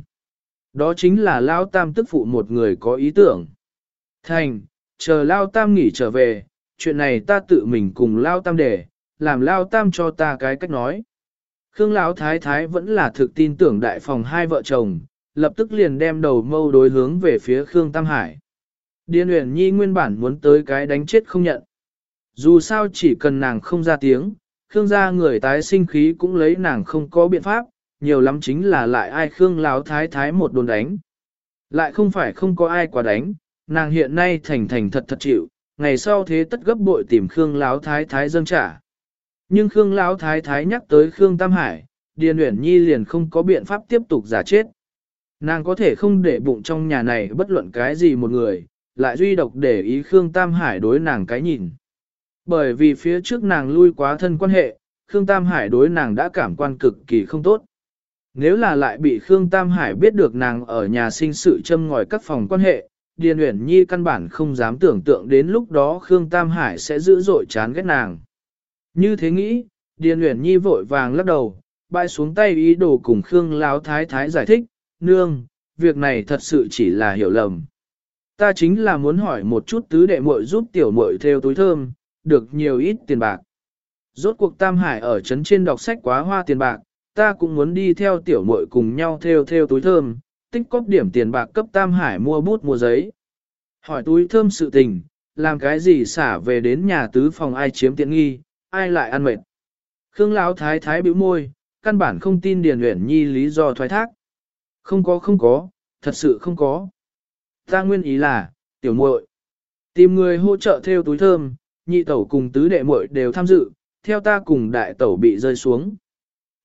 [SPEAKER 1] Đó chính là Lão Tam tức phụ một người có ý tưởng. Thành, chờ Lão Tam nghỉ trở về, chuyện này ta tự mình cùng Lão Tam để, làm Lão Tam cho ta cái cách nói. Khương Lão Thái Thái vẫn là thực tin tưởng đại phòng hai vợ chồng, lập tức liền đem đầu mâu đối hướng về phía Khương Tam Hải. Điên Uyển Nhi nguyên bản muốn tới cái đánh chết không nhận. Dù sao chỉ cần nàng không ra tiếng, Khương gia người tái sinh khí cũng lấy nàng không có biện pháp, nhiều lắm chính là lại ai Khương Lão Thái Thái một đồn đánh. Lại không phải không có ai quả đánh, nàng hiện nay thành thành thật thật chịu, ngày sau thế tất gấp bội tìm Khương Lão Thái Thái dâng trả. Nhưng Khương Lão Thái Thái nhắc tới Khương Tam Hải, Điền Uyển Nhi liền không có biện pháp tiếp tục giả chết. Nàng có thể không để bụng trong nhà này bất luận cái gì một người, lại duy độc để ý Khương Tam Hải đối nàng cái nhìn. Bởi vì phía trước nàng lui quá thân quan hệ, Khương Tam Hải đối nàng đã cảm quan cực kỳ không tốt. Nếu là lại bị Khương Tam Hải biết được nàng ở nhà sinh sự châm ngòi các phòng quan hệ, Điền Uyển Nhi căn bản không dám tưởng tượng đến lúc đó Khương Tam Hải sẽ dữ dội chán ghét nàng. Như thế nghĩ, Điền Uyển Nhi vội vàng lắc đầu, bay xuống tay ý đồ cùng Khương Lão Thái Thái giải thích, nương, việc này thật sự chỉ là hiểu lầm. Ta chính là muốn hỏi một chút tứ đệ muội giúp tiểu muội theo túi thơm, được nhiều ít tiền bạc. Rốt cuộc Tam Hải ở trấn trên đọc sách quá hoa tiền bạc, ta cũng muốn đi theo tiểu muội cùng nhau theo theo túi thơm, tích cóp điểm tiền bạc cấp Tam Hải mua bút mua giấy. Hỏi túi thơm sự tình, làm cái gì xả về đến nhà tứ phòng ai chiếm tiện nghi, ai lại ăn mệt. Khương Lão thái thái bĩu môi, căn bản không tin Điền Uyển Nhi lý do thoái thác. Không có không có, thật sự không có. Ta nguyên ý là, tiểu muội tìm người hỗ trợ theo túi thơm, nhị tẩu cùng tứ đệ muội đều tham dự, theo ta cùng đại tẩu bị rơi xuống.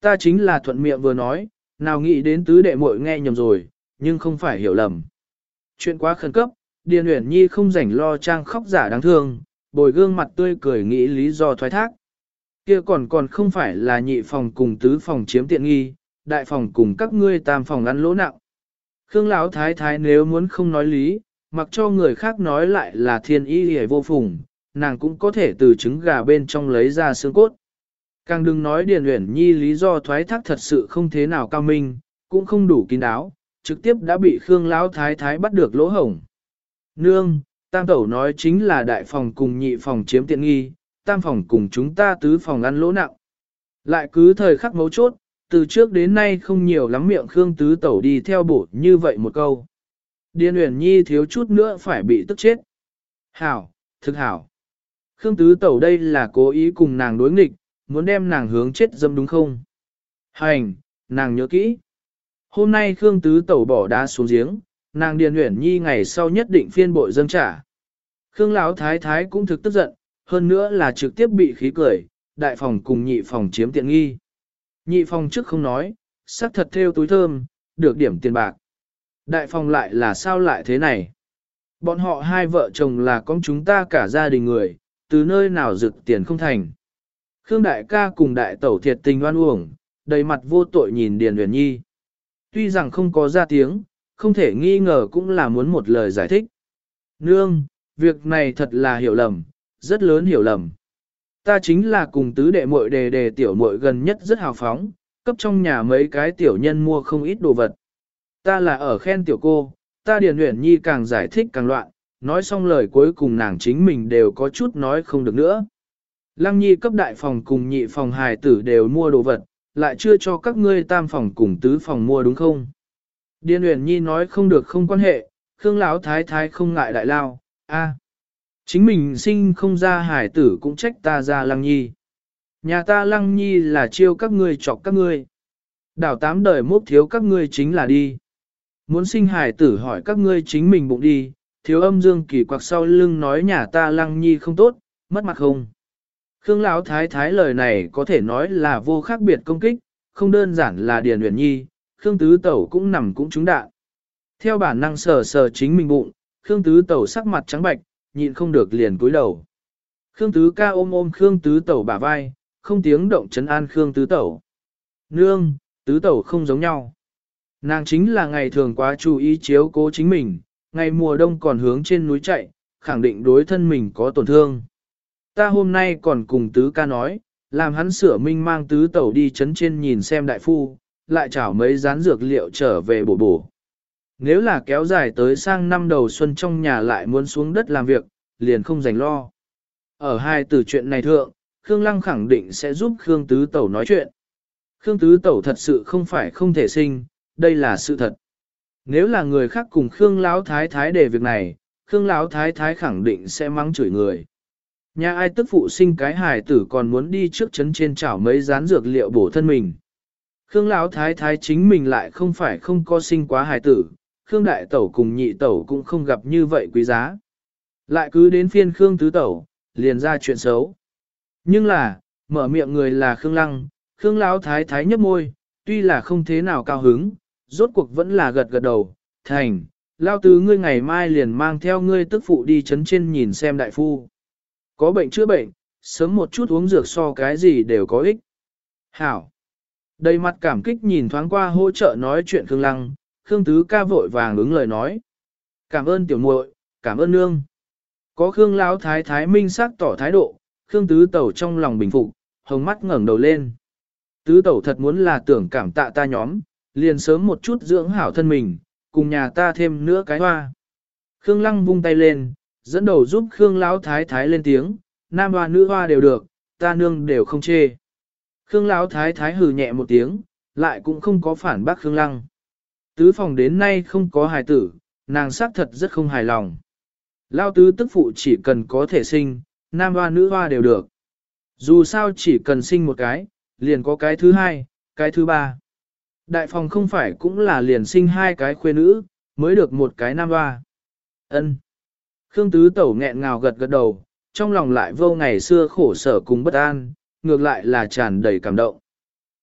[SPEAKER 1] Ta chính là thuận miệng vừa nói, nào nghĩ đến tứ đệ muội nghe nhầm rồi, nhưng không phải hiểu lầm. Chuyện quá khẩn cấp, Điền Uyển Nhi không rảnh lo trang khóc giả đáng thương, bồi gương mặt tươi cười nghĩ lý do thoái thác. Kia còn còn không phải là nhị phòng cùng tứ phòng chiếm tiện nghi, đại phòng cùng các ngươi tam phòng ăn lỗ nặng. Khương Lão thái thái nếu muốn không nói lý, mặc cho người khác nói lại là thiên y hề vô phùng, nàng cũng có thể từ trứng gà bên trong lấy ra xương cốt. Càng đừng nói Điền Uyển Nhi lý do thoái thác thật sự không thế nào cao minh, cũng không đủ kín đáo, trực tiếp đã bị Khương Lão Thái Thái bắt được lỗ hổng. Nương, tam tẩu nói chính là đại phòng cùng nhị phòng chiếm tiện nghi, tam phòng cùng chúng ta tứ phòng ăn lỗ nặng. Lại cứ thời khắc mấu chốt, từ trước đến nay không nhiều lắm miệng Khương tứ tẩu đi theo bổ như vậy một câu. Điền Uyển Nhi thiếu chút nữa phải bị tức chết. Hảo, thực hảo. Khương tứ tẩu đây là cố ý cùng nàng đối nghịch, muốn đem nàng hướng chết dâm đúng không? Hành, nàng nhớ kỹ. Hôm nay Khương Tứ Tẩu bỏ đá xuống giếng, nàng Điền Uyển Nhi ngày sau nhất định phiên bội dâng trả. Khương Lão Thái Thái cũng thực tức giận, hơn nữa là trực tiếp bị khí cười, đại phòng cùng nhị phòng chiếm tiện nghi. Nhị phòng trước không nói, sắc thật theo túi thơm, được điểm tiền bạc. Đại phòng lại là sao lại thế này? Bọn họ hai vợ chồng là con chúng ta cả gia đình người, từ nơi nào rực tiền không thành. Khương đại ca cùng đại tẩu thiệt tình oan uổng, đầy mặt vô tội nhìn Điền uyển Nhi. Tuy rằng không có ra tiếng, không thể nghi ngờ cũng là muốn một lời giải thích. Nương, việc này thật là hiểu lầm, rất lớn hiểu lầm. Ta chính là cùng tứ đệ muội đề đề tiểu muội gần nhất rất hào phóng, cấp trong nhà mấy cái tiểu nhân mua không ít đồ vật. Ta là ở khen tiểu cô, ta Điền Huyền Nhi càng giải thích càng loạn, nói xong lời cuối cùng nàng chính mình đều có chút nói không được nữa. Lăng Nhi cấp đại phòng cùng nhị phòng hài tử đều mua đồ vật, lại chưa cho các ngươi tam phòng cùng tứ phòng mua đúng không? Điền Uyển Nhi nói không được không quan hệ, Khương Lão Thái Thái không ngại đại lao, a, chính mình sinh không ra hải tử cũng trách ta ra Lăng Nhi. Nhà ta Lăng Nhi là chiêu các ngươi chọc các ngươi. Đảo tám đời mốt thiếu các ngươi chính là đi. Muốn sinh hải tử hỏi các ngươi chính mình bụng đi, thiếu âm dương kỳ quặc sau lưng nói nhà ta Lăng Nhi không tốt, mất mặt không. Khương Lão Thái Thái lời này có thể nói là vô khác biệt công kích, không đơn giản là Điền Uyển Nhi, Khương Tứ Tẩu cũng nằm cũng trúng đạn. Theo bản năng sờ sờ chính mình bụng, Khương Tứ Tẩu sắc mặt trắng bạch, nhịn không được liền cúi đầu. Khương Tứ ca ôm ôm Khương Tứ Tẩu bả vai, không tiếng động chấn an Khương Tứ Tẩu. Nương, Tứ Tẩu không giống nhau. Nàng chính là ngày thường quá chú ý chiếu cố chính mình, ngày mùa đông còn hướng trên núi chạy, khẳng định đối thân mình có tổn thương. Ta hôm nay còn cùng Tứ ca nói, làm hắn sửa minh mang Tứ Tẩu đi chấn trên nhìn xem đại phu, lại chảo mấy rán dược liệu trở về bổ bổ. Nếu là kéo dài tới sang năm đầu xuân trong nhà lại muốn xuống đất làm việc, liền không dành lo. Ở hai từ chuyện này thượng, Khương Lăng khẳng định sẽ giúp Khương Tứ Tẩu nói chuyện. Khương Tứ Tẩu thật sự không phải không thể sinh, đây là sự thật. Nếu là người khác cùng Khương Lão Thái Thái để việc này, Khương Lão Thái Thái khẳng định sẽ mắng chửi người. Nhà ai tức phụ sinh cái hài tử còn muốn đi trước chấn trên chảo mấy rán dược liệu bổ thân mình. Khương Lão Thái Thái chính mình lại không phải không có sinh quá hài tử, Khương Đại Tẩu cùng nhị Tẩu cũng không gặp như vậy quý giá. Lại cứ đến phiên Khương Tứ Tẩu, liền ra chuyện xấu. Nhưng là, mở miệng người là Khương Lăng, Khương Lão Thái Thái nhấp môi, tuy là không thế nào cao hứng, rốt cuộc vẫn là gật gật đầu, thành, Lao Tứ ngươi ngày mai liền mang theo ngươi tức phụ đi chấn trên nhìn xem đại phu. Có bệnh chữa bệnh, sớm một chút uống dược so cái gì đều có ích. Hảo. Đầy mặt cảm kích nhìn thoáng qua hỗ trợ nói chuyện Khương Lăng, Khương Tứ ca vội vàng ứng lời nói. Cảm ơn tiểu muội, cảm ơn nương. Có Khương Lão Thái Thái minh xác tỏ thái độ, Khương Tứ Tẩu trong lòng bình phục, hồng mắt ngẩng đầu lên. Tứ Tẩu thật muốn là tưởng cảm tạ ta nhóm, liền sớm một chút dưỡng hảo thân mình, cùng nhà ta thêm nữa cái hoa. Khương Lăng vung tay lên, dẫn đầu giúp Khương Lão Thái Thái lên tiếng, nam hoa nữ hoa đều được, ta nương đều không chê. Khương Lão Thái Thái hừ nhẹ một tiếng, lại cũng không có phản bác Khương Lăng. Tứ phòng đến nay không có hài tử, nàng xác thật rất không hài lòng. Lao tứ tức phụ chỉ cần có thể sinh, nam hoa nữ hoa đều được. Dù sao chỉ cần sinh một cái, liền có cái thứ hai, cái thứ ba. Đại phòng không phải cũng là liền sinh hai cái khuê nữ, mới được một cái nam hoa. Ân. Khương tứ tẩu nghẹn ngào gật gật đầu, trong lòng lại vô ngày xưa khổ sở cùng bất an, ngược lại là tràn đầy cảm động.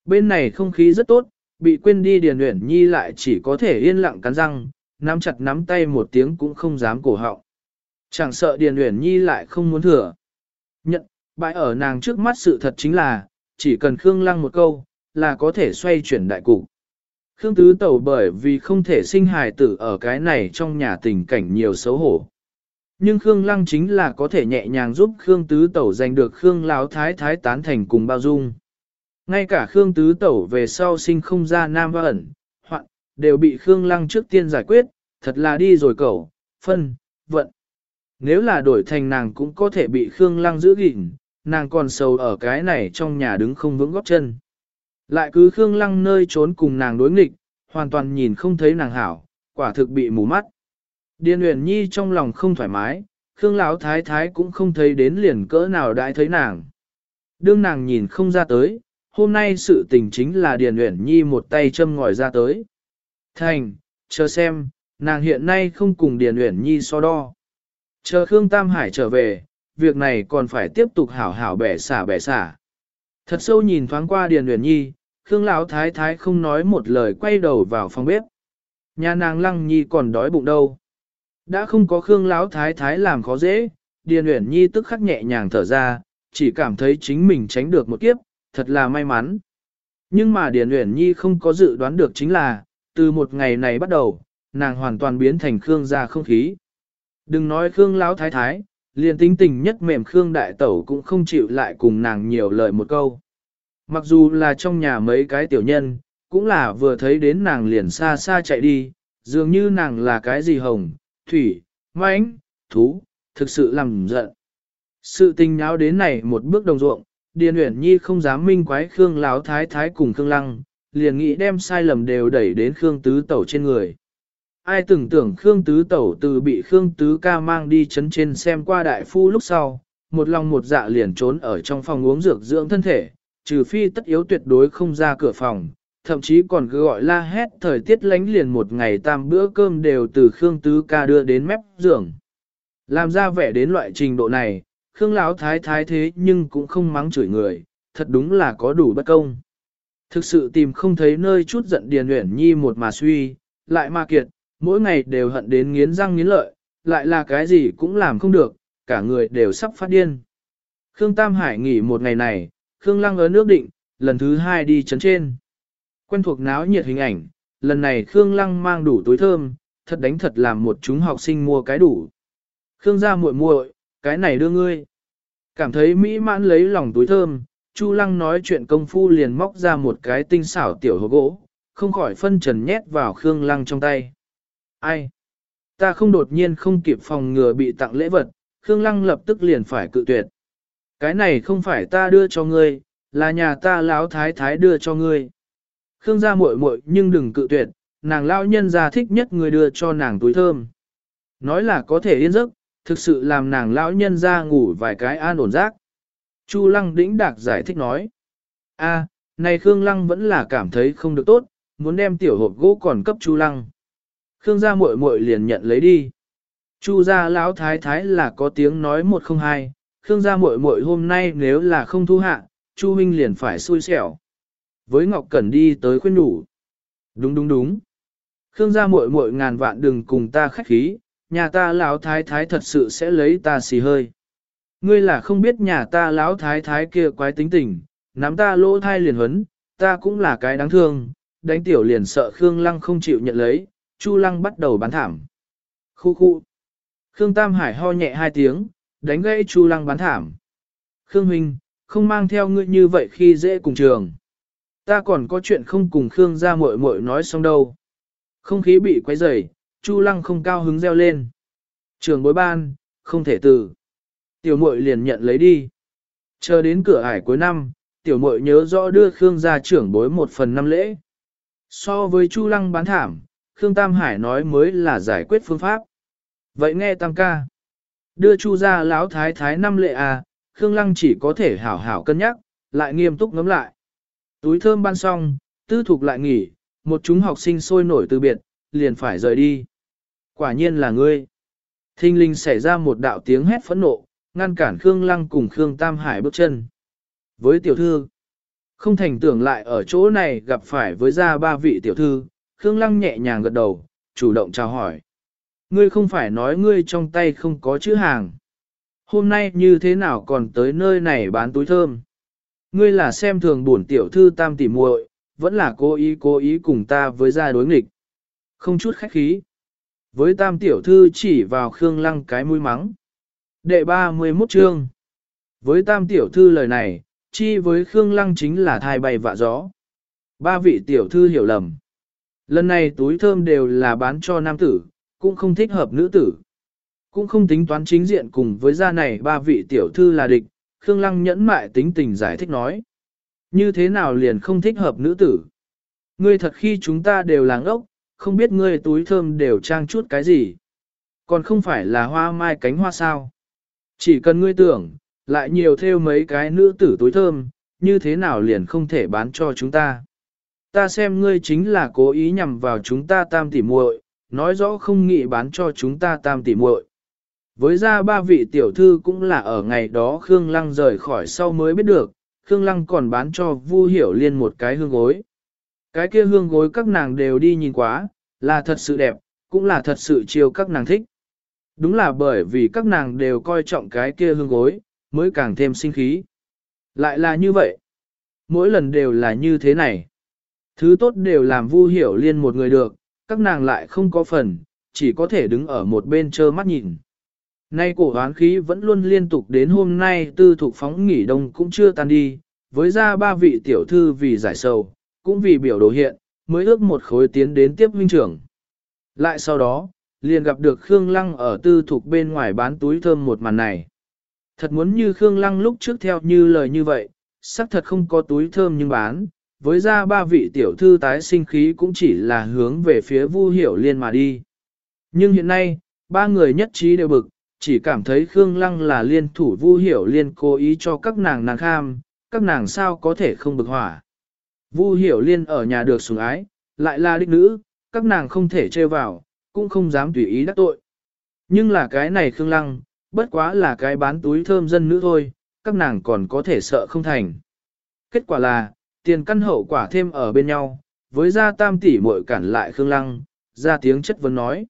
[SPEAKER 1] Bên này không khí rất tốt, bị quên đi Điền Uyển Nhi lại chỉ có thể yên lặng cắn răng, nắm chặt nắm tay một tiếng cũng không dám cổ họng. Chẳng sợ Điền Uyển Nhi lại không muốn thừa. Nhận, bại ở nàng trước mắt sự thật chính là, chỉ cần Khương Lăng một câu, là có thể xoay chuyển đại cục. Khương Tứ Tẩu bởi vì không thể sinh hài tử ở cái này trong nhà tình cảnh nhiều xấu hổ. Nhưng Khương Lăng chính là có thể nhẹ nhàng giúp Khương Tứ Tẩu giành được Khương Lão Thái Thái tán thành cùng bao dung. Ngay cả Khương Tứ Tẩu về sau sinh không ra nam và ẩn, hoặc đều bị Khương Lăng trước tiên giải quyết, thật là đi rồi cẩu, phân, vận. Nếu là đổi thành nàng cũng có thể bị Khương Lăng giữ gìn, nàng còn sầu ở cái này trong nhà đứng không vững góp chân. Lại cứ Khương Lăng nơi trốn cùng nàng đối nghịch, hoàn toàn nhìn không thấy nàng hảo, quả thực bị mù mắt. Điền Uyển Nhi trong lòng không thoải mái, Khương Lão Thái Thái cũng không thấy đến liền cỡ nào đại thấy nàng. Đương nàng nhìn không ra tới, hôm nay sự tình chính là Điền Uyển Nhi một tay châm ngòi ra tới. Thành, chờ xem, nàng hiện nay không cùng Điền Uyển Nhi so đo. Chờ Khương Tam Hải trở về, việc này còn phải tiếp tục hảo hảo bẻ xả bẻ xả. Thật sâu nhìn thoáng qua Điền Uyển Nhi, Khương Lão Thái Thái không nói một lời quay đầu vào phòng bếp. Nhà nàng Lăng Nhi còn đói bụng đâu. Đã không có Khương Lão Thái Thái làm khó dễ, Điền Uyển Nhi tức khắc nhẹ nhàng thở ra, chỉ cảm thấy chính mình tránh được một kiếp, thật là may mắn. Nhưng mà Điền Uyển Nhi không có dự đoán được chính là, từ một ngày này bắt đầu, nàng hoàn toàn biến thành Khương gia không khí. Đừng nói Khương Lão Thái Thái, liền tính tình nhất mềm Khương Đại Tẩu cũng không chịu lại cùng nàng nhiều lời một câu. Mặc dù là trong nhà mấy cái tiểu nhân, cũng là vừa thấy đến nàng liền xa xa chạy đi, dường như nàng là cái gì hồng, thủy, mãnh, thú, thực sự làm giận. Sự tình nháo đến này một bước đồng ruộng, Điền Uyển Nhi không dám minh quái Khương lão Thái Thái cùng Khương Lăng, liền nghĩ đem sai lầm đều đẩy đến Khương Tứ Tẩu trên người. Ai tưởng tưởng Khương Tứ Tẩu từ bị Khương Tứ ca mang đi chấn trên xem qua đại phu lúc sau, một lòng một dạ liền trốn ở trong phòng uống dược dưỡng thân thể, trừ phi tất yếu tuyệt đối không ra cửa phòng, thậm chí còn cứ gọi la hét thời tiết lánh liền một ngày tam bữa cơm đều từ Khương Tứ ca đưa đến mép giường. Làm ra vẻ đến loại trình độ này, Khương Lão thái thái thế nhưng cũng không mắng chửi người, thật đúng là có đủ bất công. Thực sự tìm không thấy nơi chút giận Điền Uyển Nhi một mà suy, lại mà kiệt, mỗi ngày đều hận đến nghiến răng nghiến lợi, lại là cái gì cũng làm không được, cả người đều sắp phát điên. Khương Tam Hải nghỉ một ngày này, Khương Lăng ở nước định, lần thứ hai đi chấn trên. Quen thuộc náo nhiệt hình ảnh, lần này Khương Lăng mang đủ túi thơm, thật đánh thật làm một chúng học sinh mua cái đủ. Khương gia muội muội, cái này đưa ngươi. Cảm thấy mỹ mãn lấy lòng túi thơm, Chu Lăng nói chuyện công phu liền móc ra một cái tinh xảo tiểu hộp gỗ, không khỏi phân trần nhét vào Khương Lăng trong tay. Ai? Ta không đột nhiên không kịp phòng ngừa bị tặng lễ vật, Khương Lăng lập tức liền phải cự tuyệt. Cái này không phải ta đưa cho ngươi, là nhà ta lão thái thái đưa cho ngươi. Khương gia muội muội nhưng đừng cự tuyệt, nàng lão nhân gia thích nhất người đưa cho nàng túi thơm. Nói là có thể yên giấc, thực sự làm nàng lão nhân ra ngủ vài cái an ổn giác. Chu Lăng đĩnh đạc giải thích nói. a này Khương Lăng vẫn là cảm thấy không được tốt, muốn đem tiểu hộp gỗ còn cấp Chu Lăng. Khương gia muội muội liền nhận lấy đi. Chu gia lão thái thái là có tiếng nói một không hai, Khương gia muội muội hôm nay nếu là không thu hạ, Chu huynh liền phải xui xẻo. Với Ngọc Cẩn đi tới khuyên nhủ. Đúng đúng đúng. Khương gia muội muội ngàn vạn đừng cùng ta khách khí, nhà ta lão thái thái thật sự sẽ lấy ta xì hơi. Ngươi là không biết nhà ta lão thái thái kia quái tính tình, nắm ta lỗ thai liền huấn, ta cũng là cái đáng thương, đánh tiểu liền sợ Khương Lăng không chịu nhận lấy, Chu Lăng bắt đầu bán thảm. Khu khu. Khương Tam Hải ho nhẹ hai tiếng, đánh gãy Chu Lăng bán thảm. Khương Huynh, không mang theo ngươi như vậy khi dễ cùng trường. Ta còn có chuyện không cùng Khương ra muội muội nói xong đâu. Không khí bị quấy rầy, Chu Lăng không cao hứng reo lên. Trường bối ban, không thể từ. Tiểu muội liền nhận lấy đi. Chờ đến cửa ải cuối năm, tiểu muội nhớ rõ đưa Khương gia trưởng bối một phần năm lễ. So với Chu Lăng bán thảm, Khương Tam Hải nói mới là giải quyết phương pháp. Vậy nghe Tam ca. Đưa Chu gia lão thái thái năm lễ à, Khương Lăng chỉ có thể hảo hảo cân nhắc, lại nghiêm túc ngắm lại. Túi thơm ban xong, tư thục lại nghỉ, một chúng học sinh sôi nổi từ biệt, liền phải rời đi. Quả nhiên là ngươi. Thinh linh xảy ra một đạo tiếng hét phẫn nộ, ngăn cản Khương Lăng cùng Khương Tam Hải bước chân. Với tiểu thư, không thành tưởng lại ở chỗ này gặp phải với gia ba vị tiểu thư, Khương Lăng nhẹ nhàng gật đầu, chủ động chào hỏi. Ngươi không phải nói ngươi trong tay không có chữ hàng. Hôm nay như thế nào còn tới nơi này bán túi thơm? Ngươi là xem thường bổn tiểu thư tam tỉ muội, vẫn là cố ý cố ý cùng ta với gia đối nghịch. Không chút khách khí. Với tam tiểu thư chỉ vào Khương Lăng cái mũi mắng. Đệ 31 chương. Với tam tiểu thư lời này, chi với Khương Lăng chính là thai bay vạ gió. Ba vị tiểu thư hiểu lầm. Lần này túi thơm đều là bán cho nam tử, cũng không thích hợp nữ tử. Cũng không tính toán chính diện cùng với gia này ba vị tiểu thư là địch, Khương Lăng nhẫn mại tính tình giải thích nói. Như thế nào liền không thích hợp nữ tử? Ngươi thật khi chúng ta đều làng ốc, không biết ngươi túi thơm đều trang chút cái gì. Còn không phải là hoa mai cánh hoa sao. Chỉ cần ngươi tưởng, lại nhiều theo mấy cái nữ tử túi thơm, như thế nào liền không thể bán cho chúng ta. Ta xem ngươi chính là cố ý nhằm vào chúng ta tam tỉ muội, nói rõ không nghĩ bán cho chúng ta tam tỷ muội. Với ra ba vị tiểu thư cũng là ở ngày đó Khương Lăng rời khỏi sau mới biết được, Khương Lăng còn bán cho Vu Hiểu Liên một cái hương gối. Cái kia hương gối các nàng đều đi nhìn quá, là thật sự đẹp, cũng là thật sự chiều các nàng thích. Đúng là bởi vì các nàng đều coi trọng cái kia hương gối, mới càng thêm sinh khí. Lại là như vậy. Mỗi lần đều là như thế này. Thứ tốt đều làm Vu Hiểu Liên một người được, các nàng lại không có phần, chỉ có thể đứng ở một bên trơ mắt nhìn. Nay cổ hoán khí vẫn luôn liên tục đến hôm nay tư thuộc phóng nghỉ đông cũng chưa tan đi, với ra ba vị tiểu thư vì giải sầu, cũng vì biểu đồ hiện, mới ước một khối tiến đến tiếp huynh trưởng. Lại sau đó, liền gặp được Khương Lăng ở tư thuộc bên ngoài bán túi thơm một màn này. Thật muốn như Khương Lăng lúc trước theo như lời như vậy, xác thật không có túi thơm nhưng bán, với ra ba vị tiểu thư tái sinh khí cũng chỉ là hướng về phía Vu Hiểu Liên mà đi. Nhưng hiện nay, ba người nhất trí đều bực, chỉ cảm thấy Khương Lăng là liên thủ Vu Hiểu Liên cố ý cho các nàng nàng kham, các nàng sao có thể không bực hỏa. Vu Hiểu Liên ở nhà được sủng ái, lại là đích nữ, các nàng không thể trêu vào, cũng không dám tùy ý đắc tội. Nhưng là cái này Khương Lăng, bất quá là cái bán túi thơm dân nữ thôi, các nàng còn có thể sợ không thành. Kết quả là, tiền căn hậu quả thêm ở bên nhau, với gia tam tỷ muội cản lại Khương Lăng, ra tiếng chất vấn nói.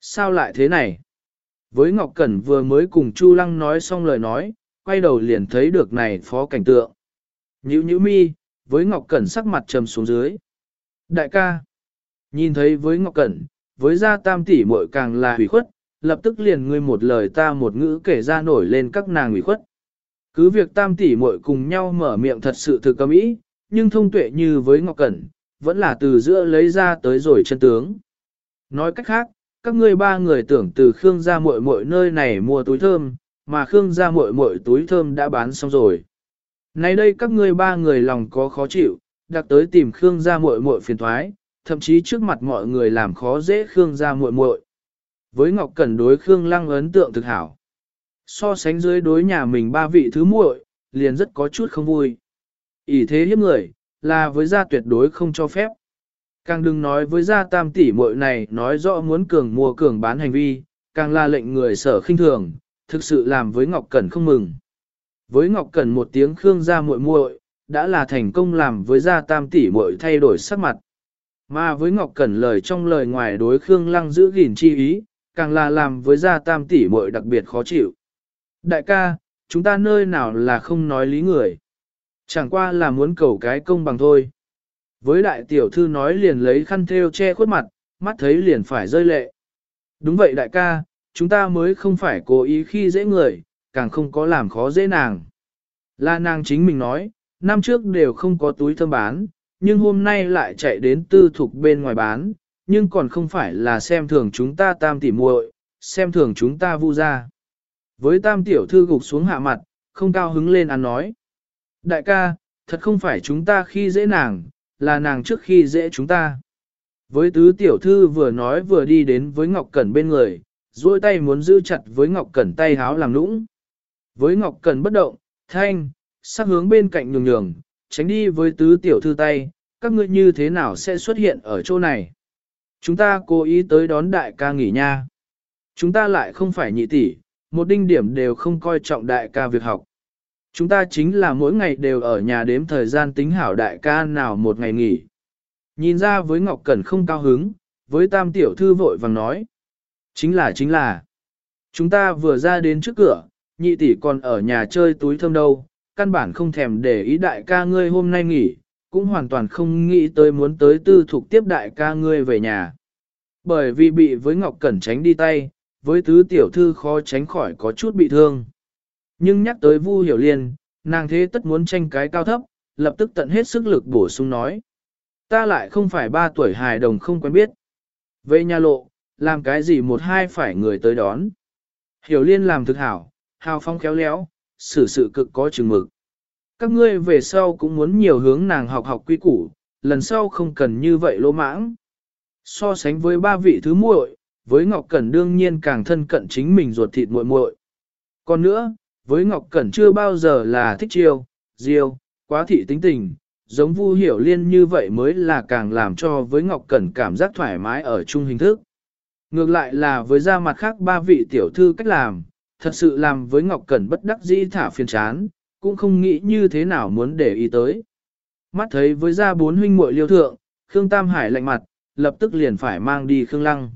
[SPEAKER 1] Sao lại thế này? Với Ngọc Cẩn vừa mới cùng Chu Lăng nói xong lời nói, quay đầu liền thấy được này phó cảnh tượng. Nhữ nhữ mi, với Ngọc Cẩn sắc mặt trầm xuống dưới. Đại ca, nhìn thấy với Ngọc Cẩn, với gia tam tỷ muội càng là hủy khuất, lập tức liền ngươi một lời ta một ngữ kể ra nổi lên các nàng hủy khuất. Cứ việc tam tỷ muội cùng nhau mở miệng thật sự thực cầm ý, nhưng thông tuệ như với Ngọc Cẩn, vẫn là từ giữa lấy ra tới rồi chân tướng. Nói cách khác, các ngươi ba người tưởng từ Khương gia muội muội nơi này mua túi thơm, mà Khương gia muội muội túi thơm đã bán xong rồi. Nay đây các ngươi ba người lòng có khó chịu, đặc tới tìm Khương gia muội muội phiền thoái, thậm chí trước mặt mọi người làm khó dễ Khương gia muội muội. Với Ngọc Cẩn đối Khương Lăng ấn tượng thực hảo. So sánh dưới đối nhà mình ba vị thứ muội, liền rất có chút không vui. ỷ thế hiếp người, là với gia tuyệt đối không cho phép. Càng đừng nói với gia tam tỷ muội này nói rõ muốn cường mua cường bán hành vi, càng là lệnh người sở khinh thường, thực sự làm với Ngọc Cẩn không mừng. Với Ngọc Cẩn một tiếng khương gia muội muội, đã là thành công làm với gia tam tỷ muội thay đổi sắc mặt. Mà với Ngọc Cẩn lời trong lời ngoài đối Khương Lăng giữ gìn chi ý, càng là làm với gia tam tỷ muội đặc biệt khó chịu. Đại ca, chúng ta nơi nào là không nói lý người. Chẳng qua là muốn cầu cái công bằng thôi. Với đại tiểu thư nói liền lấy khăn thêu che khuất mặt, mắt thấy liền phải rơi lệ. Đúng vậy đại ca, chúng ta mới không phải cố ý khi dễ người, càng không có làm khó dễ nàng. Là nàng chính mình nói, năm trước đều không có túi thơm bán, nhưng hôm nay lại chạy đến tư thục bên ngoài bán, nhưng còn không phải là xem thường chúng ta tam tỉ muội, xem thường chúng ta vu ra. Với tam tiểu thư gục xuống hạ mặt, không cao hứng lên ăn nói. Đại ca, thật không phải chúng ta khi dễ nàng, là nàng trước khi dễ chúng ta. Với tứ tiểu thư vừa nói vừa đi đến với Ngọc Cẩn bên người, duỗi tay muốn giữ chặt với Ngọc Cẩn tay háo làm nũng. Với Ngọc cần bất động, thanh, sắc hướng bên cạnh nhường nhường, tránh đi với tứ tiểu thư tay, các ngươi như thế nào sẽ xuất hiện ở chỗ này. Chúng ta cố ý tới đón đại ca nghỉ nha. Chúng ta lại không phải nhị tỷ, một đinh điểm đều không coi trọng đại ca việc học. Chúng ta chính là mỗi ngày đều ở nhà đếm thời gian tính hảo đại ca nào một ngày nghỉ. Nhìn ra với Ngọc Cẩn không cao hứng, với tam tiểu thư vội vàng nói. Chính là chính là. Chúng ta vừa ra đến trước cửa, nhị tỷ còn ở nhà chơi túi thơm đâu, căn bản không thèm để ý đại ca ngươi hôm nay nghỉ, cũng hoàn toàn không nghĩ tới muốn tới tư thục tiếp đại ca ngươi về nhà. Bởi vì bị với Ngọc Cẩn tránh đi tay, với tứ tiểu thư khó tránh khỏi có chút bị thương. Nhưng nhắc tới Vu Hiểu Liên, nàng thế tất muốn tranh cái cao thấp, lập tức tận hết sức lực bổ sung nói. Ta lại không phải ba tuổi hài đồng không quen biết. Về nhà lộ, làm cái gì một hai phải người tới đón. Hiểu Liên làm thực hảo, hào phong khéo léo, xử sự cực có chừng mực. Các ngươi về sau cũng muốn nhiều hướng nàng học học quy củ, lần sau không cần như vậy lỗ mãng. So sánh với ba vị thứ muội, với Ngọc Cẩn đương nhiên càng thân cận chính mình ruột thịt muội muội. Còn nữa, với Ngọc Cẩn chưa bao giờ là thích chiêu, diêu, quá thị tính tình, giống Vu Hiểu Liên như vậy mới là càng làm cho với Ngọc Cẩn cảm giác thoải mái ở chung hình thức. Ngược lại là với ra mặt khác ba vị tiểu thư cách làm, thật sự làm với Ngọc Cẩn bất đắc dĩ thả phiền chán, cũng không nghĩ như thế nào muốn để ý tới. Mắt thấy với gia bốn huynh muội liêu thượng, Khương Tam Hải lạnh mặt, lập tức liền phải mang đi Khương Lăng.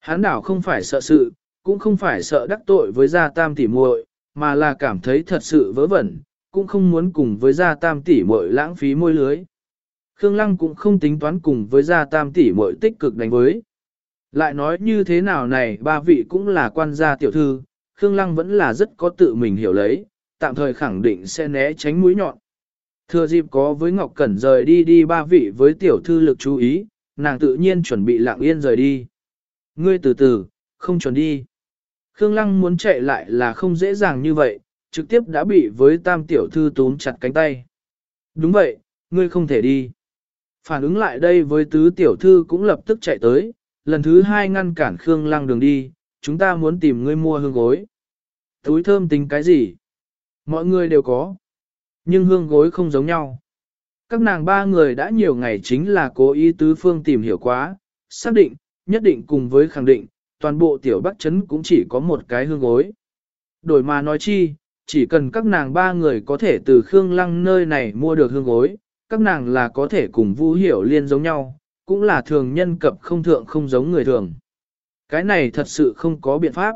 [SPEAKER 1] Hán đảo không phải sợ sự, cũng không phải sợ đắc tội với gia tam tỷ muội, mà là cảm thấy thật sự vớ vẩn, cũng không muốn cùng với gia tam tỷ muội lãng phí môi lưới. Khương Lăng cũng không tính toán cùng với gia tam tỷ muội tích cực đánh với. Lại nói như thế nào này ba vị cũng là quan gia tiểu thư, Khương Lăng vẫn là rất có tự mình hiểu lấy, tạm thời khẳng định sẽ né tránh mũi nhọn. Thừa dịp có với Ngọc Cẩn rời đi đi ba vị với tiểu thư lực chú ý, nàng tự nhiên chuẩn bị lặng yên rời đi. Ngươi từ từ, không chuẩn đi. Khương Lăng muốn chạy lại là không dễ dàng như vậy, trực tiếp đã bị với tam tiểu thư túm chặt cánh tay. Đúng vậy, ngươi không thể đi. Phản ứng lại đây với tứ tiểu thư cũng lập tức chạy tới, lần thứ hai ngăn cản Khương Lăng đường đi, chúng ta muốn tìm ngươi mua hương gối. Túi thơm tính cái gì? Mọi người đều có. Nhưng hương gối không giống nhau. Các nàng ba người đã nhiều ngày chính là cố ý tứ phương tìm hiểu quá, xác định, nhất định cùng với khẳng định, toàn bộ tiểu bắc chấn cũng chỉ có một cái hương gối. Đổi mà nói chi, chỉ cần các nàng ba người có thể từ Khương Lăng nơi này mua được hương gối, các nàng là có thể cùng Vu Hiểu Liên giống nhau, cũng là thường nhân cập không thượng không giống người thường. Cái này thật sự không có biện pháp.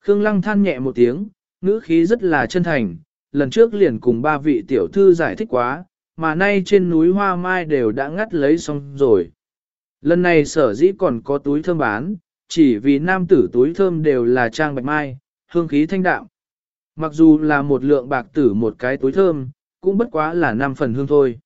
[SPEAKER 1] Khương Lăng than nhẹ một tiếng, ngữ khí rất là chân thành, lần trước liền cùng ba vị tiểu thư giải thích quá, mà nay trên núi hoa mai đều đã ngắt lấy xong rồi. Lần này sở dĩ còn có túi thơm bán, chỉ vì nam tử túi thơm đều là trang bạch mai, hương khí thanh đạm. Mặc dù là một lượng bạc tử một cái túi thơm, cũng bất quá là 5 phần hương thôi.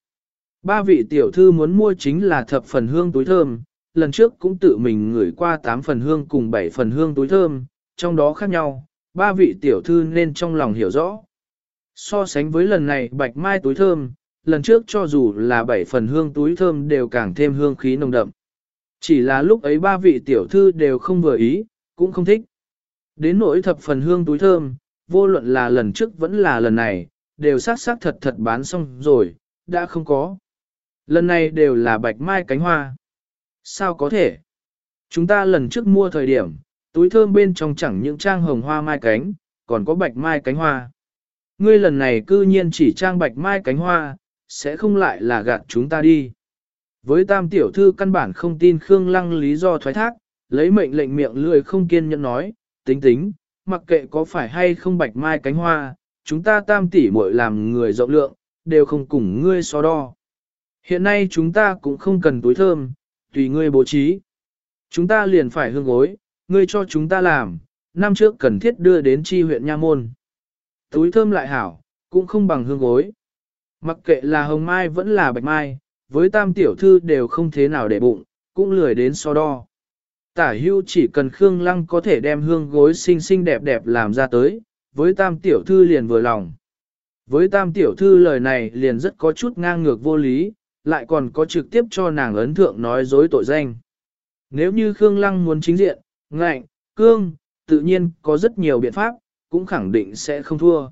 [SPEAKER 1] Ba vị tiểu thư muốn mua chính là thập phần hương túi thơm, lần trước cũng tự mình ngửi qua 8 phần hương cùng 7 phần hương túi thơm, trong đó khác nhau, ba vị tiểu thư nên trong lòng hiểu rõ. So sánh với lần này bạch mai túi thơm, lần trước cho dù là 7 phần hương túi thơm đều càng thêm hương khí nồng đậm. Chỉ là lúc ấy ba vị tiểu thư đều không vừa ý, cũng không thích. Đến nỗi thập phần hương túi thơm, vô luận là lần trước vẫn là lần này, đều sát sát thật thật bán xong rồi, đã không có. Lần này đều là bạch mai cánh hoa. Sao có thể? Chúng ta lần trước mua thời điểm, túi thơm bên trong chẳng những trang hồng hoa mai cánh, còn có bạch mai cánh hoa. Ngươi lần này cư nhiên chỉ trang bạch mai cánh hoa, sẽ không lại là gạt chúng ta đi. Với tam tiểu thư căn bản không tin Khương Lăng lý do thoái thác, lấy mệnh lệnh miệng lười không kiên nhẫn nói, tính tính, mặc kệ có phải hay không bạch mai cánh hoa, chúng ta tam tỷ muội làm người rộng lượng, đều không cùng ngươi so đo. Hiện nay chúng ta cũng không cần túi thơm, tùy ngươi bố trí. Chúng ta liền phải hương gối, ngươi cho chúng ta làm, năm trước cần thiết đưa đến chi huyện Nha Môn. Túi thơm lại hảo, cũng không bằng hương gối. Mặc kệ là hồng mai vẫn là bạch mai, với tam tiểu thư đều không thế nào để bụng, cũng lười đến so đo. Tả hưu chỉ cần Khương Lăng có thể đem hương gối xinh xinh đẹp đẹp làm ra tới, với tam tiểu thư liền vừa lòng. Với tam tiểu thư lời này liền rất có chút ngang ngược vô lý, lại còn có trực tiếp cho nàng ấn thượng nói dối tội danh. Nếu như Khương Lăng muốn chính diện, ngạnh, cương, tự nhiên có rất nhiều biện pháp, cũng khẳng định sẽ không thua.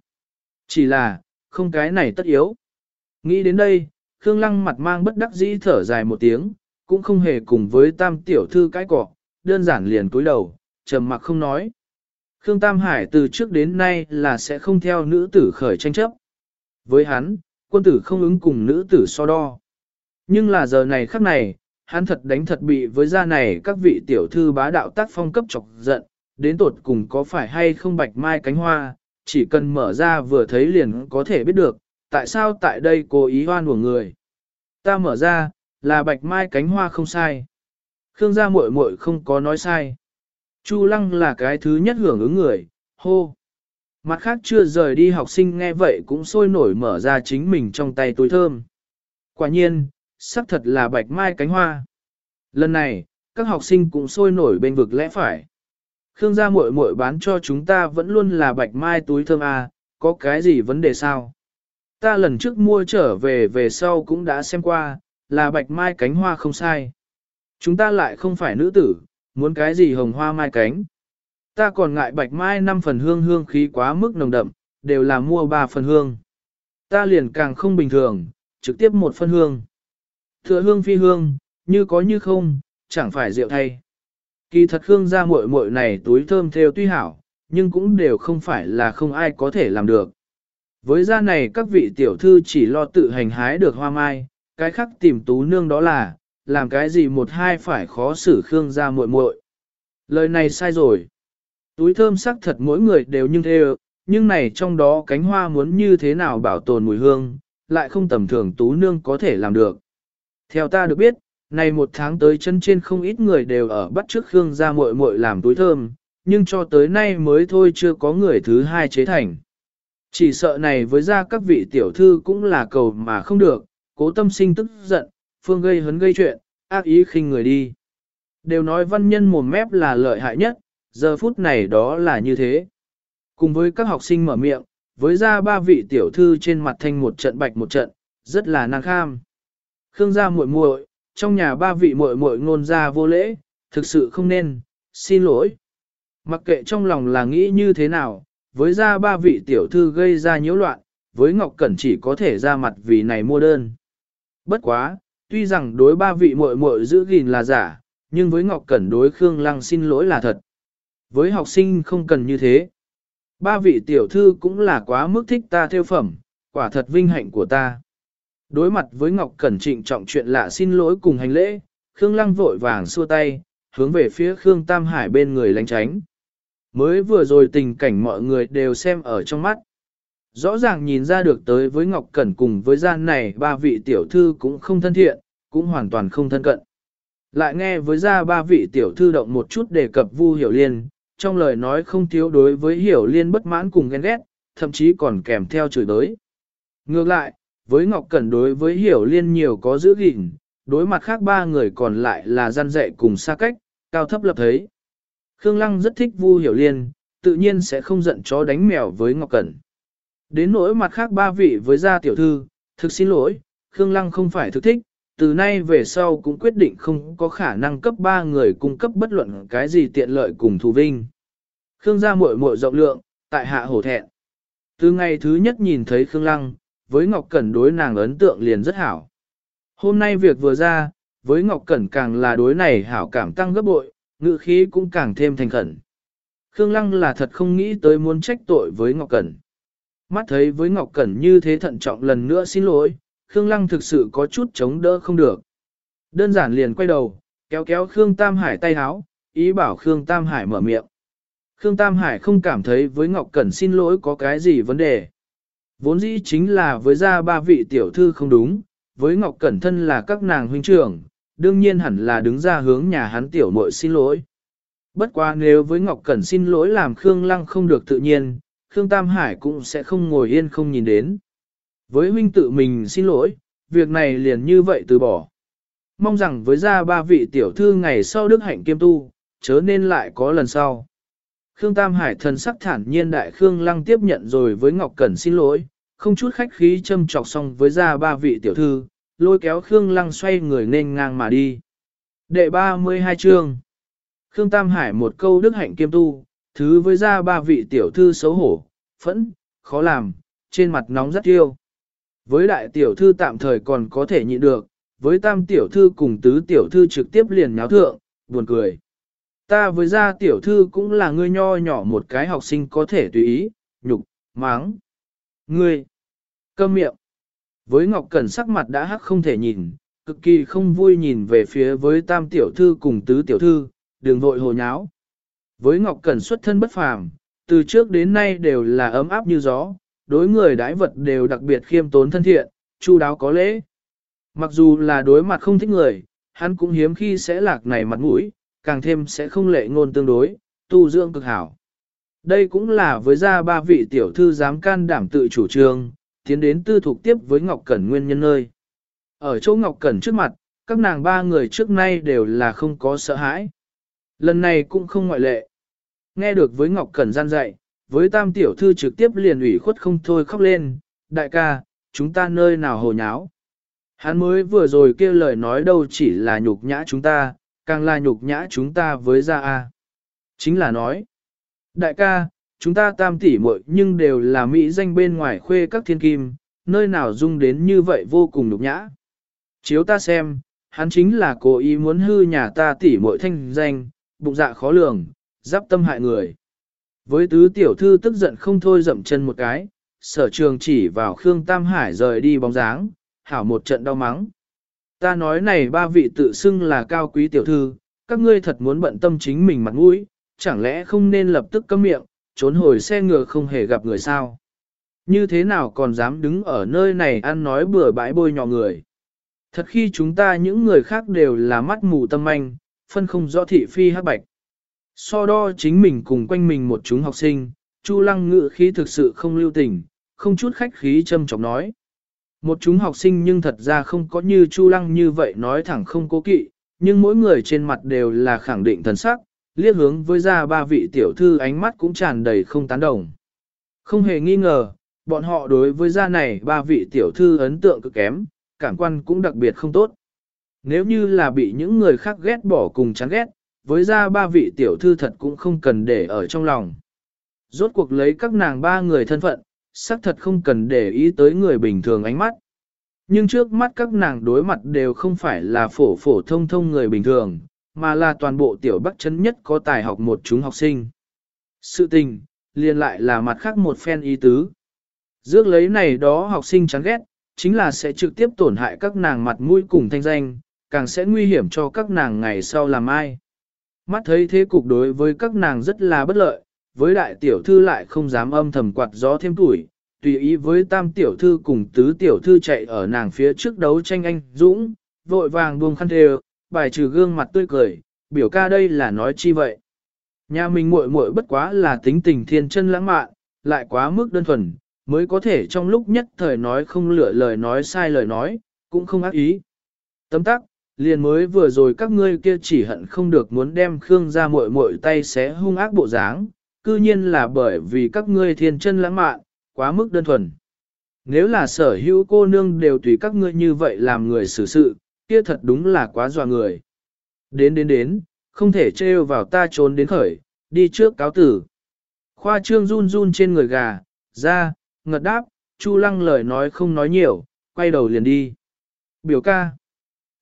[SPEAKER 1] Chỉ là, không cái này tất yếu. Nghĩ đến đây, Khương Lăng mặt mang bất đắc dĩ thở dài một tiếng, cũng không hề cùng với tam tiểu thư cái cọ, đơn giản liền cúi đầu, trầm mặc không nói. Khương Tam Hải từ trước đến nay là sẽ không theo nữ tử khởi tranh chấp. Với hắn, quân tử không ứng cùng nữ tử so đo. Nhưng là giờ này khắc này, hắn thật đánh thật bị với gia này các vị tiểu thư bá đạo tác phong cấp chọc giận, đến tột cùng có phải hay không bạch mai cánh hoa, chỉ cần mở ra vừa thấy liền có thể biết được, tại sao tại đây cố ý hoan của người. Ta mở ra, là bạch mai cánh hoa không sai. Khương gia muội muội không có nói sai. Chu lăng là cái thứ nhất hưởng ứng người, hô. Mặt khác chưa rời đi học sinh nghe vậy cũng sôi nổi mở ra chính mình trong tay túi thơm. Quả nhiên, sắc thật là bạch mai cánh hoa. Lần này, các học sinh cũng sôi nổi bên vực lẽ phải. Khương gia muội muội bán cho chúng ta vẫn luôn là bạch mai túi thơm à, có cái gì vấn đề sao? Ta lần trước mua trở về về sau cũng đã xem qua, là bạch mai cánh hoa không sai. Chúng ta lại không phải nữ tử, muốn cái gì hồng hoa mai cánh. Ta còn ngại bạch mai 5 phần hương hương khí quá mức nồng đậm, đều là mua 3 phần hương. Ta liền càng không bình thường, trực tiếp một phân hương. Thừa hương phi hương, như có như không, chẳng phải rượu thay. Kỳ thật hương gia muội muội này túi thơm theo tuy hảo, nhưng cũng đều không phải là không ai có thể làm được. Với gia này các vị tiểu thư chỉ lo tự hành hái được hoa mai, cái khác tìm tú nương đó là, làm cái gì một hai phải khó xử Khương gia muội muội. Lời này sai rồi. Túi thơm sắc thật mỗi người đều như thế, nhưng này trong đó cánh hoa muốn như thế nào bảo tồn mùi hương, lại không tầm thường tú nương có thể làm được. Theo ta được biết, này một tháng tới chân trên không ít người đều ở bắt trước Khương gia muội muội làm túi thơm, nhưng cho tới nay mới thôi chưa có người thứ hai chế thành. Chỉ sợ này với ra các vị tiểu thư cũng là cầu mà không được, cố tâm sinh tức giận, phương gây hấn gây chuyện, ác ý khinh người đi. Đều nói văn nhân mồm mép là lợi hại nhất, giờ phút này đó là như thế. Cùng với các học sinh mở miệng, với ra ba vị tiểu thư trên mặt thanh một trận bạch một trận, rất là năng kham. Khương gia muội muội, trong nhà ba vị muội muội ngôn ra vô lễ, thực sự không nên, xin lỗi. Mặc kệ trong lòng là nghĩ như thế nào, với ra ba vị tiểu thư gây ra nhiễu loạn, với Ngọc Cẩn chỉ có thể ra mặt vì này mua đơn. Bất quá, tuy rằng đối ba vị muội muội giữ gìn là giả, nhưng với Ngọc Cẩn đối Khương Lăng xin lỗi là thật. Với học sinh không cần như thế. Ba vị tiểu thư cũng là quá mức thích ta theo phẩm, quả thật vinh hạnh của ta. Đối mặt với Ngọc Cẩn trịnh trọng chuyện lạ xin lỗi cùng hành lễ, Khương Lăng vội vàng xua tay, hướng về phía Khương Tam Hải bên người lánh tránh. Mới vừa rồi tình cảnh mọi người đều xem ở trong mắt. Rõ ràng nhìn ra được tới với Ngọc Cẩn cùng với gian này ba vị tiểu thư cũng không thân thiện, cũng hoàn toàn không thân cận. Lại nghe với ra ba vị tiểu thư động một chút đề cập Vu Hiểu Liên, trong lời nói không thiếu đối với Hiểu Liên bất mãn cùng ghen ghét, thậm chí còn kèm theo chửi đới. Ngược lại, với Ngọc Cẩn đối với Hiểu Liên nhiều có giữ gìn, đối mặt khác ba người còn lại là gian dạy cùng xa cách, cao thấp lập thấy. Khương Lăng rất thích Vu Hiểu Liên, tự nhiên sẽ không giận chó đánh mèo với Ngọc Cẩn. Đến nỗi mặt khác ba vị với gia tiểu thư, thực xin lỗi, Khương Lăng không phải thực thích, từ nay về sau cũng quyết định không có khả năng cấp ba người cung cấp bất luận cái gì tiện lợi cùng thù vinh. Khương gia muội muội rộng lượng, tại hạ hổ thẹn. Từ ngày thứ nhất nhìn thấy Khương Lăng, với Ngọc Cẩn đối nàng ấn tượng liền rất hảo. Hôm nay việc vừa ra, với Ngọc Cẩn càng là đối này hảo cảm tăng gấp bội, ngữ khí cũng càng thêm thành khẩn. Khương Lăng là thật không nghĩ tới muốn trách tội với Ngọc Cẩn. Mắt thấy với Ngọc Cẩn như thế thận trọng lần nữa xin lỗi, Khương Lăng thực sự có chút chống đỡ không được. Đơn giản liền quay đầu, kéo kéo Khương Tam Hải tay háo, ý bảo Khương Tam Hải mở miệng. Khương Tam Hải không cảm thấy với Ngọc Cẩn xin lỗi có cái gì vấn đề. Vốn dĩ chính là với gia ba vị tiểu thư không đúng, với Ngọc Cẩn thân là các nàng huynh trưởng, đương nhiên hẳn là đứng ra hướng nhà hắn tiểu muội xin lỗi. Bất quá nếu với Ngọc Cẩn xin lỗi làm Khương Lăng không được tự nhiên, Khương Tam Hải cũng sẽ không ngồi yên không nhìn đến. Với huynh tự mình xin lỗi, việc này liền như vậy từ bỏ. Mong rằng với gia ba vị tiểu thư ngày sau đức hạnh kiêm tu, chớ nên lại có lần sau. Khương Tam Hải thần sắc thản nhiên đại Khương Lăng tiếp nhận rồi với Ngọc Cẩn xin lỗi, không chút khách khí châm chọc xong với ra ba vị tiểu thư, lôi kéo Khương Lăng xoay người nên ngang mà đi. Đệ 32 chương Khương Tam Hải một câu đức hạnh kiêm tu, thứ với ra ba vị tiểu thư xấu hổ, phẫn, khó làm, trên mặt nóng rất yêu. Với đại tiểu thư tạm thời còn có thể nhịn được, với tam tiểu thư cùng tứ tiểu thư trực tiếp liền nháo thượng, buồn cười. Ta với gia tiểu thư cũng là ngươi nho nhỏ một cái học sinh có thể tùy ý, nhục, máng. Ngươi, cơm miệng. Với Ngọc Cẩn sắc mặt đã hắc không thể nhìn, cực kỳ không vui nhìn về phía với tam tiểu thư cùng tứ tiểu thư, đường vội hồ nháo. Với Ngọc Cẩn xuất thân bất phàm, từ trước đến nay đều là ấm áp như gió, đối người đãi vật đều đặc biệt khiêm tốn thân thiện, chu đáo có lễ. Mặc dù là đối mặt không thích người, hắn cũng hiếm khi sẽ lạc này mặt mũi, càng thêm sẽ không lệ ngôn tương đối, tu dưỡng cực hảo. Đây cũng là với gia ba vị tiểu thư dám can đảm tự chủ trương, tiến đến tư thuộc tiếp với Ngọc Cẩn nguyên nhân nơi. Ở chỗ Ngọc Cẩn trước mặt, các nàng ba người trước nay đều là không có sợ hãi. Lần này cũng không ngoại lệ. Nghe được với Ngọc Cẩn gian dạy, với tam tiểu thư trực tiếp liền ủy khuất không thôi khóc lên, đại ca, chúng ta nơi nào hồ nháo. Hắn mới vừa rồi kêu lời nói đâu chỉ là nhục nhã chúng ta, càng là nhục nhã chúng ta với gia A. Chính là nói, đại ca, chúng ta tam tỷ muội nhưng đều là mỹ danh bên ngoài khuê các thiên kim, nơi nào dung đến như vậy vô cùng nhục nhã. Chiếu ta xem, hắn chính là cố ý muốn hư nhà ta tỷ muội thanh danh, bụng dạ khó lường, giáp tâm hại người. Với tứ tiểu thư tức giận không thôi dậm chân một cái, sở trường chỉ vào Khương Tam Hải rời đi bóng dáng, hảo một trận đau mắng. Ta nói này ba vị tự xưng là cao quý tiểu thư, các ngươi thật muốn bận tâm chính mình mặt mũi, chẳng lẽ không nên lập tức câm miệng, trốn hồi xe ngựa không hề gặp người sao? Như thế nào còn dám đứng ở nơi này ăn nói bừa bãi bôi nhọ người? Thật khi chúng ta những người khác đều là mắt mù tâm anh, phân không rõ thị phi hắc bạch. So đo chính mình cùng quanh mình một chúng học sinh, Chu lăng ngự khí thực sự không lưu tình, không chút khách khí châm chọc nói. Một chúng học sinh nhưng thật ra không có như Chu lăng như vậy nói thẳng không cố kỵ, nhưng mỗi người trên mặt đều là khẳng định thần sắc, liếc hướng với ra ba vị tiểu thư ánh mắt cũng tràn đầy không tán đồng. Không hề nghi ngờ, bọn họ đối với gia này ba vị tiểu thư ấn tượng cực kém, cảm quan cũng đặc biệt không tốt. Nếu như là bị những người khác ghét bỏ cùng chán ghét, với ra ba vị tiểu thư thật cũng không cần để ở trong lòng. Rốt cuộc lấy các nàng ba người thân phận, xác thật không cần để ý tới người bình thường ánh mắt. Nhưng trước mắt các nàng đối mặt đều không phải là phổ phổ thông thông người bình thường, mà là toàn bộ tiểu bắc chấn nhất có tài học một chúng học sinh. Sự tình, liền lại là mặt khác một phen ý tứ. Dước lấy này đó học sinh chán ghét, chính là sẽ trực tiếp tổn hại các nàng mặt mũi cùng thanh danh, càng sẽ nguy hiểm cho các nàng ngày sau làm ai. Mắt thấy thế cục đối với các nàng rất là bất lợi, với đại tiểu thư lại không dám âm thầm quạt gió thêm tuổi, tùy ý với tam tiểu thư cùng tứ tiểu thư chạy ở nàng phía trước đấu tranh anh Dũng, vội vàng buông khăn thề, bài trừ gương mặt tươi cười, biểu ca đây là nói chi vậy. Nhà mình muội muội bất quá là tính tình thiên chân lãng mạn, lại quá mức đơn thuần, mới có thể trong lúc nhất thời nói không lựa lời nói sai lời nói, cũng không ác ý. Tấm tắc, liền mới vừa rồi các ngươi kia chỉ hận không được muốn đem Khương ra muội muội tay xé hung ác bộ dáng, cư nhiên là bởi vì các ngươi thiên chân lãng mạn, quá mức đơn thuần. Nếu là sở hữu cô nương đều tùy các ngươi như vậy làm người xử sự, kia thật đúng là quá dọa người. Đến đến đến, không thể trêu vào ta trốn đến khởi, đi trước cáo tử. Khoa trương run run trên người gà, ra, ngật đáp, Chu lăng lời nói không nói nhiều, quay đầu liền đi. Biểu ca.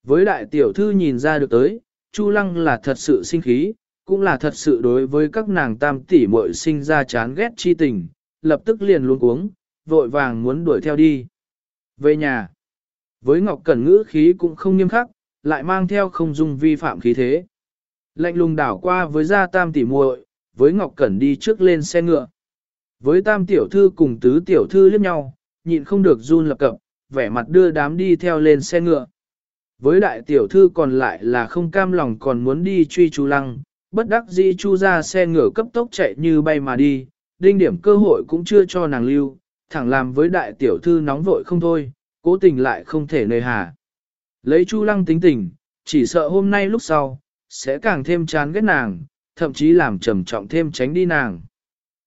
[SPEAKER 1] Với đại tiểu thư nhìn ra được tới, Chu lăng là thật sự sinh khí, cũng là thật sự đối với các nàng tam tỷ muội sinh ra chán ghét chi tình, lập tức liền luôn cuống, vội vàng muốn đuổi theo đi. Về nhà, với Ngọc Cẩn ngữ khí cũng không nghiêm khắc, lại mang theo không dung vi phạm khí thế. Lạnh lùng đảo qua với gia tam tỷ muội, với Ngọc Cẩn đi trước lên xe ngựa. Với tam tiểu thư cùng tứ tiểu thư liếc nhau, nhịn không được run lập cập, vẻ mặt đưa đám đi theo lên xe ngựa. Với đại tiểu thư còn lại là không cam lòng còn muốn đi truy chú lăng, bất đắc dĩ chu ra xe ngựa cấp tốc chạy như bay mà đi, đinh điểm cơ hội cũng chưa cho nàng lưu, thẳng làm với đại tiểu thư nóng vội không thôi, cố tình lại không thể nơi hà. Lấy chu lăng tính tình, chỉ sợ hôm nay lúc sau, sẽ càng thêm chán ghét nàng, thậm chí làm trầm trọng thêm tránh đi nàng.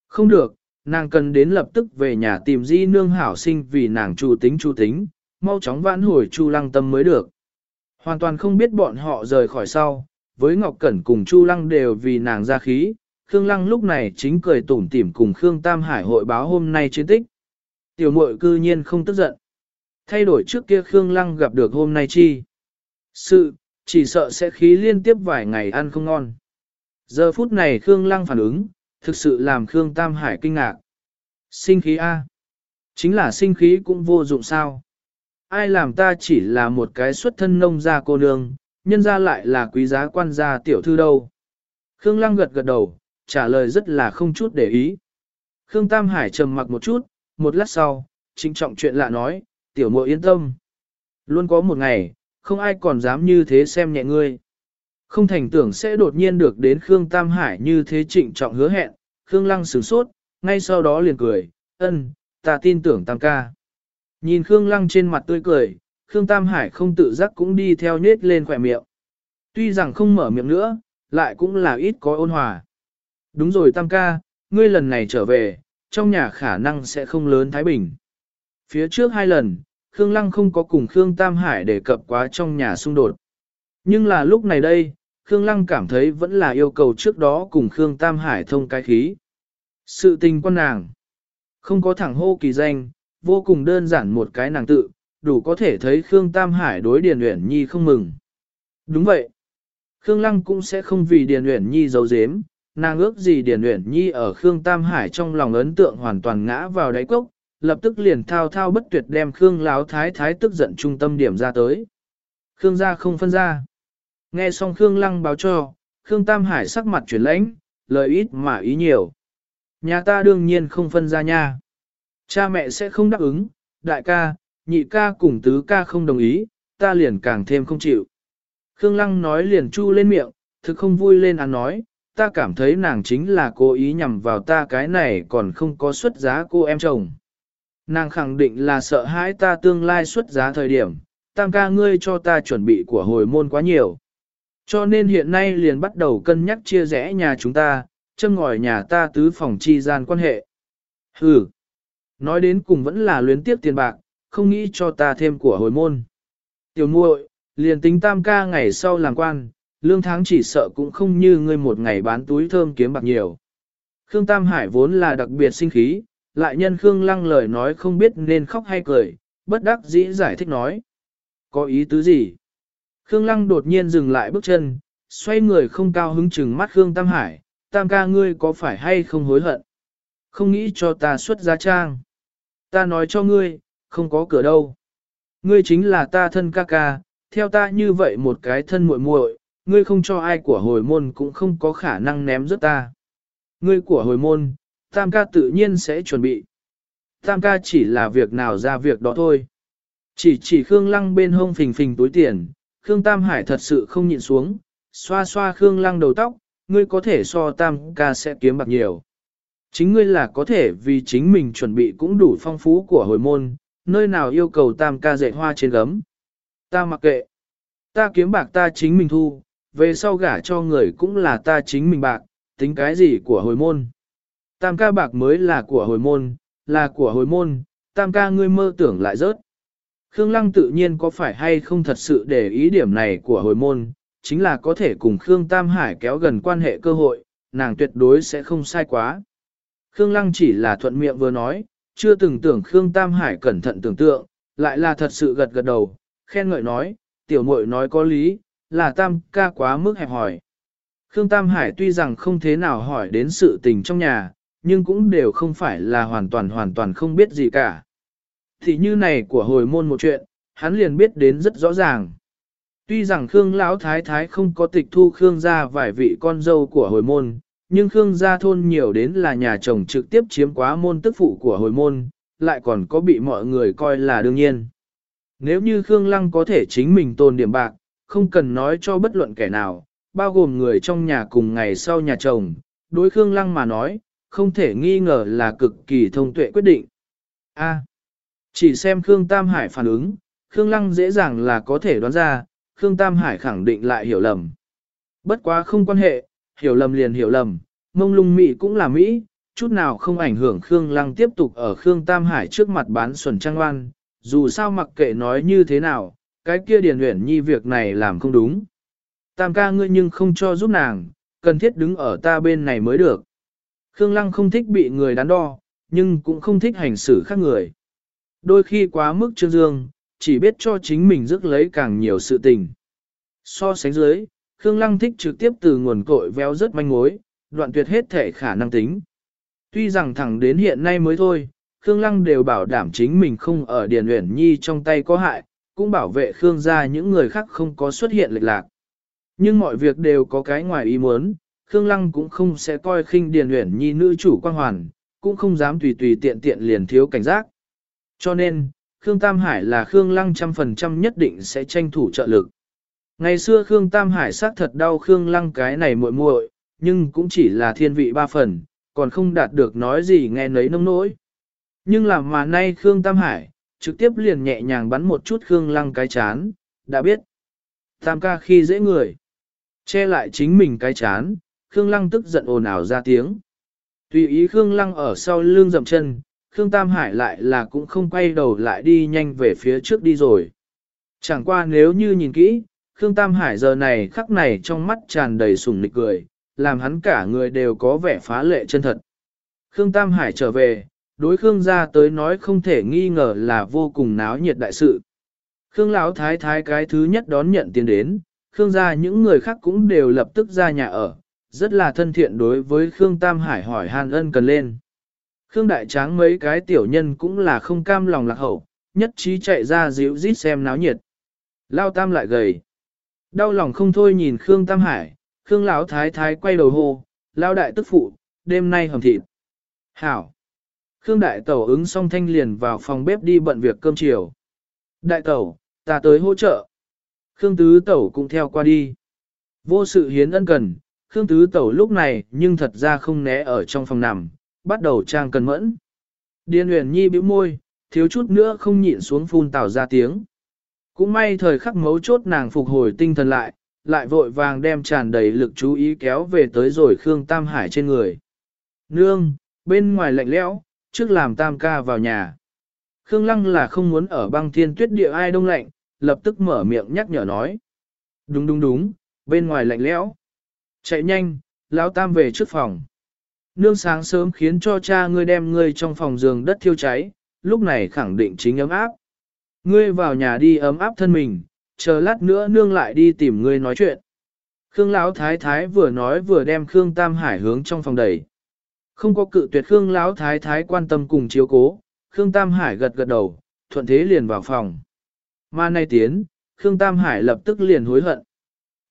[SPEAKER 1] Không được, nàng cần đến lập tức về nhà tìm di nương hảo sinh vì nàng chủ tính chủ tính, mau chóng vãn hồi chu lăng tâm mới được. Hoàn toàn không biết bọn họ rời khỏi sau, với Ngọc Cẩn cùng Chu Lăng đều vì nàng ra khí, Khương Lăng lúc này chính cười tủm tỉm cùng Khương Tam Hải hội báo hôm nay chiến tích. Tiểu muội cư nhiên không tức giận. Thay đổi trước kia Khương Lăng gặp được hôm nay chi. Sự, chỉ sợ sẽ khí liên tiếp vài ngày ăn không ngon. Giờ phút này Khương Lăng phản ứng, thực sự làm Khương Tam Hải kinh ngạc. Sinh khí A. Chính là sinh khí cũng vô dụng sao. Ai làm ta chỉ là một cái xuất thân nông gia cô nương, nhân ra lại là quý giá quan gia tiểu thư đâu. Khương Lăng gật gật đầu, trả lời rất là không chút để ý. Khương Tam Hải trầm mặc một chút, một lát sau, trinh trọng chuyện lạ nói, tiểu muội yên tâm. Luôn có một ngày, không ai còn dám như thế xem nhẹ ngươi. Không thành tưởng sẽ đột nhiên được đến Khương Tam Hải như thế trịnh trọng hứa hẹn, Khương Lăng sửng sốt, ngay sau đó liền cười, ân, ta tin tưởng Tam ca. Nhìn Khương Lăng trên mặt tươi cười, Khương Tam Hải không tự giác cũng đi theo nết lên khỏe miệng. Tuy rằng không mở miệng nữa, lại cũng là ít có ôn hòa. Đúng rồi Tam ca, ngươi lần này trở về, trong nhà khả năng sẽ không lớn Thái Bình. Phía trước hai lần, Khương Lăng không có cùng Khương Tam Hải đề cập quá trong nhà xung đột. Nhưng là lúc này đây, Khương Lăng cảm thấy vẫn là yêu cầu trước đó cùng Khương Tam Hải thông cái khí. Sự tình quan nàng, không có thẳng hô kỳ danh, vô cùng đơn giản một cái nàng tự, đủ có thể thấy Khương Tam Hải đối Điền Uyển Nhi không mừng. Đúng vậy. Khương Lăng cũng sẽ không vì Điền Uyển Nhi giấu giếm, nàng ước gì Điền Uyển Nhi ở Khương Tam Hải trong lòng ấn tượng hoàn toàn ngã vào đáy cốc, lập tức liền thao thao bất tuyệt đem Khương Láo Thái Thái tức giận trung tâm điểm ra tới. Khương gia không phân ra. Nghe xong Khương Lăng báo cho, Khương Tam Hải sắc mặt chuyển lãnh, lời ít mà ý nhiều. Nhà ta đương nhiên không phân ra nha. Cha mẹ sẽ không đáp ứng, đại ca, nhị ca cùng tứ ca không đồng ý, ta liền càng thêm không chịu. Khương Lăng nói liền chu lên miệng, thực không vui lên ăn nói, ta cảm thấy nàng chính là cố ý nhằm vào ta cái này còn không có xuất giá cô em chồng. Nàng khẳng định là sợ hãi ta tương lai xuất giá thời điểm, tam ca ngươi cho ta chuẩn bị của hồi môn quá nhiều. Cho nên hiện nay liền bắt đầu cân nhắc chia rẽ nhà chúng ta, châm ngòi nhà ta tứ phòng chi gian quan hệ. Hừ, nói đến cùng vẫn là luyến tiếp tiền bạc, không nghĩ cho ta thêm của hồi môn. Tiểu muội, liền tính tam ca ngày sau làm quan, lương tháng chỉ sợ cũng không như ngươi một ngày bán túi thơm kiếm bạc nhiều. Khương Tam Hải vốn là đặc biệt sinh khí, lại nhân Khương Lăng lời nói không biết nên khóc hay cười, bất đắc dĩ giải thích nói. Có ý tứ gì? Khương Lăng đột nhiên dừng lại bước chân, xoay người không cao hứng chừng mắt Khương Tam Hải, Tam ca ngươi có phải hay không hối hận? Không nghĩ cho ta xuất giá trang. Ta nói cho ngươi, không có cửa đâu. Ngươi chính là ta thân ca ca, theo ta như vậy một cái thân muội muội, ngươi không cho ai của hồi môn cũng không có khả năng ném rớt ta. Ngươi của hồi môn, tam ca tự nhiên sẽ chuẩn bị. Tam ca chỉ là việc nào ra việc đó thôi. Chỉ chỉ Khương Lăng bên hông phình phình túi tiền, Khương Tam Hải thật sự không nhịn xuống, xoa xoa Khương Lăng đầu tóc, ngươi có thể so Tam ca sẽ kiếm bạc nhiều. Chính ngươi là có thể vì chính mình chuẩn bị cũng đủ phong phú của hồi môn, nơi nào yêu cầu Tam ca dạy hoa trên gấm. Ta mặc kệ. Ta kiếm bạc ta chính mình thu, về sau gả cho người cũng là ta chính mình bạc, tính cái gì của hồi môn. Tam ca bạc mới là của hồi môn, là của hồi môn, tam ca ngươi mơ tưởng lại rớt. Khương Lăng tự nhiên có phải hay không thật sự để ý điểm này của hồi môn, chính là có thể cùng Khương Tam Hải kéo gần quan hệ cơ hội, nàng tuyệt đối sẽ không sai quá. Khương Lăng chỉ là thuận miệng vừa nói, chưa từng tưởng Khương Tam Hải cẩn thận tưởng tượng, lại là thật sự gật gật đầu, khen ngợi nói, tiểu muội nói có lý, là Tam ca quá mức hẹp hỏi. Khương Tam Hải tuy rằng không thế nào hỏi đến sự tình trong nhà, nhưng cũng đều không phải là hoàn toàn hoàn toàn không biết gì cả. Thì như này của hồi môn một chuyện, hắn liền biết đến rất rõ ràng. Tuy rằng Khương Lão Thái Thái không có tịch thu Khương gia vài vị con dâu của hồi môn, nhưng Khương gia thôn nhiều đến là nhà chồng trực tiếp chiếm quá môn tức phụ của hồi môn, lại còn có bị mọi người coi là đương nhiên. Nếu như Khương Lăng có thể chính mình tồn điểm bạc, không cần nói cho bất luận kẻ nào, bao gồm người trong nhà cùng ngày sau nhà chồng, đối Khương Lăng mà nói, không thể nghi ngờ là cực kỳ thông tuệ quyết định. A. chỉ xem Khương Tam Hải phản ứng, Khương Lăng dễ dàng là có thể đoán ra, Khương Tam Hải khẳng định lại hiểu lầm. Bất quá không quan hệ, hiểu lầm liền hiểu lầm, mông lung Mỹ cũng là Mỹ, chút nào không ảnh hưởng Khương Lăng tiếp tục ở Khương Tam Hải trước mặt bán xuẩn trang oan, dù sao mặc kệ nói như thế nào, cái kia điền luyện nhi việc này làm không đúng. Tam ca ngươi nhưng không cho giúp nàng, cần thiết đứng ở ta bên này mới được. Khương Lăng không thích bị người đắn đo, nhưng cũng không thích hành xử khác người. Đôi khi quá mức trương dương, chỉ biết cho chính mình rước lấy càng nhiều sự tình. So sánh dưới, Khương Lăng thích trực tiếp từ nguồn cội véo rất manh mối, đoạn tuyệt hết thể khả năng tính. Tuy rằng thẳng đến hiện nay mới thôi, Khương Lăng đều bảo đảm chính mình không ở Điền Uyển Nhi trong tay có hại, cũng bảo vệ Khương gia những người khác không có xuất hiện lệch lạc. Nhưng mọi việc đều có cái ngoài ý muốn, Khương Lăng cũng không sẽ coi khinh Điền Uyển Nhi nữ chủ quan hoàn, cũng không dám tùy tùy tiện tiện liền thiếu cảnh giác. Cho nên, Khương Tam Hải là Khương Lăng trăm phần trăm nhất định sẽ tranh thủ trợ lực. Ngày xưa Khương Tam Hải xác thật đau Khương Lăng cái này muội muội, nhưng cũng chỉ là thiên vị ba phần, còn không đạt được nói gì nghe nấy nông nỗi. Nhưng làm mà nay Khương Tam Hải, trực tiếp liền nhẹ nhàng bắn một chút Khương Lăng cái chán, đã biết. Tam ca khi dễ người, che lại chính mình cái chán, Khương Lăng tức giận ồn ào ra tiếng. Tùy ý Khương Lăng ở sau lưng dậm chân, Khương Tam Hải lại là cũng không quay đầu lại đi nhanh về phía trước đi rồi. Chẳng qua nếu như nhìn kỹ, Khương Tam Hải giờ này khắc này trong mắt tràn đầy sùng nịch cười, làm hắn cả người đều có vẻ phá lệ chân thật. Khương Tam Hải trở về, đối Khương gia tới nói không thể nghi ngờ là vô cùng náo nhiệt đại sự. Khương Lão Thái Thái cái thứ nhất đón nhận tiền đến, Khương gia những người khác cũng đều lập tức ra nhà ở, rất là thân thiện đối với Khương Tam Hải hỏi hàn ân cần lên. Khương Đại Tráng mấy cái tiểu nhân cũng là không cam lòng lạc hậu, nhất trí chạy ra dịu rít xem náo nhiệt. Lao Tam lại gầy. Đau lòng không thôi nhìn Khương Tam Hải, Khương Lão Thái Thái quay đầu hô, Lão Đại tức phụ, đêm nay hầm thịt. Hảo. Khương Đại Tẩu ứng xong thanh liền vào phòng bếp đi bận việc cơm chiều. Đại Tẩu, ta tới hỗ trợ. Khương Tứ Tẩu cũng theo qua đi. Vô sự hiến ân cần, Khương Tứ Tẩu lúc này nhưng thật ra không né ở trong phòng nằm, bắt đầu trang cần mẫn. Điên huyền nhi bĩu môi, thiếu chút nữa không nhịn xuống phun tảo ra tiếng. Cũng may thời khắc mấu chốt nàng phục hồi tinh thần lại, lại vội vàng đem tràn đầy lực chú ý kéo về tới rồi Khương Tam Hải trên người. Nương, bên ngoài lạnh lẽo, trước làm Tam ca vào nhà. Khương Lăng là không muốn ở băng thiên tuyết địa ai đông lạnh, lập tức mở miệng nhắc nhở nói. Đúng đúng đúng, bên ngoài lạnh lẽo. Chạy nhanh, lão Tam về trước phòng. Nương sáng sớm khiến cho cha ngươi đem ngươi trong phòng giường đất thiêu cháy, lúc này khẳng định chính ấm áp. Ngươi vào nhà đi ấm áp thân mình, chờ lát nữa nương lại đi tìm ngươi nói chuyện. Khương Lão Thái Thái vừa nói vừa đem Khương Tam Hải hướng trong phòng đẩy. Không có cự tuyệt Khương Lão Thái Thái quan tâm cùng chiếu cố, Khương Tam Hải gật gật đầu, thuận thế liền vào phòng. Mà nay tiến, Khương Tam Hải lập tức liền hối hận.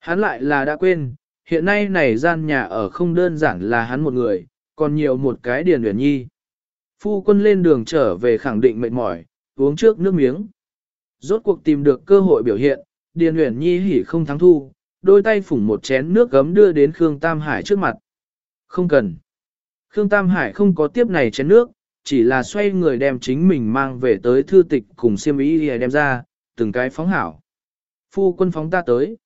[SPEAKER 1] Hắn lại là đã quên, hiện nay này gian nhà ở không đơn giản là hắn một người, còn nhiều một cái điền huyền nhi. Phu quân lên đường trở về khẳng định mệt mỏi, uống trước nước miếng. Rốt cuộc tìm được cơ hội biểu hiện, điền Uyển nhi hỉ không thắng thu, đôi tay phủng một chén nước gấm đưa đến Khương Tam Hải trước mặt. Không cần. Khương Tam Hải không có tiếp này chén nước, chỉ là xoay người đem chính mình mang về tới thư tịch cùng siêm ý đem ra, từng cái phóng hảo. Phu quân phóng ta tới.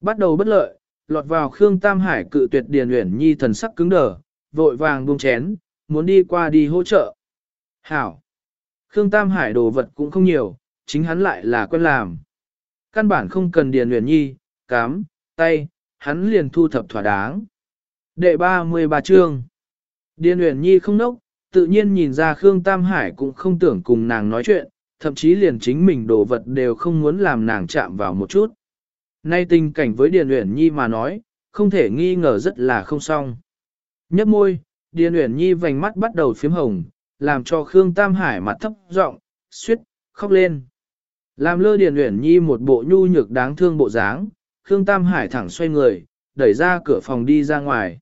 [SPEAKER 1] Bắt đầu bất lợi, lọt vào Khương Tam Hải cự tuyệt Điền Uyển Nhi thần sắc cứng đờ, vội vàng buông chén, muốn đi qua đi hỗ trợ. Hảo! Khương Tam Hải đồ vật cũng không nhiều, chính hắn lại là quen làm. Căn bản không cần Điền Uyển Nhi, cám, tay, hắn liền thu thập thỏa đáng. Đệ 33 chương Điền Uyển Nhi không nốc, tự nhiên nhìn ra Khương Tam Hải cũng không tưởng cùng nàng nói chuyện, thậm chí liền chính mình đồ vật đều không muốn làm nàng chạm vào một chút. Nay tình cảnh với Điền Uyển Nhi mà nói, không thể nghi ngờ rất là không xong. Nhấp môi, Điền Uyển Nhi vành mắt bắt đầu phím hồng, làm cho Khương Tam Hải mặt thấp giọng, suýt, khóc lên. Làm lơ Điền Uyển Nhi một bộ nhu nhược đáng thương bộ dáng, Khương Tam Hải thẳng xoay người, đẩy ra cửa phòng đi ra ngoài.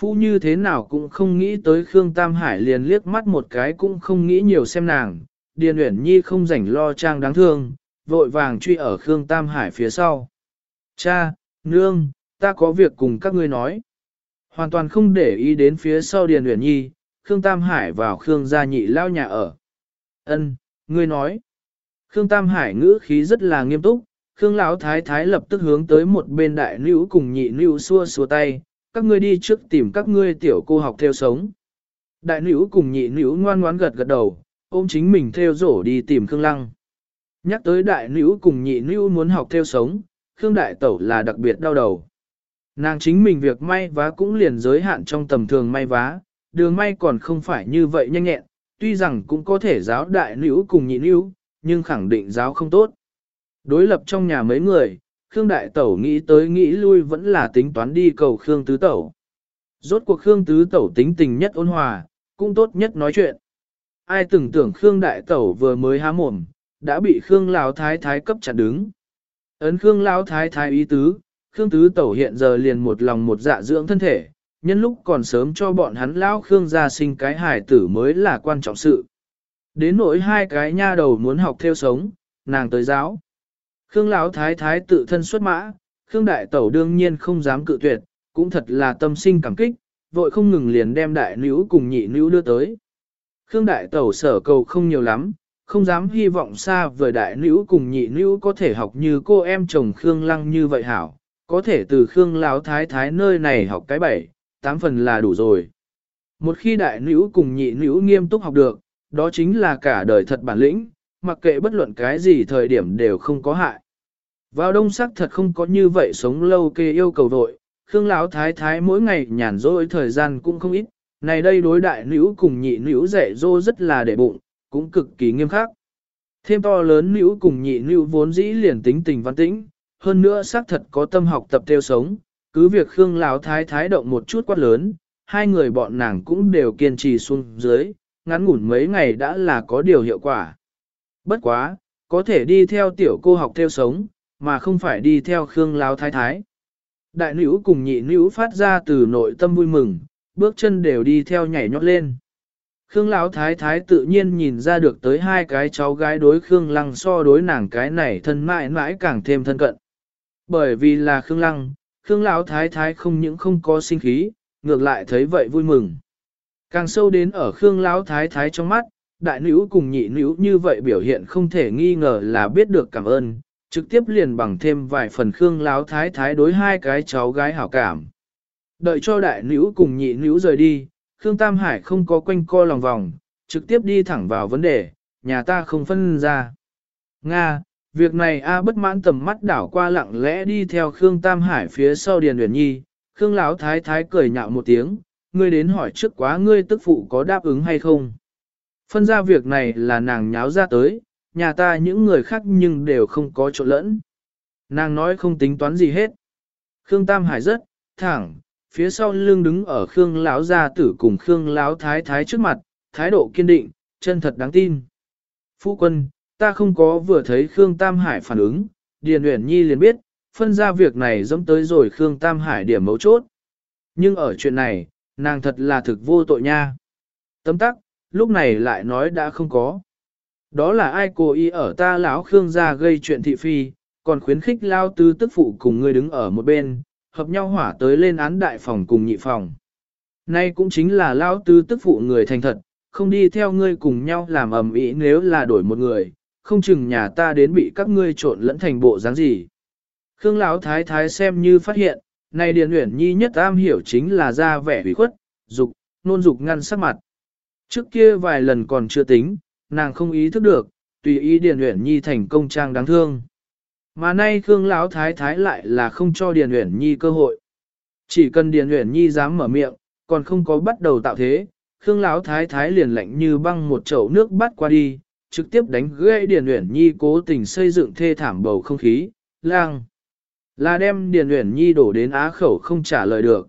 [SPEAKER 1] Phu như thế nào cũng không nghĩ tới Khương Tam Hải liền liếc mắt một cái cũng không nghĩ nhiều xem nàng. Điền Uyển Nhi không rảnh lo trang đáng thương, vội vàng truy ở Khương Tam Hải phía sau. Cha, nương, ta có việc cùng các ngươi nói. Hoàn toàn không để ý đến phía sau Điền Uyển Nhi, Khương Tam Hải vào Khương gia nhị lao nhà ở. Ân, ngươi nói. Khương Tam Hải ngữ khí rất là nghiêm túc, Khương Lão Thái Thái lập tức hướng tới một bên đại nữ cùng nhị nữ xua xua tay, các ngươi đi trước tìm các ngươi tiểu cô học theo sống. Đại nữ cùng nhị nữ ngoan ngoãn gật gật đầu, ôm chính mình theo rổ đi tìm Khương Lăng. Nhắc tới đại nữ cùng nhị nữ muốn học theo sống, Khương Đại Tẩu là đặc biệt đau đầu. Nàng chính mình việc may vá cũng liền giới hạn trong tầm thường may vá, đường may còn không phải như vậy nhanh nhẹn, tuy rằng cũng có thể giáo đại nữ cùng nhị nữ, nhưng khẳng định giáo không tốt. Đối lập trong nhà mấy người, Khương Đại Tẩu nghĩ tới nghĩ lui vẫn là tính toán đi cầu Khương Tứ Tẩu. Rốt cuộc Khương Tứ Tẩu tính tình nhất ôn hòa, cũng tốt nhất nói chuyện. Ai từng tưởng Khương Đại Tẩu vừa mới há mồm, đã bị Khương Lão Thái Thái cấp chặt đứng. Ấn Khương Lão Thái Thái ý tứ, Khương Tứ Tẩu hiện giờ liền một lòng một dạ dưỡng thân thể, nhân lúc còn sớm cho bọn hắn Lão Khương gia sinh cái hài tử mới là quan trọng sự. Đến nỗi hai cái nha đầu muốn học theo sống, nàng tới giáo. Khương Lão Thái Thái tự thân xuất mã, Khương Đại Tẩu đương nhiên không dám cự tuyệt, cũng thật là tâm sinh cảm kích, vội không ngừng liền đem đại nữ cùng nhị nữ đưa tới. Khương Đại Tẩu sở cầu không nhiều lắm, không dám hy vọng xa vời đại nữ cùng nhị nữ có thể học như cô em chồng Khương Lăng như vậy hảo, có thể từ Khương Lão Thái Thái nơi này học cái bảy, tám phần là đủ rồi. Một khi đại nữ cùng nhị nữ nghiêm túc học được, đó chính là cả đời thật bản lĩnh, mặc kệ bất luận cái gì thời điểm đều không có hại. Vào đông sắc thật không có như vậy sống lâu kê yêu cầu vội, Khương Lão Thái Thái mỗi ngày nhàn rỗi thời gian cũng không ít, này đây đối đại nữ cùng nhị nữ dạy dỗ rất là để bụng, cũng cực kỳ nghiêm khắc. Thêm to lớn nữ cùng nhị nữ vốn dĩ liền tính tình văn tĩnh, hơn nữa xác thật có tâm học tập theo sống, cứ việc Khương Lão Thái Thái động một chút quát lớn, hai người bọn nàng cũng đều kiên trì xuống dưới, ngắn ngủn mấy ngày đã là có điều hiệu quả. Bất quá, có thể đi theo tiểu cô học theo sống, mà không phải đi theo Khương Lão Thái Thái. Đại nữ cùng nhị nữ phát ra từ nội tâm vui mừng, bước chân đều đi theo nhảy nhót lên. Khương Lão Thái Thái tự nhiên nhìn ra được tới hai cái cháu gái đối Khương Lăng so đối nàng cái này thân mãi mãi càng thêm thân cận. Bởi vì là Khương Lăng, Khương Lão Thái Thái không những không có sinh khí, ngược lại thấy vậy vui mừng. Càng sâu đến ở Khương Lão Thái Thái trong mắt, đại nữ cùng nhị nữ như vậy biểu hiện không thể nghi ngờ là biết được cảm ơn, trực tiếp liền bằng thêm vài phần Khương Lão Thái Thái đối hai cái cháu gái hảo cảm. Đợi cho đại nữ cùng nhị nữ rời đi, Khương Tam Hải không có quanh co lòng vòng, trực tiếp đi thẳng vào vấn đề, nhà ta không phân ra. Nga, việc này A bất mãn tầm mắt đảo qua lặng lẽ đi theo Khương Tam Hải phía sau Điền uyển Nhi, Khương Lão Thái Thái cười nhạo một tiếng, ngươi đến hỏi trước quá ngươi tức phụ có đáp ứng hay không. Phân ra việc này là nàng nháo ra tới, nhà ta những người khác nhưng đều không có chỗ lẫn. Nàng nói không tính toán gì hết. Khương Tam Hải rất, thẳng, phía sau lưng đứng ở Khương lão gia tử cùng Khương lão thái thái trước mặt, thái độ kiên định, chân thật đáng tin. Phu quân, ta không có vừa thấy Khương Tam Hải phản ứng, Điền Uyển Nhi liền biết, phân ra việc này dẫm tới rồi Khương Tam Hải điểm mấu chốt. Nhưng ở chuyện này, nàng thật là thực vô tội nha. Tấm tắc, lúc này lại nói đã không có. Đó là ai cố ý ở ta lão Khương gia gây chuyện thị phi, còn khuyến khích lao tư tức phụ cùng người đứng ở một bên, hợp nhau hỏa tới lên án đại phòng cùng nhị phòng. Nay cũng chính là lao tư tức phụ người thành thật, không đi theo ngươi cùng nhau làm ầm ĩ nếu là đổi một người, không chừng nhà ta đến bị các ngươi trộn lẫn thành bộ dáng gì. Khương Lão thái thái xem như phát hiện, này Điền Uyển Nhi nhất am hiểu chính là ra vẻ ủy khuất, dục, nôn dục ngăn sắc mặt. Trước kia vài lần còn chưa tính, nàng không ý thức được, tùy ý Điền Uyển Nhi thành công trang đáng thương. Mà nay Khương Lão Thái Thái lại là không cho Điền Uyển Nhi cơ hội. Chỉ cần Điền Uyển Nhi dám mở miệng, còn không có bắt đầu tạo thế, Khương Lão Thái Thái liền lạnh như băng một chậu nước bắt qua đi, trực tiếp đánh gãy Điền Uyển Nhi cố tình xây dựng thê thảm bầu không khí, lang. Là đem Điền Uyển Nhi đổ đến á khẩu không trả lời được.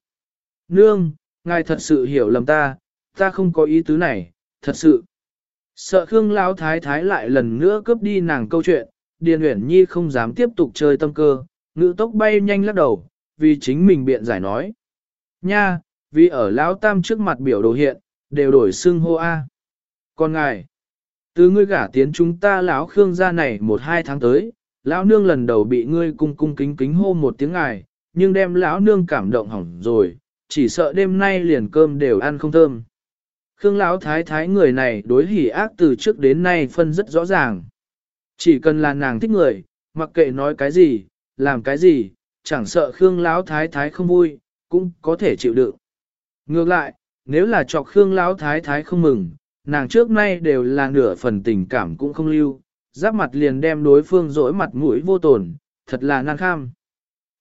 [SPEAKER 1] Nương, ngài thật sự hiểu lầm ta, ta không có ý tứ này, thật sự. Sợ Khương Lão Thái Thái lại lần nữa cướp đi nàng câu chuyện, Điền Uyển Nhi không dám tiếp tục chơi tâm cơ, ngữ tốc bay nhanh lắc đầu, vì chính mình biện giải nói. Nha, vì ở Lão Tam trước mặt biểu đồ hiện, đều đổi xưng hô A. Còn ngài, từ ngươi gả tiến chúng ta lão Khương gia này một hai tháng tới, lão nương lần đầu bị ngươi cung cung kính kính hô một tiếng ngài, nhưng đem lão nương cảm động hỏng rồi, chỉ sợ đêm nay liền cơm đều ăn không thơm. Khương lão thái thái người này đối hỉ ác từ trước đến nay phân rất rõ ràng. Chỉ cần là nàng thích người, mặc kệ nói cái gì, làm cái gì, chẳng sợ Khương lão thái thái không vui, cũng có thể chịu đựng. Ngược lại, nếu là chọc Khương lão thái thái không mừng, nàng trước nay đều là nửa phần tình cảm cũng không lưu, giáp mặt liền đem đối phương dỗi mặt mũi vô tổn, thật là nan kham.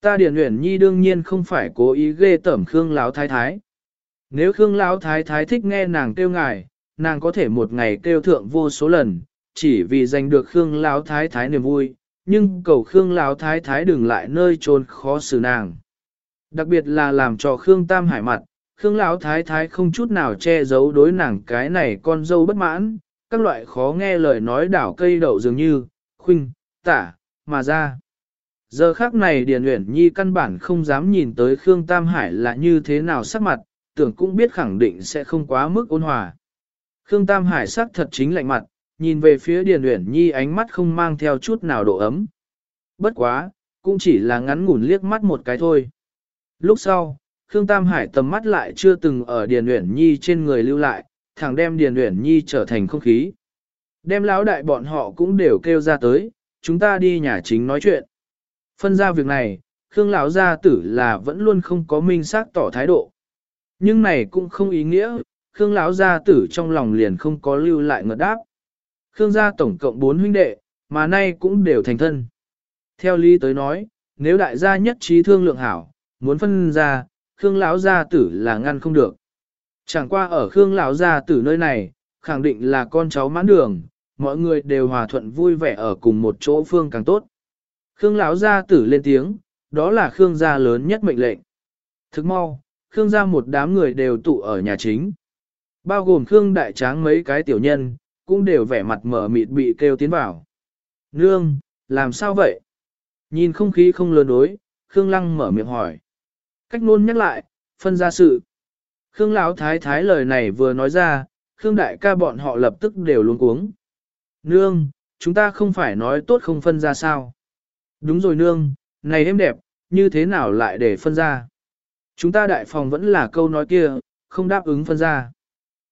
[SPEAKER 1] Ta Điền Uyển Nhi đương nhiên không phải cố ý ghê tẩm Khương lão thái thái. Nếu Khương lão thái thái thích nghe nàng kêu ngài, nàng có thể một ngày kêu thượng vô số lần, chỉ vì giành được Khương lão thái thái niềm vui, nhưng cầu Khương lão thái thái đừng lại nơi trốn khó xử nàng. Đặc biệt là làm cho Khương Tam Hải mặt, Khương lão thái thái không chút nào che giấu đối nàng cái này con dâu bất mãn, các loại khó nghe lời nói đảo cây đậu dường như, khuynh, tả, mà ra. Giờ khác này Điền Uyển Nhi căn bản không dám nhìn tới Khương Tam Hải là như thế nào sắc mặt, tưởng cũng biết khẳng định sẽ không quá mức ôn hòa. Khương Tam Hải sắc thật chính lạnh mặt, nhìn về phía Điền Uyển Nhi ánh mắt không mang theo chút nào độ ấm. Bất quá, cũng chỉ là ngắn ngủn liếc mắt một cái thôi. Lúc sau, Khương Tam Hải tầm mắt lại chưa từng ở Điền Uyển Nhi trên người lưu lại, thẳng đem Điền Uyển Nhi trở thành không khí. Đem lão đại bọn họ cũng đều kêu ra tới, chúng ta đi nhà chính nói chuyện. Phân ra việc này, Khương lão gia tử là vẫn luôn không có minh xác tỏ thái độ. Nhưng này cũng không ý nghĩa, Khương lão gia tử trong lòng liền không có lưu lại ngợt đáp. Khương gia tổng cộng 4 huynh đệ, mà nay cũng đều thành thân. Theo lý tới nói, nếu đại gia nhất trí thương lượng hảo, muốn phân ra, Khương lão gia tử là ngăn không được. Chẳng qua ở Khương lão gia tử nơi này, khẳng định là con cháu mãn đường, mọi người đều hòa thuận vui vẻ ở cùng một chỗ phương càng tốt. Khương lão gia tử lên tiếng, đó là Khương gia lớn nhất mệnh lệnh. Thức mau, Khương gia một đám người đều tụ ở nhà chính. Bao gồm Khương đại tráng mấy cái tiểu nhân, cũng đều vẻ mặt mở mịt bị kêu tiến vào. Nương, làm sao vậy? Nhìn không khí không lớn đối, Khương lăng mở miệng hỏi. Cách nôn nhắc lại, phân ra sự. Khương lão thái thái lời này vừa nói ra, Khương đại ca bọn họ lập tức đều luống cuống. Nương, chúng ta không phải nói tốt không phân ra sao? Đúng rồi nương, này em đẹp, như thế nào lại để phân ra? Chúng ta đại phòng vẫn là câu nói kia, không đáp ứng phân ra.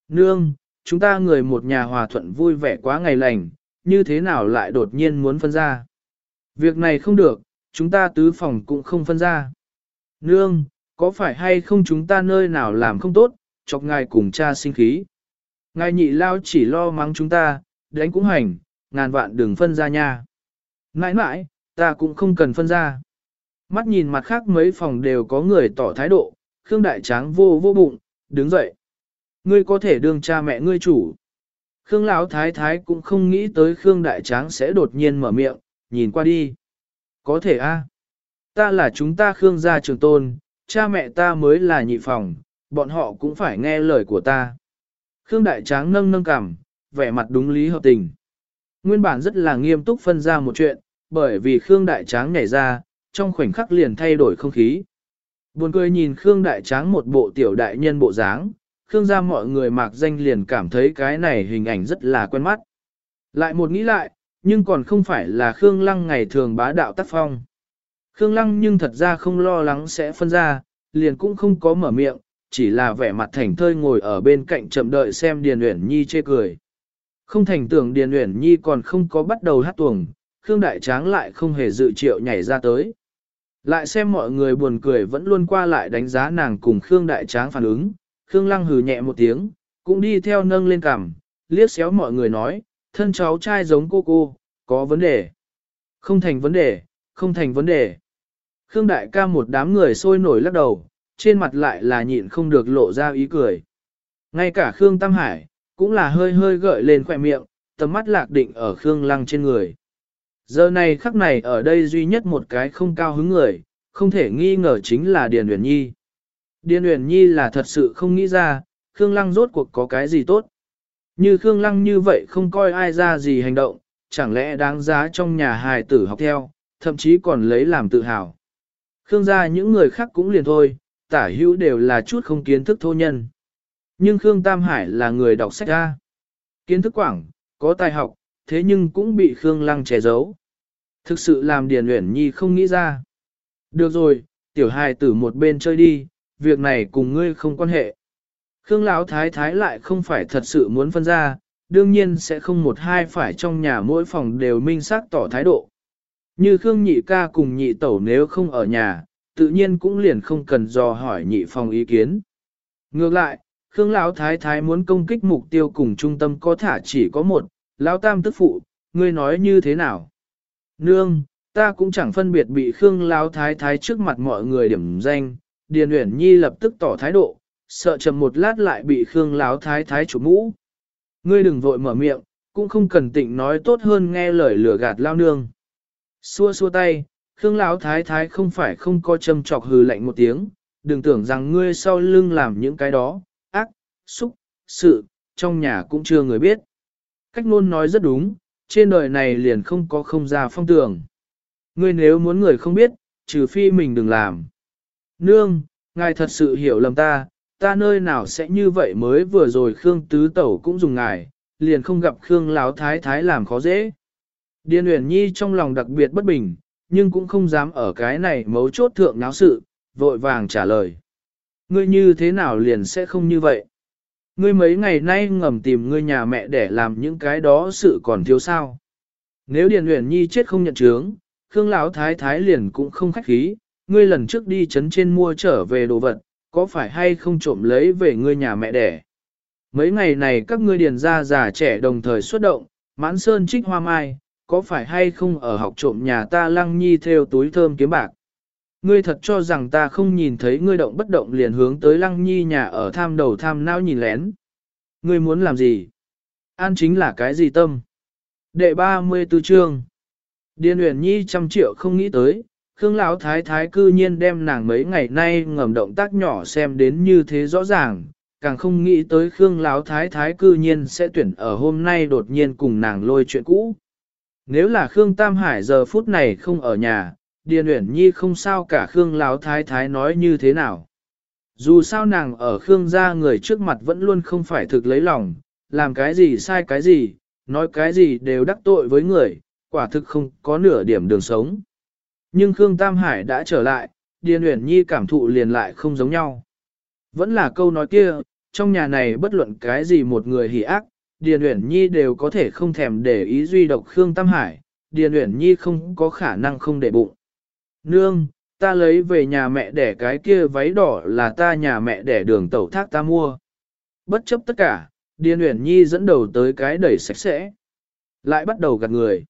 [SPEAKER 1] Nương, chúng ta người một nhà hòa thuận vui vẻ quá ngày lành, như thế nào lại đột nhiên muốn phân ra? Việc này không được, chúng ta tứ phòng cũng không phân ra. Nương, có phải hay không chúng ta nơi nào làm không tốt, chọc ngài cùng cha sinh khí. Ngài nhị lao chỉ lo mắng chúng ta, đánh cũng hành, ngàn vạn đừng phân ra nha. Nãi nãi, ta cũng không cần phân ra. Mắt nhìn mặt khác mấy phòng đều có người tỏ thái độ, Khương Đại Tráng vô vô bụng, đứng dậy. Ngươi có thể đương cha mẹ ngươi chủ. Khương Lão Thái Thái cũng không nghĩ tới Khương Đại Tráng sẽ đột nhiên mở miệng, nhìn qua đi. Có thể a, Ta là chúng ta Khương gia trường tôn, cha mẹ ta mới là nhị phòng, bọn họ cũng phải nghe lời của ta. Khương Đại Tráng nâng nâng cằm, vẻ mặt đúng lý hợp tình. Nguyên bản rất là nghiêm túc phân ra một chuyện, bởi vì Khương Đại Tráng nhảy ra, trong khoảnh khắc liền thay đổi không khí. Buồn cười nhìn Khương Đại Tráng một bộ tiểu đại nhân bộ dáng, Khương gia mọi người mạc danh liền cảm thấy cái này hình ảnh rất là quen mắt. Lại một nghĩ lại, nhưng còn không phải là Khương Lăng ngày thường bá đạo tác phong. Khương Lăng nhưng thật ra không lo lắng sẽ phân ra, liền cũng không có mở miệng, chỉ là vẻ mặt thành thơi ngồi ở bên cạnh chậm đợi xem Điền Uyển Nhi chê cười. Không thành tưởng Điền Uyển Nhi còn không có bắt đầu hát tuồng, Khương Đại Tráng lại không hề dự triệu nhảy ra tới. Lại xem mọi người buồn cười vẫn luôn qua lại đánh giá nàng cùng Khương Đại Tráng phản ứng, Khương Lăng hừ nhẹ một tiếng, cũng đi theo nâng lên cằm, liếc xéo mọi người nói, thân cháu trai giống cô cô, có vấn đề. Không thành vấn đề, không thành vấn đề. Khương Đại ca một đám người sôi nổi lắc đầu, trên mặt lại là nhịn không được lộ ra ý cười. Ngay cả Khương Tam Hải, cũng là hơi hơi gợi lên khỏe miệng, tầm mắt lạc định ở Khương Lăng trên người. Giờ này khắc này ở đây duy nhất một cái không cao hứng người, không thể nghi ngờ chính là Điền Uyển Nhi. Điền Uyển Nhi là thật sự không nghĩ ra, Khương Lăng rốt cuộc có cái gì tốt. Như Khương Lăng như vậy không coi ai ra gì hành động, chẳng lẽ đáng giá trong nhà hài tử học theo, thậm chí còn lấy làm tự hào. Khương gia những người khác cũng liền thôi, tả hữu đều là chút không kiến thức thô nhân. Nhưng Khương Tam Hải là người đọc sách ra. Kiến thức quảng, có tài học, thế nhưng cũng bị Khương Lăng che giấu. Thực sự làm Điền Uyển Nhi không nghĩ ra. Được rồi, tiểu hài tử một bên chơi đi, việc này cùng ngươi không quan hệ. Khương Lão Thái Thái lại không phải thật sự muốn phân ra, đương nhiên sẽ không một hai phải trong nhà mỗi phòng đều minh xác tỏ thái độ. Như Khương Nhị ca cùng nhị tẩu nếu không ở nhà, tự nhiên cũng liền không cần dò hỏi nhị phòng ý kiến. Ngược lại, Khương Lão Thái Thái muốn công kích mục tiêu cùng trung tâm có thả chỉ có một, Lão Tam tức phụ, ngươi nói như thế nào? Nương, ta cũng chẳng phân biệt bị Khương Lão Thái Thái trước mặt mọi người điểm danh, Điền Uyển Nhi lập tức tỏ thái độ, sợ chậm một lát lại bị Khương Lão Thái Thái chủ mũ. Ngươi đừng vội mở miệng, cũng không cần tịnh nói tốt hơn nghe lời lừa gạt lao nương. Xua xua tay, Khương Lão Thái Thái không phải không có châm chọc hừ lạnh một tiếng, đừng tưởng rằng ngươi sau lưng làm những cái đó, ác, xúc, sự, trong nhà cũng chưa người biết. Cách ngôn nói rất đúng, trên đời này liền không có không ra phong tưởng. Ngươi nếu muốn người không biết, trừ phi mình đừng làm. Nương, ngài thật sự hiểu lầm ta, ta nơi nào sẽ như vậy mới vừa rồi Khương Tứ Tẩu cũng dùng ngài, liền không gặp Khương lão Thái Thái làm khó dễ. Điền Uyển Nhi trong lòng đặc biệt bất bình, nhưng cũng không dám ở cái này mấu chốt thượng náo sự, vội vàng trả lời. Ngươi như thế nào liền sẽ không như vậy? Ngươi mấy ngày nay ngầm tìm ngươi nhà mẹ để làm những cái đó sự còn thiếu sao? Nếu Điền Uyển Nhi chết không nhận chướng, Khương Lão Thái Thái liền cũng không khách khí, ngươi lần trước đi chấn trên mua trở về đồ vật, có phải hay không trộm lấy về ngươi nhà mẹ đẻ? Mấy ngày này các ngươi điền ra già trẻ đồng thời xuất động, mãn sơn trích hoa mai, có phải hay không ở học trộm nhà ta lăng nhi theo túi thơm kiếm bạc? Ngươi thật cho rằng ta không nhìn thấy ngươi động bất động liền hướng tới lăng nhi nhà ở tham đầu tham não nhìn lén. Ngươi muốn làm gì? An chính là cái gì tâm? Đệ 34 chương. Điền Uyển Nhi trăm triệu không nghĩ tới, Khương Lão Thái Thái cư nhiên đem nàng mấy ngày nay ngầm động tác nhỏ xem đến như thế rõ ràng, càng không nghĩ tới Khương Lão Thái Thái cư nhiên sẽ tuyển ở hôm nay đột nhiên cùng nàng lôi chuyện cũ. Nếu là Khương Tam Hải giờ phút này không ở nhà, Điền Uyển Nhi không sao cả Khương Lão Thái Thái nói như thế nào. Dù sao nàng ở Khương gia người trước mặt vẫn luôn không phải thực lấy lòng, làm cái gì sai cái gì, nói cái gì đều đắc tội với người, quả thực không có nửa điểm đường sống. Nhưng Khương Tam Hải đã trở lại, Điền Uyển Nhi cảm thụ liền lại không giống nhau. Vẫn là câu nói kia, trong nhà này bất luận cái gì một người hỉ ác, Điền Uyển Nhi đều có thể không thèm để ý duy độc Khương Tam Hải, Điền Uyển Nhi không có khả năng không để bụng. Nương, ta lấy về nhà mẹ để cái kia váy đỏ là ta nhà mẹ để đường tẩu thác ta mua. Bất chấp tất cả, Điền Uyển Nhi dẫn đầu tới cái đẩy sạch sẽ. Lại bắt đầu gạt người.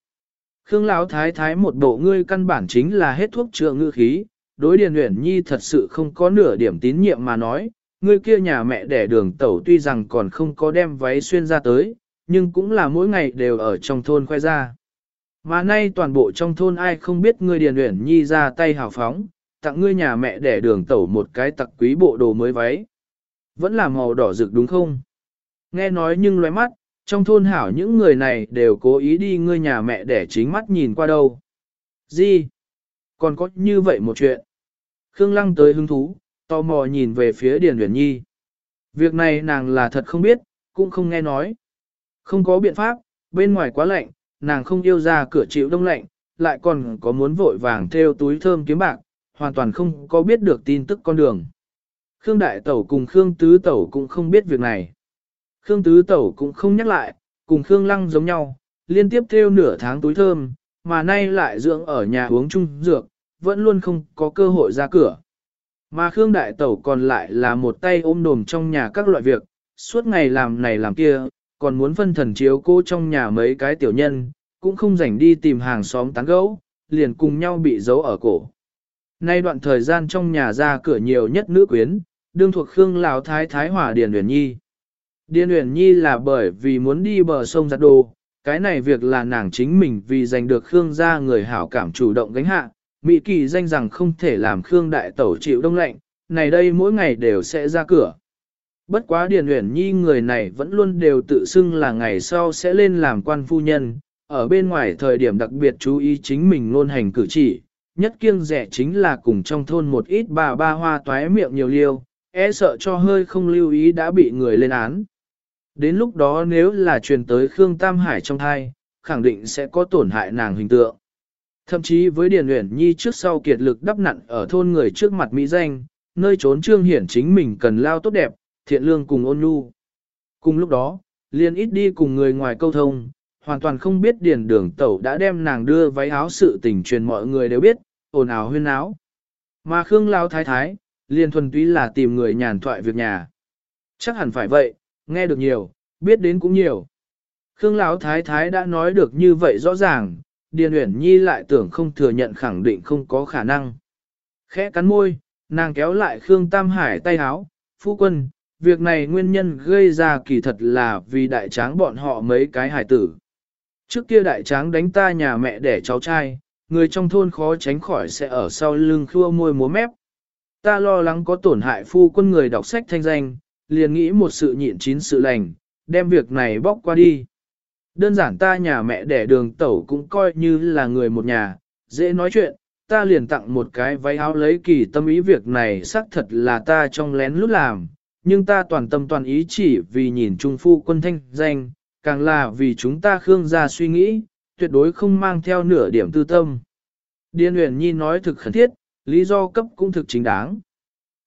[SPEAKER 1] Khương Lão Thái Thái một bộ ngươi căn bản chính là hết thuốc chữa ngư khí, đối Điền Uyển Nhi thật sự không có nửa điểm tín nhiệm mà nói, ngươi kia nhà mẹ đẻ đường tẩu tuy rằng còn không có đem váy xuyên ra tới, nhưng cũng là mỗi ngày đều ở trong thôn khoe ra. Mà nay toàn bộ trong thôn ai không biết ngươi Điền Uyển Nhi ra tay hào phóng, tặng ngươi nhà mẹ đẻ đường tẩu một cái tặc quý bộ đồ mới váy. Vẫn là màu đỏ rực đúng không? Nghe nói nhưng loé mắt, trong thôn hảo những người này đều cố ý đi ngươi nhà mẹ đẻ chính mắt nhìn qua đâu. Gì? Còn có như vậy một chuyện. Khương Lăng tới hứng thú, tò mò nhìn về phía Điền Uyển Nhi. Việc này nàng là thật không biết, cũng không nghe nói. Không có biện pháp, bên ngoài quá lạnh, nàng không yêu ra cửa chịu đông lạnh, lại còn có muốn vội vàng theo túi thơm kiếm bạc, hoàn toàn không có biết được tin tức con đường. Khương Đại Tẩu cùng Khương Tứ Tẩu cũng không biết việc này. Khương Tứ Tẩu cũng không nhắc lại, cùng Khương Lăng giống nhau, liên tiếp theo nửa tháng túi thơm, mà nay lại dưỡng ở nhà uống chung dược, vẫn luôn không có cơ hội ra cửa. Mà Khương Đại Tẩu còn lại là một tay ôm đồm trong nhà các loại việc, suốt ngày làm này làm kia, còn muốn phân thần chiếu cô trong nhà mấy cái tiểu nhân, cũng không rảnh đi tìm hàng xóm tán gẫu, liền cùng nhau bị giấu ở cổ. Nay đoạn thời gian trong nhà ra cửa nhiều nhất nữ quyến, đương thuộc Khương Lão Thái Thái Hòa Điền Uyển Nhi. Điền Uyển Nhi là bởi vì muốn đi bờ sông giặt đồ, cái này việc là nàng chính mình vì giành được Khương gia người hảo cảm chủ động gánh hạ, Mỹ kỳ danh rằng không thể làm Khương đại tẩu chịu đông lạnh, này đây mỗi ngày đều sẽ ra cửa. Bất quá Điền Uyển Nhi người này vẫn luôn đều tự xưng là ngày sau sẽ lên làm quan phu nhân, ở bên ngoài thời điểm đặc biệt chú ý chính mình luôn hành cử chỉ, nhất kiêng rẻ chính là cùng trong thôn một ít bà ba hoa toái miệng nhiều liêu, e sợ cho hơi không lưu ý đã bị người lên án. Đến lúc đó nếu là truyền tới Khương Tam Hải trong thai, khẳng định sẽ có tổn hại nàng hình tượng. Thậm chí với Điền Uyển Nhi trước sau kiệt lực đắp nặn ở thôn người trước mặt Mỹ danh, nơi trốn trương hiển chính mình cần lao tốt đẹp, thiện lương cùng ôn nhu. Cùng lúc đó, liền ít đi cùng người ngoài câu thông, hoàn toàn không biết Điền Đường Tẩu đã đem nàng đưa váy áo sự tình truyền mọi người đều biết, ồn ào huyên áo. Mà Khương Lao Thái Thái, liền thuần túy là tìm người nhàn thoại việc nhà. Chắc hẳn phải vậy, nghe được nhiều, biết đến cũng nhiều. Khương Lão Thái Thái đã nói được như vậy rõ ràng, Điền Uyển Nhi lại tưởng không thừa nhận khẳng định không có khả năng. Khẽ cắn môi, nàng kéo lại Khương Tam Hải tay háo, phu quân, việc này nguyên nhân gây ra kỳ thật là vì đại tráng bọn họ mấy cái hải tử. Trước kia đại tráng đánh ta nhà mẹ để cháu trai, người trong thôn khó tránh khỏi sẽ ở sau lưng khua môi múa mép. Ta lo lắng có tổn hại phu quân người đọc sách thanh danh, liền nghĩ một sự nhịn chín sự lành, đem việc này bóc qua đi. Đơn giản ta nhà mẹ đẻ đường tẩu cũng coi như là người một nhà, dễ nói chuyện, ta liền tặng một cái váy áo lấy kỳ tâm ý việc này xác thật là ta trong lén lút làm, nhưng ta toàn tâm toàn ý chỉ vì nhìn trung phu quân thanh danh, càng là vì chúng ta khương gia suy nghĩ, tuyệt đối không mang theo nửa điểm tư tâm. Điên huyền nhi nói thực khẩn thiết, lý do cấp cũng thực chính đáng.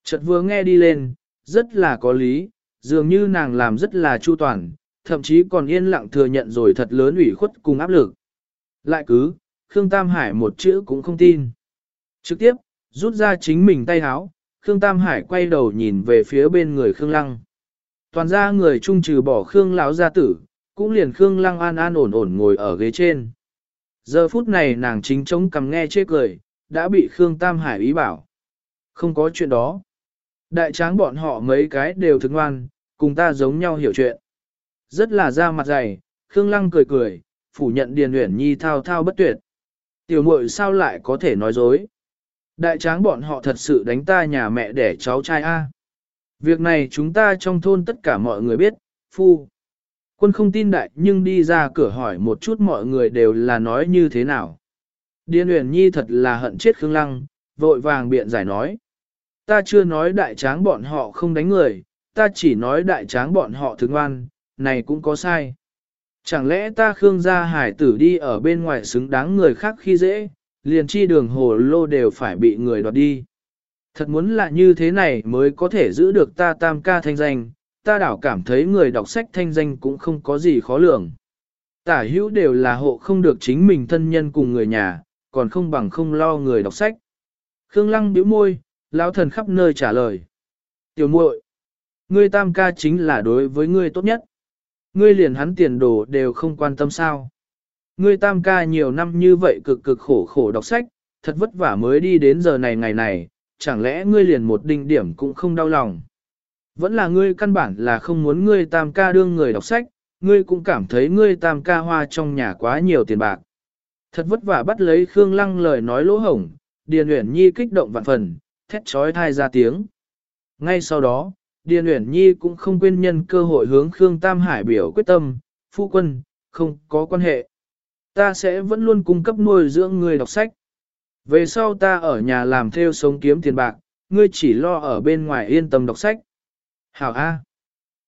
[SPEAKER 1] Chợt vừa nghe đi lên, rất là có lý, dường như nàng làm rất là chu toàn, thậm chí còn yên lặng thừa nhận rồi thật lớn ủy khuất cùng áp lực. Lại cứ, Khương Tam Hải một chữ cũng không tin. Trực tiếp, rút ra chính mình tay háo, Khương Tam Hải quay đầu nhìn về phía bên người Khương Lăng. Toàn ra người trung trừ bỏ Khương lão gia tử, cũng liền Khương Lăng an an ổn ổn ngồi ở ghế trên. Giờ phút này nàng chính chống cầm nghe chê cười, đã bị Khương Tam Hải ý bảo. Không có chuyện đó. Đại tráng bọn họ mấy cái đều thức ngoan, cùng ta giống nhau hiểu chuyện. Rất là ra mặt dày, Khương Lăng cười cười, phủ nhận Điền Uyển Nhi thao thao bất tuyệt. Tiểu muội sao lại có thể nói dối? Đại tráng bọn họ thật sự đánh ta nhà mẹ để cháu trai A. Việc này chúng ta trong thôn tất cả mọi người biết, phu. Quân không tin đại nhưng đi ra cửa hỏi một chút mọi người đều là nói như thế nào. Điên uyển nhi thật là hận chết Khương Lăng, vội vàng biện giải nói. Ta chưa nói đại tráng bọn họ không đánh người, ta chỉ nói đại tráng bọn họ thương ngoan, này cũng có sai. Chẳng lẽ ta Khương gia hải tử đi ở bên ngoài xứng đáng người khác khi dễ, liền chi đường hồ lô đều phải bị người đoạt đi. Thật muốn là như thế này mới có thể giữ được ta tam ca thanh danh, ta đảo cảm thấy người đọc sách thanh danh cũng không có gì khó lường. Tả hữu đều là hộ không được chính mình thân nhân cùng người nhà, còn không bằng không lo người đọc sách. Khương Lăng bĩu môi, lão thần khắp nơi trả lời. Tiểu muội, ngươi tam ca chính là đối với ngươi tốt nhất. Ngươi liền hắn tiền đồ đều không quan tâm sao. Ngươi tam ca nhiều năm như vậy cực cực khổ khổ đọc sách, thật vất vả mới đi đến giờ này ngày này, chẳng lẽ ngươi liền một đinh điểm cũng không đau lòng. Vẫn là ngươi căn bản là không muốn ngươi tam ca đương người đọc sách, ngươi cũng cảm thấy ngươi tam ca hoa trong nhà quá nhiều tiền bạc. Thật vất vả bắt lấy Khương Lăng lời nói lỗ hổng, Điền Uyển Nhi kích động vạn phần, thét trói thai ra tiếng. Ngay sau đó, Điền Uyển Nhi cũng không quên nhân cơ hội hướng Khương Tam Hải biểu quyết tâm, phu quân, không có quan hệ. Ta sẽ vẫn luôn cung cấp nuôi dưỡng người đọc sách. Về sau ta ở nhà làm theo sống kiếm tiền bạc, ngươi chỉ lo ở bên ngoài yên tâm đọc sách. Hảo A.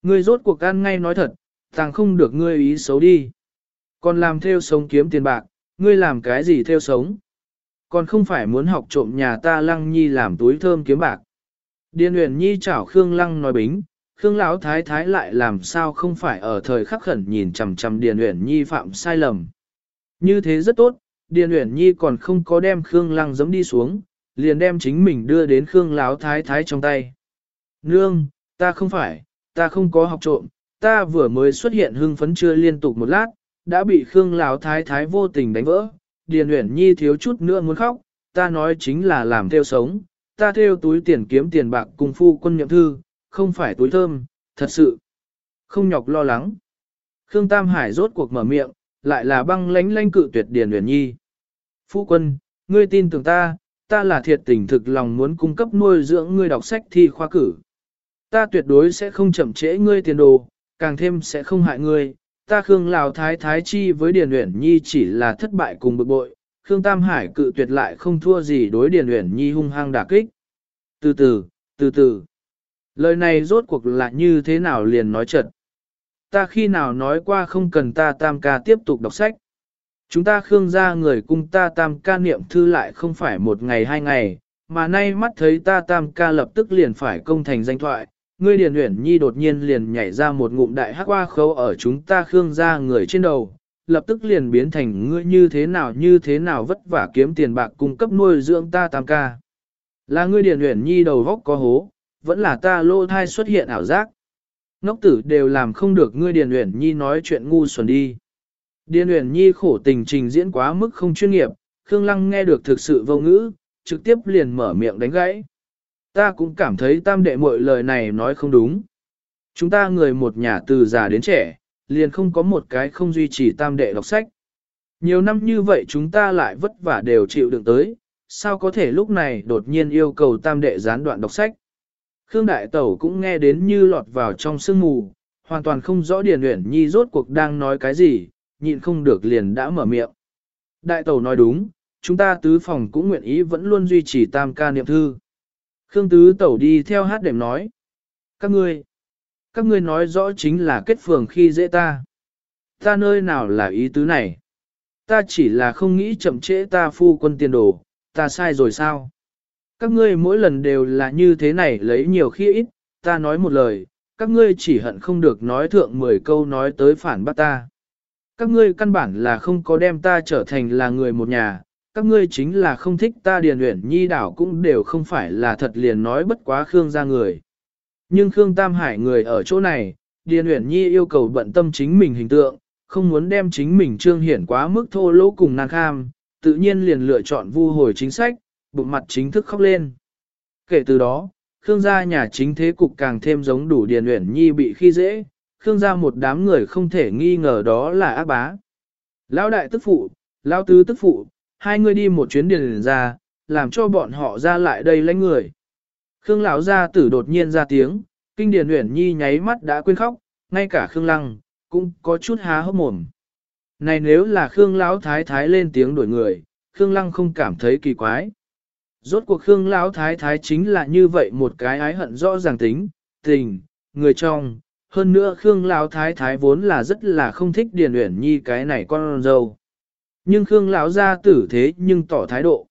[SPEAKER 1] Ngươi rốt cuộc ăn ngay nói thật, tàng không được ngươi ý xấu đi. Còn làm theo sống kiếm tiền bạc, ngươi làm cái gì theo sống? Còn không phải muốn học trộm nhà ta lăng nhi làm túi thơm kiếm bạc. Điền huyền nhi chảo Khương lăng nói bính, Khương lão thái thái lại làm sao không phải ở thời khắc khẩn nhìn chằm chằm Điền huyền nhi phạm sai lầm. Như thế rất tốt, Điền huyền nhi còn không có đem Khương lăng giấm đi xuống, liền đem chính mình đưa đến Khương lão thái thái trong tay. Nương, ta không phải, ta không có học trộm, ta vừa mới xuất hiện hưng phấn chưa liên tục một lát, đã bị Khương lão thái thái vô tình đánh vỡ. Điền Uyển Nhi thiếu chút nữa muốn khóc, ta nói chính là làm theo sống, ta theo túi tiền kiếm tiền bạc cùng phu quân nhậm thư, không phải túi thơm, thật sự. Không nhọc lo lắng. Khương Tam Hải rốt cuộc mở miệng, lại là băng lánh lánh cự tuyệt Điền Uyển Nhi. Phu quân, ngươi tin tưởng ta, ta là thiệt tình thực lòng muốn cung cấp nuôi dưỡng ngươi đọc sách thi khoa cử. Ta tuyệt đối sẽ không chậm trễ ngươi tiền đồ, càng thêm sẽ không hại ngươi, ta Khương Lào Thái Thái Chi với Điền Uyển Nhi chỉ là thất bại cùng bực bội, Khương Tam Hải cự tuyệt lại không thua gì đối Điền Uyển Nhi hung hăng đả kích. Từ từ, từ từ. Lời này rốt cuộc là như thế nào liền nói chật. Ta khi nào nói qua không cần ta Tam ca tiếp tục đọc sách. Chúng ta Khương gia người cung ta Tam ca niệm thư lại không phải một ngày hai ngày, mà nay mắt thấy ta Tam ca lập tức liền phải công thành danh thoại, ngươi Điền Uyển Nhi đột nhiên liền nhảy ra một ngụm đại hắc hoa khấu ở chúng ta khương gia người trên đầu, lập tức liền biến thành ngươi như thế nào như thế nào vất vả kiếm tiền bạc cung cấp nuôi dưỡng ta tam ca. Là ngươi Điền Uyển Nhi đầu vóc có hố, vẫn là ta lô thai xuất hiện ảo giác. Ngốc tử đều làm không được ngươi Điền Uyển Nhi nói chuyện ngu xuẩn đi. Điền Uyển Nhi khổ tình trình diễn quá mức không chuyên nghiệp, Khương Lăng nghe được thực sự vô ngữ, trực tiếp liền mở miệng đánh gãy. Ta cũng cảm thấy tam đệ muội lời này nói không đúng. Chúng ta người một nhà từ già đến trẻ, liền không có một cái không duy trì tam đệ đọc sách. Nhiều năm như vậy chúng ta lại vất vả đều chịu đựng tới, sao có thể lúc này đột nhiên yêu cầu tam đệ gián đoạn đọc sách. Khương Đại Tẩu cũng nghe đến như lọt vào trong sương mù, hoàn toàn không rõ Điền Uyển Nhi rốt cuộc đang nói cái gì, nhịn không được liền đã mở miệng. Đại Tẩu nói đúng, chúng ta tứ phòng cũng nguyện ý vẫn luôn duy trì tam ca niệm thư. Khương Tứ Tẩu đi theo hát đệm nói. Các ngươi, các ngươi nói rõ chính là kết phường khi dễ ta. Ta nơi nào là ý tứ này? Ta chỉ là không nghĩ chậm trễ ta phu quân tiền đồ, ta sai rồi sao? Các ngươi mỗi lần đều là như thế này lấy nhiều khi ít, ta nói một lời, các ngươi chỉ hận không được nói thượng 10 câu nói tới phản bác ta. Các ngươi căn bản là không có đem ta trở thành là người một nhà, các ngươi chính là không thích ta điền luyện nhi đảo cũng đều không phải là thật liền nói bất quá Khương ra người. Nhưng Khương Tam Hải người ở chỗ này, điền uyển nhi yêu cầu bận tâm chính mình hình tượng, không muốn đem chính mình trương hiển quá mức thô lỗ cùng nàng kham, tự nhiên liền lựa chọn vu hồi chính sách, bụng mặt chính thức khóc lên. Kể từ đó, Khương gia nhà chính thế cục càng thêm giống đủ điền uyển nhi bị khi dễ, Khương gia một đám người không thể nghi ngờ đó là ác bá. Lão đại tức phụ, lão tứ tức phụ, hai người đi một chuyến điền ra, làm cho bọn họ ra lại đây lấy người. Khương lão gia tử đột nhiên ra tiếng, kinh điển uyển nhi nháy mắt đã quên khóc, ngay cả Khương Lăng, cũng có chút há hốc mồm. Này nếu là Khương lão thái thái lên tiếng đổi người, Khương Lăng không cảm thấy kỳ quái. Rốt cuộc Khương lão thái thái chính là như vậy một cái ái hận rõ ràng tính, tình, người trong. Hơn nữa Khương lão thái thái vốn là rất là không thích Điền Uyển Nhi cái này con dâu. Nhưng Khương lão gia tử thế nhưng tỏ thái độ.